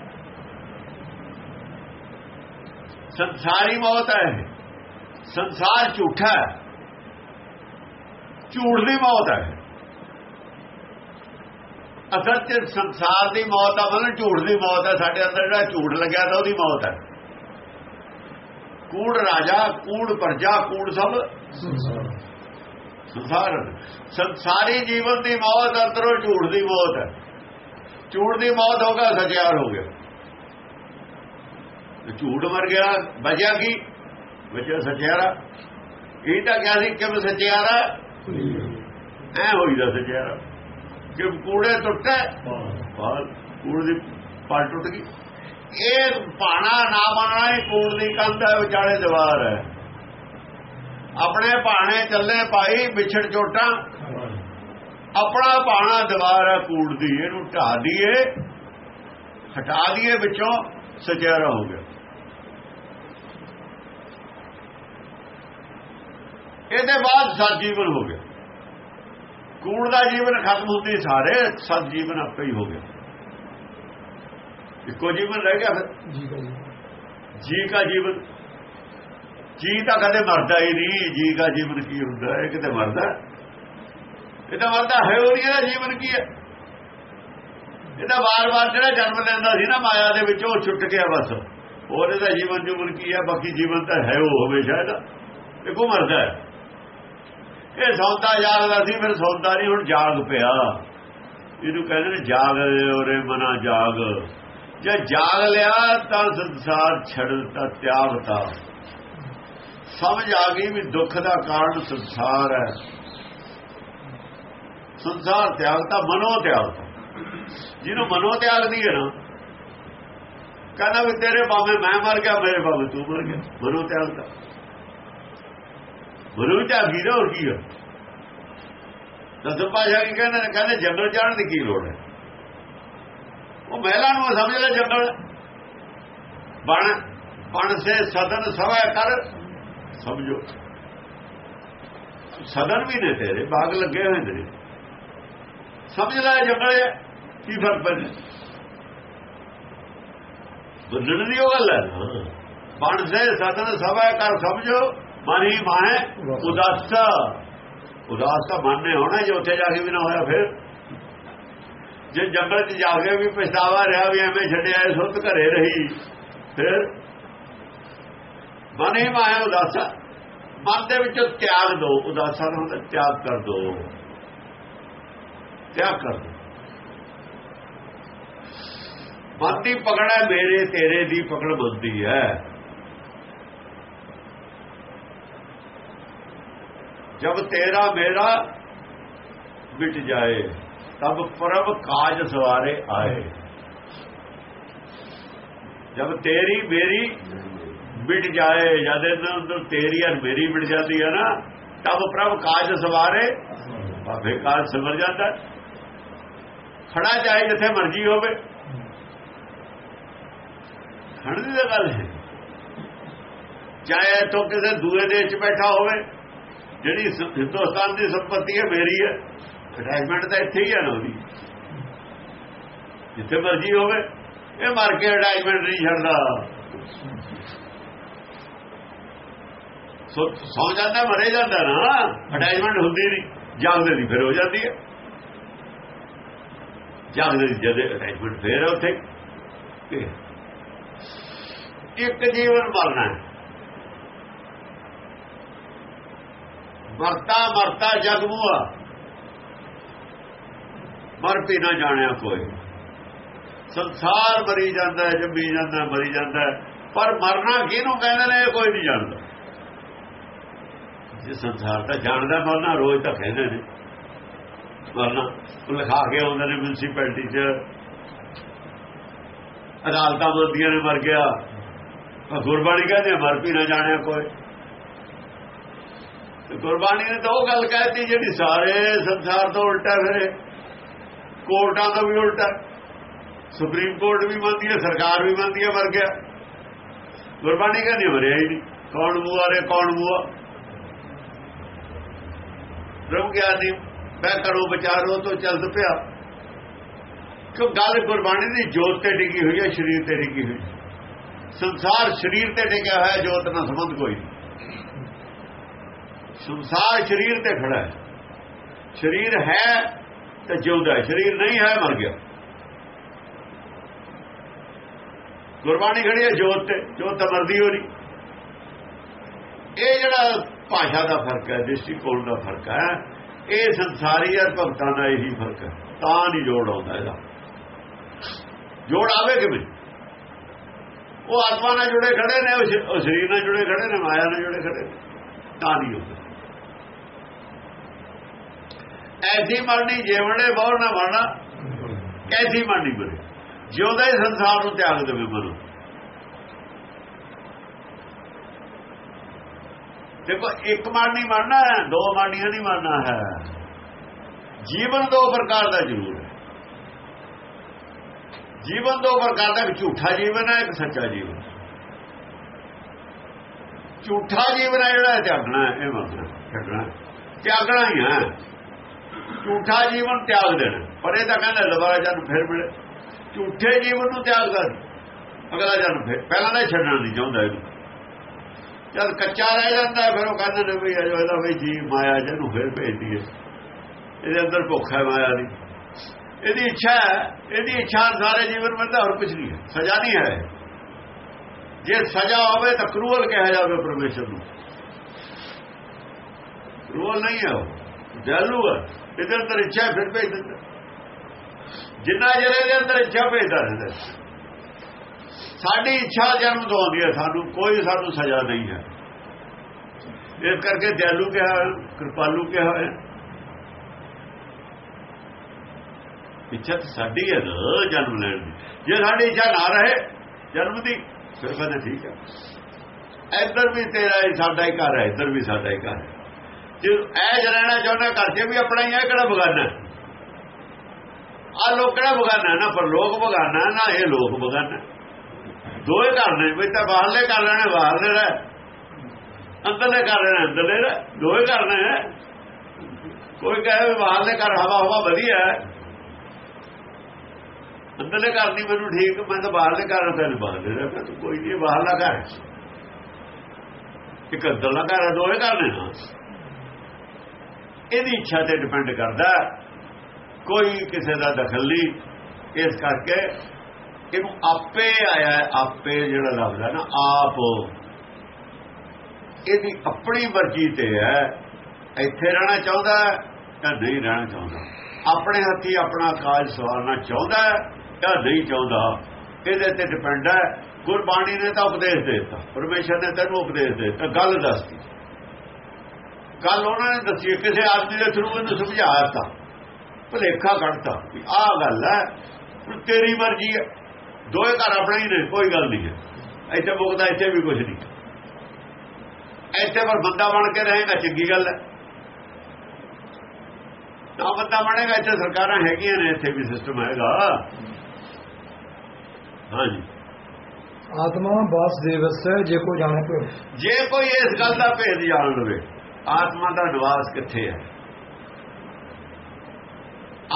ਸੰਸਾਰੀ ਮੌਤ ਹੈ ਸੰਸਾਰ ਝੂਠਾ ਹੈ। ਝੂਠ ਦੀ ਮੌਤ ਹੈ ਅਸਲ ਤੇ ਸੰਸਾਰ ਦੀ ਮੌਤ ਆ, ਮਤਲਬ ਝੂਠ ਦੀ ਮੌਤ ਹੈ ਸਾਡੇ ਅੰਦਰ ਜਿਹੜਾ ਝੂਠ ਲੱਗਿਆ ਤਾਂ ਉਹਦੀ ਮੌਤ ਹੈ। ਕੂੜ ਰਾਜਾ, ਕੂੜ ਪਰਜਾ, ਕੂੜ ਸਭ। ਸੰਸਾਰ। ਸੰਸਾਰ ਸੰਸਾਰੀ ਜੀਵਨ ਦੀ ਮੌਤ ਅੰਦਰੋਂ ਝੂਠ ਦੀ ਮੌਤ ਹੈ। ਝੂਠ ਦੀ ਮੌਤ ਹੋ ਗਿਆ ਸਚਿਆਰ ਹੋ ਗਿਆ। ਝੂਠ ਮਰ ਗਿਆ, ਬਚਿਆ ਕੀ? ਬਚਿਆ ਸਚਿਆਰਾ ਇਹ ਤਾਂ ਕਿਹਾ ਸੀ ਕਿ ਸਚਿਆਰਾ ਐ ਹੋਈ ਦਾ ਸਚਿਆਰਾ ਕਿ ਕੂੜੇ ਟੁੱਟੇ, ਬਾਹਰ ਕੂੜ ਦੀ ਪਲ ਟੁੱਟ ਗਈ। ਇਹ ਪਾਣਾ ਨਾ ਬਣਨਾ ਹੀ ਕੂੜ ਦੀ ਕੰਧ ਹੈ, ਵਿਚਾਲੇ ਦੀਵਾਰ ਹੈ। ਆਪਣੇ ਪਾਣੇ ਚੱਲੇ ਪਾਈ ਵਿਛੜ ਚੋਟਾਂ। ਆਪਣਾ ਪਾਣਾ ਦੀਵਾਰ ਹੈ ਕੂੜ ਦੀ ਇਹਨੂੰ ਢਾ ਦਈਏ। ਹਟਾ ਦਈਏ ਵਿੱਚੋਂ ਸਚਿਆਰਾ ਹੋ ਗਿਆ। ਇਹਦੇ ਬਾਅਦ ਸਤ ਜੀਵਨ ਹੋ ਗਿਆ। ਕੂੜ ਦਾ ਜੀਵਨ ਖਤਮ ਹੁੰਦੀ ਸਾਰੇ ਸਤ ਜੀਵਨ ਆਪੇ ਹੀ ਹੋ ਗਿਆ। ਇੱਕੋ ਜੀਵਨ ਰਹਿ ਗਿਆ ਫਿਰ। ਜੀ ਜੀ। ਜੀ ਦਾ ਜੀਵਨ। ਜੀ ਤਾਂ ਕਦੇ ਮਰਦਾ ਹੀ ਨਹੀਂ, ਜੀ ਦਾ ਜੀਵਨ ਕੀ ਹੁੰਦਾ? ਹੈ ਕਿਤੇ ਮਰਦਾ? ਇਹਦਾ ਮਰਦਾ ਹੈ ਉਹ ਨਹੀਂ, ਇਹਦਾ ਜੀਵਨ ਕੀ ਹੈ? ਇਹਦਾ ਵਾਰ-ਵਾਰ ਜਿਹੜਾ ਜਨਮ ਲੈਂਦਾ ਸੀ ਨਾ ਮਾਇਆ ਦੇ ਵਿੱਚ, ਉਹ ਛੁੱਟ ਗਿਆ ਬਸ। ਹੋਰ ਇਹਦਾ ਜੀਵਨ ਜੀਵਨ ਕੀ ਹੈ? ਬਾਕੀ ਜੀਵਨ ਤਾਂ ਹੈ ਉਹ ਹਮੇਸ਼ਾ ਇਹਦਾ। ਇਹ ਕੋ ਮਰਦਾ ਹੈ? ਇਹ ਸੌਂਦਾ ਜਾਗਦਾ ਸੀ, ਫਿਰ ਸੌਂਦਾ ਨਹੀਂ, ਹੁਣ ਜਾਗ ਪਿਆ। ਇਹਨੂੰ ਕਹਿੰਦੇ ਨੇ, ਜਾਗ ਓਰੇ ਮਨਾ ਜਾਗ। ਜੇ ਜਾਗ ਲਿਆ ਤਾਂ ਸੰਸਾਰ ਛੱਡਤਾ ਤਿਆਗਤਾ ਸਮਝ ਆ ਗਈ ਵੀ ਦੁੱਖ ਦਾ ਕਾਰਨ ਸੰਸਾਰ ਹੈ। ਸੰਸਾਰ ਤਿਆਗਤਾ ਮਨੋ ਤਿਆਗਤਾ ਜਿਹਨੂੰ ਮਨੋ ਤਿਆਗ ਤਿਆਗਦੀ ਹੈ ਨਾ, ਕਹਿੰਦਾ ਵੀ ਤੇਰੇ ਭਾਵੇਂ ਮੈਂ ਮਰ ਗਿਆ, ਮੇਰੇ ਭਾਵੇਂ ਤੂੰ ਮਰ ਗਿਆ। ਮਨੋ ਤਿਆਗਤਾ ਮਨੋ ਤਿਆਗੀ ਦਾ ਹੋਰ ਕੀ ਹੈ ਦਸਮ ਪਾਸ਼ਾ ਕੀ ਕਹਿੰਦੇ ਨੇ? ਕਹਿੰਦੇ ਜੰਗਲ ਜਾਣ ਦੀ ਕੀ ਲੋੜ ਹੈ? ਉਹ ਮਹਿਲਾ ਨੂੰ ਸਮਝ ਲੈ ਜੰਗਲ। ਬਣ ਬਣ ਸੇ ਸਦਨ ਸਵਾ ਕਰ। ਸਮਝੋ। ਸਦਨ ਵੀ ਨੇ ਤੇਰੇ, ਬਾਗ ਲੱਗੇ ਹੋਏ ਨੇ। ਸਮਝ ਲੈ ਜੰਗਲ, ਕੀ ਫ਼ਰਕ ਪੈਂਦਾ? ਬੁੱਧਣ ਦੀ ਉਹ ਗੱਲ ਹੈ ਨਾ। ਬਣ ਸੇ ਸਤਨ ਸਭਾ ਕਰ ਸਮਝੋ, ਮਨ ਹੀ ਮਾਹੇ ਉਦਾਸ ਉਦਾਸ ਤਾਂ ਮਨ ਨੇ ਹੋਣਾ ਜੇ ਉੱਥੇ ਜਾ ਕੇ ਵੀ ਨਾ ਹੋਇਆ ਫਿਰ। ਜੇ ਜੰਗਲ 'ਚ ਜਾ ਕੇ ਵੀ ਪਛਤਾਵਾ ਰਿਹਾ ਵੀ ਐਵੇਂ ਛੱਡਿਆ ਸੁੱਤ ਘਰੇ ਰਹੀ, ਫਿਰ ਮਨ ਹੀ ਮਾਇਆ ਉਦਾਸਾ। ਮਨ ਦੇ ਵਿੱਚੋਂ ਤਿਆਗ ਦੋ, ਉਦਾਸਾ ਦਾ ਤਿਆਗ ਕਰ ਦੋ। ਤਿਆਗ ਕਰ ਦੋ। ਮਨ ਦੀ ਪਕੜ ਹੈ, ਮੇਰੇ, ਤੇਰੇ ਦੀ ਪਕੜ ਬੰਦੀ ਹੈ। ਜਬ ਤੇਰਾ ਮੇਰਾ ਮਿਟ ਜਾਏ, ਤਬ ਪਰਮ ਕਾਜ ਸਵਾਰੇ ਆਏ। ਜਬ ਤੇਰੀ ਮੇਰੀ ਮਿਟ ਜਾਏ, ਜਦ ਇਹਨਾਂ ਅੰਦਰ ਤੇਰੀ ਔਰ ਮੇਰੀ ਮਿਟ ਜਾਂਦੀ ਹੈ ਨਾ, ਤਬ ਪ੍ਰਭ ਕਾਜ ਸਵਾਰੇ। ਭਾਵੇਂ ਕਾਜ ਸਵਰ ਜਾਂਦਾ ਖੜਾ ਚਾਹੇ ਜਿੱਥੇ ਮਰਜ਼ੀ ਹੋਵੇ। ਖੜਨ ਦੀ ਗੱਲ ਹੈ। ਚਾਹੇ ਤੋਂ ਕਿਸੇ ਦੂਏ ਦੇਸ਼ 'ਚ ਬੈਠਾ ਹੋਵੇ, ਜਿਹੜੀ ਹਿੰਦੁਸਤਾਨ ਦੀ ਸੰਪਤੀ ਹੈ, ਮੇਰੀ ਹੈ। ਅਟੈਚਮੈਂਟ ਤਾਂ ਇੱਥੇ ਹੀ ਹੈ ਨਾ ਉਹਦੀ। ਜਿੱਥੇ ਮਰਜ਼ੀ ਹੋਵੇ, ਇਹ ਮਰ ਕੇ ਅਟੈਚਮੈਂਟ ਨਹੀਂ ਛੱਡਦਾ। ਸੌ ਜਾਂਦਾ, ਮਰੇ ਜਾਂਦਾ ਨਾ। ਅਟੈਚਮੈਂਟ ਹੁੰਦੀ ਨਹੀਂ। ਜਾਗਦੇ ਦੀ ਫਿਰ ਹੋ ਜਾਂਦੀ ਹੈ। ਜਾਗਦੇ ਦੀ ਜਦ ਅਟੈਚਮੈਂਟ ਫੇਰ ਉੱਥੇ। ਇੱਕ ਜੀਵਨ ਮਰਨਾ ਹੈ। ਮਰਤਾ ਮਰਤਾ ਜਗ ਮੁਆ ਮਰ ਪੀ ਨਾ ਜਾਣਿਆ ਕੋਈ। ਸੰਸਾਰ ਮਰੀ ਜਾਂਦਾ ਜੰਮੀ ਜਾਂਦਾ ਮਰੀ ਜਾਂਦਾ ਪਰ ਮਰਨਾ ਕਿਹਨੂੰ ਕਹਿੰਦੇ ਨੇ, ਇਹ ਕੋਈ ਨਹੀਂ ਜਾਣਦਾ। ਜੇ ਸੰਸਾਰ ਤਾਂ ਜਾਣਦਾ ਮਰਨਾ ਰੋਜ਼ ਤਾਂ ਕਹਿੰਦੇ ਨੇ। ਮਰਨਾ। ਉਹ ਲਿਖਾ ਕੇ ਆਉਂਦੇ ਨੇ ਮਿਊਨਿਸਪੈਲਿਟੀ 'ਚ। ਅਦਾਲਤਾਂ ਬੰਦੀਆਂ ਨੇ ਮਰ ਗਿਆ। ਗੁਰਬਾਣੀ ਕਹਿੰਦੇ ਮਰ ਵੀ ਨਾ ਜਾਣਿਆ ਕੋਈ। ਗੁਰਬਾਣੀ ਨੇ ਤਾਂ ਉਹ ਗੱਲ ਕਹਿਤੀ ਜਿਹੜੀ ਸਾਰੇ ਸੰਸਾਰ ਤੋਂ ਉਲਟਾ ਫਿਰੇ ਕੋਰਟਾਂ ਤੋਂ ਵੀ ਉਲਟਾ। ਸੁਪਰੀਮ ਕੋਰਟ ਵੀ ਮੰਨਦੀ ਹੈ, ਸਰਕਾਰ ਵੀ ਮੰਨਦੀ ਹੈ, ਮਰ ਗਿਆ। ਗੁਰਬਾਣੀ ਕਹਿੰਦੀ ਮਰਿਆ ਹੀ ਨਹੀਂ। ਕੌਣ ਮੂਆ ਰੇ ਕੌਣ ਮੂਆ ਬ੍ਰਹਮ ਗਿਆਨੀ ਮੈਂ ਕਰੋ ਵਿਚਾਰੋ ਤੋਂ ਚੱਲਦ ਪਿਆ। ਕਿ ਗੱਲ ਗੁਰਬਾਣੀ ਦੀ ਜੋਤ ਤੇ ਡਿੱਗੀ ਹੋਈ ਹੈ, ਸਰੀਰ ਤੇ ਡਿੱਗੀ ਹੋਈ। ਸੰਸਾਰ ਸਰੀਰ ਤੇ ਡਿੱਗਿਆ ਹੋਇਆ, ਜੋਤ ਨਾਲ ਸੰਬੰਧ ਕੋਈ ਸੰਸਾਰ ਸਰੀਰ ਤੇ ਖੜਾ ਹੈ। ਸਰੀਰ ਹੈ ਤੇ ਜਿਉਂਦਾ ਹੈ। ਸਰੀਰ ਨਹੀਂ ਹੈ, ਮਰ ਗਿਆ। ਗੁਰਬਾਣੀ ਖੜੀ ਹੈ ਜੋਤ ਤੇ। ਜੋਤ ਤਾਂ ਮਰਦੀ ਹੋ ਨਹੀਂ ਇਹ ਜਿਹੜਾ ਭਾਸ਼ਾ ਦਾ ਫ਼ਰਕ ਹੈ, ਦ੍ਰਿਸ਼ਟੀਕੋਣ ਦਾ ਫ਼ਰਕ ਹੈ। ਇਹ ਸੰਸਾਰੀ ਔਰ ਭਗਤਾਂ ਦਾ ਇਹੀ ਫ਼ਰਕ ਹੈ। ਤਾਂ ਨਹੀਂ ਜੋੜ ਆਉਂਦਾ ਇਹਦਾ। ਜੋੜ ਆਵੇ ਕਿਵੇਂ? ਉਹ ਆਤਮਾ ਨਾਲ ਜੁੜੇ ਖੜੇ ਨੇ, ਉਹ ਸਰੀਰ ਨਾਲ ਜੁੜੇ ਖੜੇ ਨੇ, ਮਾਇਆ ਨਾਲ ਜੁੜੇ ਖੜੇ ਨੇ। ਤਾਂ ਨਹੀਂ ਹੁੰਦਾ। ਐਸੀ ਮਰਨੀ ਜੀਵਣੇ ਬਹੁ ਨਾ ਮਰਨਾ ਕੈਸੀ ਮਰਨੀ ਬਰੇ ਜਿਉਂਦਾ ਹੀ ਸੰਸਾਰ ਨੂੰ ਤਿਆਗ ਦੇਵੇ ਮਨੋ। ਦੇਖੋ, ਇੱਕ ਮਰਨੀ ਮਰਨਾ ਹੈ, ਦੋ ਮਰਨੀਆਂ ਨਹੀਂ ਮਰਨਾ ਹੈ। ਜੀਵਨ ਦੋ ਪ੍ਰਕਾਰ ਦਾ ਜ਼ਰੂਰ ਹੈ। ਜੀਵਨ ਦੋ ਪ੍ਰਕਾਰ ਦਾ, ਇੱਕ ਝੂਠਾ ਜੀਵਨ ਹੈ, ਇੱਕ ਸੱਚਾ ਜੀਵਨ ਝੂਠਾ ਜੀਵਨ ਹੈ ਜਿਹੜਾ ਤਿਆਗਣਾ ਹੈ, ਇਹ ਮਤਲਬ ਛੱਡਣਾ ਤਿਆਗਣਾ ਹੀ। ਹੈ ਝੂਠਾ ਜੀਵਨ ਤਿਆਗ ਦੇਣਾ ਪਰ ਇਹ ਤਾਂ ਕਹਿੰਦਾ ਦੁਬਾਰਾ ਜਨ ਫਿਰ ਮਿਲੇ। ਝੂਠੇ ਜੀਵਨ ਨੂੰ ਤਿਆਗ ਕਰ। ਅਗਲਾ ਜਨ ਫਿਰ, ਪਹਿਲਾਂ ਤਾਂ ਛੱਡਣਾ ਨਹੀਂ ਚਾਹੁੰਦਾ ਇਹਨੂੰ। ਜਦ ਕੱਚਾ ਰਹਿ ਜਾਂਦਾ, ਫਿਰ ਉਹ ਕਹਿੰਦੇ ਨੇ ਵੀ ਅਜੋ ਇਹਦਾ ਵੀ ਜੀ ਮਾਇਆ ਜਿਹਨੂੰ ਫਿਰ ਭੇਜਦੀ ਹੈ ਇਹਦੇ ਅੰਦਰ ਭੁੱਖ ਹੈ ਮਾਇਆ ਦੀ। ਇਹਦੀ ਇੱਛਾ ਹੈ, ਇਹਦੀ ਇੱਛਾ ਸਾਰੇ ਜੀਵਨ ਬੰਦਾ ਹੋਰ ਕੁਝ ਨਹੀਂ ਹੈ। ਸਜ਼ਾ ਨਹੀਂ ਹੈ। ਜੇ ਸਜ਼ਾ ਹੋਵੇ ਤਾਂ ਕਰੂਅਲ ਕਿਹਾ ਜਾਵੇ ਪਰਮੇਸ਼ਰ ਨੂੰ। ਕਰੂਅਲ ਨਹੀਂ ਹੈ ਉਹ। ਜਾਲੂ ਹੈ। ਇਹਦੇ ਅੰਦਰ ਇੱਛਾ ਫਿਰ ਭੇਜ ਦਿੰਦਾ। ਜਿੰਨਾ ਜਿਹੜੇ ਦੇ ਅੰਦਰ ਇੱਛਾ ਭੇਜਦਾ ਰਹਿੰਦਾ। ਸਾਡੀ ਇੱਛਾ ਜਨਮ ਤੋਂ ਆਉਂਦੀ ਹੈ, ਸਾਨੂੰ ਕੋਈ ਸਾਨੂੰ ਸਜ਼ਾ ਨਹੀਂ ਹੈ। ਇਸ ਕਰਕੇ ਦਿਆਲੂ ਕਿਹਾ ਕਿਰਪਾਲੂ ਕਿਹਾ ਹੈ ਇੱਛਾ ਸਾਡੀ ਹੈ ਨਾ, ਜਨਮ ਲੈਣ ਦੀ। ਜੇ ਸਾਡੀ ਇੱਛਾ ਨਾ ਰਹੇ, ਜਨਮ ਦੀ, ਫਿਰ ਕਹਿੰਦੇ ਠੀਕ ਹੈ। ਇੱਧਰ ਵੀ ਤੇਰਾ ਹੀ ਸਾਡਾ ਹੀ ਘਰ ਹੈ, ਇੱਧਰ ਵੀ ਸਾਡਾ ਹੀ ਘਰ ਹੈ। ਜੇ ਐ ਰਹਿਣਾ ਚਾਹੁੰਦਾ ਘਰ 'ਚ ਵੀ ਆਪਣਾ ਹੀ ਹੈ, ਕਿਹੜਾ ਬਗਾਨਾ? ਆ ਲੋਕ ਕਿਹੜਾ ਬਗਾਨਾ? ਨਾ ਪਰ ਲੋਕ ਬਗਾਨਾ, ਨਾ ਇਹ ਲੋਕ ਬਗਾਨਾ। ਦੋਏ ਘਰ ਨੇ ਵੀ ਤਾਂ ਬਾਹਰਲੇ ਕਰ ਲੈਣੇ ਬਾਹਰਲੇ ਰਹਿ। ਅੰਦਰਲੇ ਕਰ ਲੈਣੇ ਅੰਦਰਲੇ ਰਹਿ। ਦੋਏ ਘਰ ਨੇ। ਕੋਈ ਕਹੇ ਵੀ ਬਾਹਰਲੇ ਘਰ ਹਵਾ ਹਵਾ ਵਧੀਆ ਹੈ। ਅੰਦਰਲੇ ਘਰ ਨਹੀਂ ਮੈਨੂੰ ਠੀਕ, ਮੈਂ ਤਾਂ ਬਾਹਰਲੇ ਘਰ ਦਾ ਬਾਹਰਲੇ ਰਹਿ, ਮੈਂ ਤਾਂ ਕੋਈ ਨਹੀਂ, ਬਾਹਰਲਾ ਘਰ ਹੈ। ਇੱਕ ਅੰਦਰਲਾ ਘਰ ਹੈ ਦੋਏ ਘਰ ਨੇ ਨਾ ਇਹਦੀ ਇੱਛਾ ਤੇ ਡਿਪੈਂਡ ਕਰਦਾ ਕੋਈ ਕਿਸੇ ਦਾ ਦਖਲ ਨਹੀਂ। ਇਸ ਕਰਕੇ ਇਹਨੂੰ ਆਪੇ ਆਇਆ ਆਪੇ ਜਿਹੜਾ ਲਫ਼ਜ਼ ਹੈ ਨਾ, ਆਪ। ਇਹਦੀ ਆਪਣੀ ਮਰਜ਼ੀ ਤੇ ਹੈ। ਇੱਥੇ ਰਹਿਣਾ ਚਾਹੁੰਦਾ ਜਾਂ ਨਹੀਂ ਰਹਿਣਾ ਚਾਹੁੰਦਾ? ਆਪਣੇ ਹੱਥੀ ਆਪਣਾ ਕਾਜ ਸਵਾਰਨਾ ਚਾਹੁੰਦਾ ਜਾਂ ਨਹੀਂ ਚਾਹੁੰਦਾ? ਇਹਦੇ ਤੇ ਡਿਪੈਂਡ ਹੈ। ਗੁਰਬਾਣੀ ਨੇ ਤਾਂ ਉਪਦੇਸ਼ ਦੇ ਦਿੱਤਾ। ਪਰਮੇਸ਼ਰ ਨੇ ਤੈਨੂੰ ਉਪਦੇਸ਼ ਦੇ ਦਿੱਤਾ। ਗੱਲ ਦੱਸਦੀ ਗੱਲ ਉਹਨਾਂ ਨੇ ਦੱਸੀ ਕਿਸੇ ਆਦਮੀ ਦੇ ਥਰੂ ਇਹਨੂੰ ਸਮਝਾਇਆ ਤਾਂ ਭਲੇਖਾ ਕੱਢਤਾ ਵੀ ਆਹ ਗੱਲ ਹੈ। ਹੁਣ ਤੇਰੀ ਮਰਜ਼ੀ ਹੈ। ਦੋਏ ਘਰ ਆਪਣੇ ਹੀ ਨੇ ਕੋਈ ਗੱਲ ਨਹੀਂ ਹੈ। ਇੱਥੇ ਮੁਕਦਾ ਇੱਥੇ ਵੀ ਕੁਝ ਨਹੀਂ। ਇੱਥੇ ਪਰ ਬੰਦਾ ਬਣ ਕੇ ਰਹੇਗਾ ਚੰਗੀ ਗੱਲ ਹੈ। ਨਾ ਬੰਦਾ ਬਣੇਗਾ ਇੱਥੇ ਸਰਕਾਰਾਂ ਹੈਗੀਆਂ ਨੇ ਇੱਥੇ ਵੀ ਸਿਸਟਮ ਹੈਗਾ। ਹਾਂਜੀ। ਆਤਮਾ ਵਾਸੁਦੇਵਸੈ ਜੇ ਕੋ ਜਾਣੇ ਪਿਓ ਜੇ ਕੋਈ ਇਸ ਗੱਲ ਦਾ ਭੇਦ ਜਾਣ ਲਵੇ ਆਤਮਾ ਦਾ ਨਿਵਾਸ ਕਿੱਥੇ ਹੈ?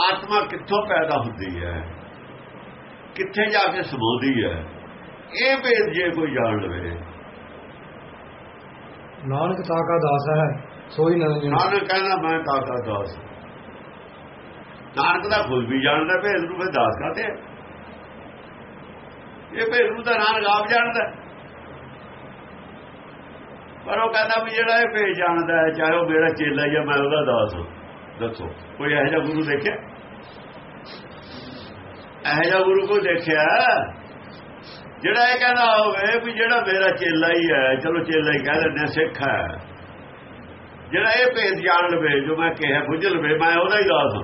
ਆਤਮਾ ਕਿੱਥੋਂ ਪੈਦਾ ਹੁੰਦੀ ਹੈ? ਕਿੱਥੇ ਜਾ ਕੇ ਸਮਾਉਂਦੀ ਹੈ? ਇਹ ਭੇਦ ਜੇ ਕੋਈ ਜਾਣ ਲਵੇ। ਨਾਨਕ ਤਾ ਕਾ ਦਾਸ ਹੈ ਸੋਈ ਨਰੰਜਨ ਨਾਨਕ ਕਹਿੰਦਾ ਮੈਂ ਕਾਕਾ ਦਾਸ ਨਾਨਕ ਦਾ ਖੁਦ ਵੀ ਜਾਣਦਾ ਭੇਦ ਨੂੰ ਫਿਰ ਦਾਸ ਕਾਤੇ ਇਹ ਭੇਦ ਨੂੰ ਤਾਂ ਨਾਨਕ ਆਪ ਜਾਣਦਾ ਪਰ ਉਹ ਕਹਿੰਦਾ ਵੀ ਜਿਹੜਾ ਇਹ ਭੇਦ ਜਾਣਦਾ ਹੈ ਚਾਹੇ ਉਹ ਮੇਰਾ ਚੇਲਾ ਜਾਂ ਮੈਂ ਉਹਦਾ ਦਾਸ ਹਾਂ। ਦੱਸੋ ਕੋਈ ਇਹੋ ਜਿਹਾ ਗੁਰੂ ਦੇਖਿਆ? ਇਹੋ ਜਿਹਾ ਗੁਰੂ ਕੋਈ ਦੇਖਿਆ। ਜਿਹੜਾ ਇਹ ਕਹਿੰਦਾ ਹੋਵੇ ਵੀ ਜਿਹੜਾ ਮੇਰਾ ਚੇਲਾ ਹੀ ਹੈ, ਚਲੋ ਚੇਲਾ ਹੀ ਕਹਿ ਦਿੰਦੇ ਸਿੱਖ ਹੈ। ਜਿਹੜਾ ਇਹ ਭੇਦ ਜਾਣ ਲਵੇ, ਜੋ ਮੈਂ ਕਿਹਾ, ਬੁੱਝ ਲਵੇ, ਮੈਂ ਉਹਦਾ ਹੀ ਦਾਸ ਹਾਂ।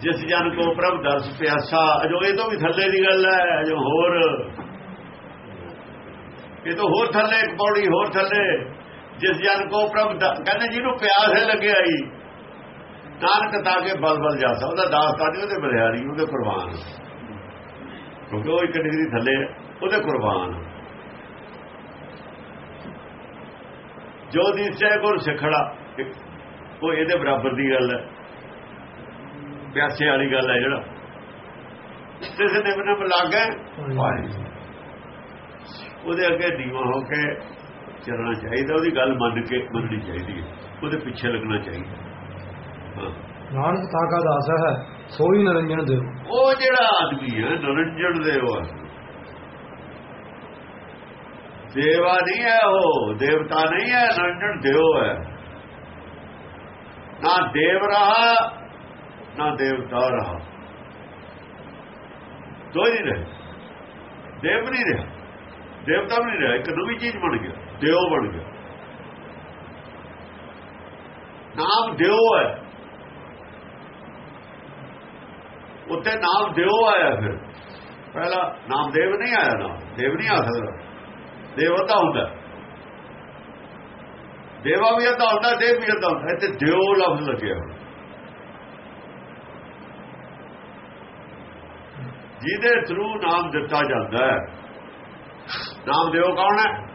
ਜਿਸ ਜਨ ਕੋ ਪ੍ਰਭ ਦਰਸ ਪਿਆਸਾ, ਅਜੋ ਇਹ ਤੋਂ ਵੀ ਥੱਲੇ ਦੀ ਗੱਲ ਹੈ ਜੋ ਹੋਰ। ਇਹ ਤੋਂ ਹੋਰ ਥੱਲੇ ਇੱਕ ਪੌੜੀ, ਹੋਰ ਥੱਲੇ। ਜਿਸ ਜਨ ਕੋ ਪ੍ਰਭ ਕਹਿੰਦੇ ਜਿਹਨੂੰ ਪਿਆਸ ਹੈ ਲੱਗਿਆ ਹੀ ਨਾਨਕ ਤਾਂ ਕੇ ਬਲ ਬਲ ਜਾ ਸਕਦਾ ਦਾਸਤਾ ਨਹੀਂ ਉਹਦੇ ਬਲਿਆਰੀ ਉਹਦੇ ਕੁਰਬਾਨ। ਕਿਉਂਕਿ ਉਹ ਇੱਕ ਡਿਗਰੀ ਥੱਲੇ ਹੈ, ਉਹਦੇ ਕੁਰਬਾਨ। ਜੋ ਦਿਸੈ ਗੁਰ ਸਿਖੜਾ ਉਹ ਇਹਦੇ ਬਰਾਬਰ ਦੀ ਗੱਲ ਹੈ। ਪਿਆਸੇ ਵਾਲੀ ਗੱਲ ਹੈ ਜਿਹੜਾ। ਕਿਸੇ ਨੇ ਬਣਾ ਲੱਗਾ ਉਹਦੇ ਅੱਗੇ ਦੀਵਾ ਹੋ ਕੇ ਚੱਲਣਾ ਚਾਹੀਦਾ ਉਹਦੀ ਗੱਲ ਮੰਨ ਕੇ ਮੰਨਣੀ ਚਾਹੀਦੀ ਹੈ। ਉਹਦੇ ਪਿੱਛੇ ਲੱਗਣਾ ਚਾਹੀਦਾ। ਨਾਨਕ ਤਾ ਦਾਸ ਹੈ, ਸੋਈ ਨਰੰਜਨ ਦੇਵ। ਉਹ ਜਿਹੜਾ ਆਦਮੀ ਹੈ, ਨਰਿੰਜਣ ਦੇਵ ਹੈ ਦੇਵਾ ਨਹੀਂ ਹੈ ਉਹ, ਦੇਵਤਾ ਨਹੀਂ ਹੈ, ਨਰਿੰਜਣ ਦੇਵ ਹੈ। ਨਾ ਦੇਵ ਰਹਾ, ਨਾ ਦੇਵਤਾ ਰਹਾ। ਦੋ ਹੀ ਨਹੀਂ ਰਹੇ। ਦੇਵ ਨਹੀਂ ਰਿਹਾ। ਦੇਵਤਾ ਵੀ ਨਹੀਂ ਰਿਹਾ, ਇੱਕ ਨਵੀਂ ਚੀਜ਼ ਬਣ ਗਿਆ, ਦੇਵ ਬਣ ਗਿਆ। ਨਾਮ ਦੇਵ ਹੈ। ਉੱਤੇ ਨਾਮ ਦਿਓ ਆਇਆ ਫਿਰ। ਪਹਿਲਾ ਨਾਮ ਦੇਵ ਨਹੀਂ ਆਇਆ ਨਾ। ਦੇਵ ਨਹੀਂ ਆ ਸਕਦਾ। ਦੇਵਤਾ ਹੁੰਦਾ। ਦੇਵਾ ਵੀ ਹੁੰਦਾ ਹੁੰਦਾ, ਦੇਵ ਵੀ ਹੁੰਦਾ ਹੁੰਦਾ। ਇੱਥੇ ਦਿਓ ਲਫ਼ਜ਼ ਲੱਗਿਆ ਹੋਇਆ। ਜਿਹਦੇ ਥਰੂ ਨਾਮ ਦਿੱਤਾ ਜਾਂਦਾ ਹੈ, ਨਾਮ ਦਿਓ ਕੌਣ ਹੈ?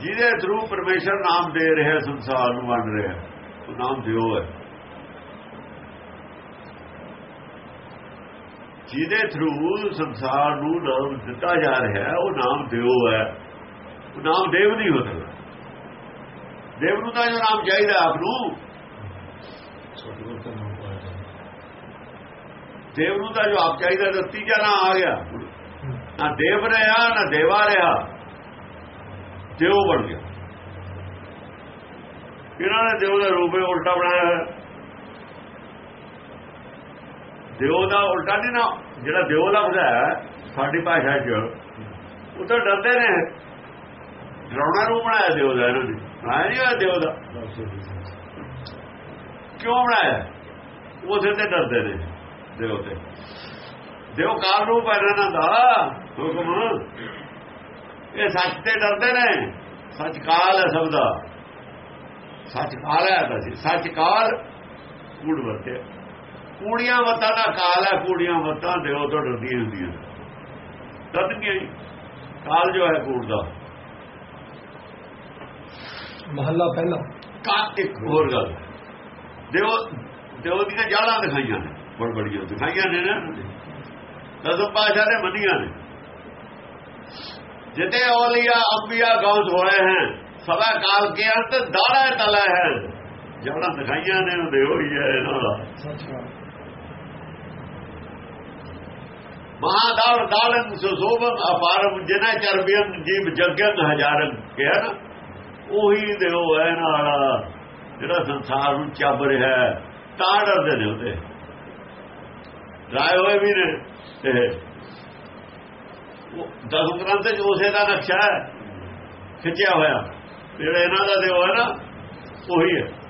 ਜਿਹਦੇ ਥਰੂ ਪਰਮੇਸ਼ਰ ਨਾਮ ਦੇ ਰਿਹਾ ਸੰਸਾਰ ਨੂੰ ਵੰਡ ਰਿਹਾ ਉਹ ਨਾਮ ਦਿਓ ਹੈ। ਜਿਹਦੇ ਥਰੂ ਸੰਸਾਰ ਨੂੰ ਨਾਮ ਦਿੱਤਾ ਜਾ ਰਿਹਾ ਹੈ, ਉਹ ਨਾਮ ਦਿਓ ਹੈ। ਉਹ ਨਾਮ ਦੇਵ ਨਹੀਂ ਹੋ ਸਕਦਾ। ਦੇਵ ਨੂੰ ਤਾਂ ਜੋ ਨਾਮ ਚਾਹੀਦਾ ਆਪ ਨੂੰ। ਦੇਵ ਨੂੰ ਤਾਂ ਜੋ ਆਪ ਚਾਹੀਦਾ ਤਾਂ ਤੀਜਾ ਨਾਮ ਆ ਗਿਆ। ਨਾ ਦੇਵ ਰਿਹਾ, ਨਾ ਦੇਵਾ ਰਿਹਾ। ਦਿਓ ਬਣ ਗਿਆ। ਇਹਨਾਂ ਨੇ ਦਿਓ ਦਾ ਰੂਪ ਉਲਟਾ ਬਣਾਇਆ ਦਿਓ ਦਾ ਉਲਟਾ ਨਹੀਂ ਨਾ, ਜਿਹੜਾ ਦਿਓ ਲਫ਼ਜ਼ ਹੈ, ਸਾਡੀ ਭਾਸ਼ਾ 'ਚ, ਉਹ ਤਾਂ ਡਰਦੇ ਨੇ। ਡਰਾਉਣਾ ਨੂੰ ਬਣਾਇਆ ਦਿਓ ਦਾ ਇਹਨਾਂ ਨੇ। ਬਣਾਇਆ ਨਹੀਂ ਹੋਇਆ ਦਿਓ ਦਾ? ਕਿਉਂ ਬਣਾਇਆ? ਉਸੇ ਤੇ ਡਰਦੇ ਨੇ, ਦਿਓ ਤੇ। ਦਿਓ ਕਾਲ ਨੂੰ ਪੈਣਾ ਦਾ ਹੁਕਮ। ਇਹ ਸੱਚ ਤੇ ਡਰਦੇ ਨੇ। ਸੱਚ ਕਾਲ ਹੈ ਸਭ ਦਾ। ਸੱਚ ਕਾਲ ਹੈ ਤਾਂ ਜੀ ਸੱਚ ਕਾਲ, ਕੂੜ ਵਰਤੇ ਕੂੜੀਆਂ ਮਤਾਂ ਦਾ ਕਾਲ ਹੈ ਕੂੜੀਆਂ ਮਤਾਂ ਦਿਓ ਤੋਂ ਡਰਦੀਆਂ ਹੁੰਦੀਆਂ। ਹੀ ਕਾਲ ਜੋ ਹੈ ਕੂੜ ਦਾ। ਮਹੱਲਾ ਪਹਿਲਾ। ਕਾ ਇੱਕ ਹੋਰ ਗੱਲ। ਦਿਓ ਤੇ ਉਹਦੀਆਂ ਜਾਲਾਂ ਦਿਖਾਈਆਂ ਨੇ ਬੜ ਬੜੀਆਂ ਦਿਖਾਈਆਂ ਨੇ ਨਾ। ਦਸਮ ਪਾਸ਼ਾ ਨੇ ਮੰਨੀਆਂ ਨੇ। ਜਿਤੇ ਔਲੀਆ ਅੰਬੀਆ ਗੌਸ ਹੋਏ ਹਨ ਸਦਾ ਕਾਲ ਕੇ ਅੰਤ ਦਾੜਾ ਤਲਾ ਹੈ। ਜਾਲਾਂ ਦਿਖਾਈਆਂ ਨੇ ਉਹਦੇ ਹੋਈ ਹੈ ਇਹਨਾਂ ਦਾ। ਸੱਚਾ ਮਹਾਦਾਵ ਦਾਲਨ ਸੁਸੋਭਨ ਅਪਾਰਮ ਜਿਨਾ ਚਰਬੀਆਂ ਜੀਵ ਜਗਨ ਹਜ਼ਾਰਨ, ਕਿਹਾ ਨਾ? ਉਹੀ ਦਿਓ ਹੈ ਨਾਲ ਜਿਹੜਾ ਸੰਸਾਰ ਨੂੰ ਚੱਬ ਰਿਹਾ ਤਾਂ ਡਰਦੇ ਨੇ ਉਹਦੇ। ਰਾਏ ਹੋਏ ਵੀ ਨੇ ਤੇ ਉਹ ਦਸਮ ਗ੍ਰੰਥ ਚ ਉਸੇ ਦਾ ਨਕਸ਼ਾ ਹੈ, ਖਿੱਚਿਆ ਹੋਇਆ। ਜਿਹੜਾ ਇਹਨਾਂ ਦਾ ਦਿਓ ਹੈ ਨਾ, ਉਹੀ ਹੈ।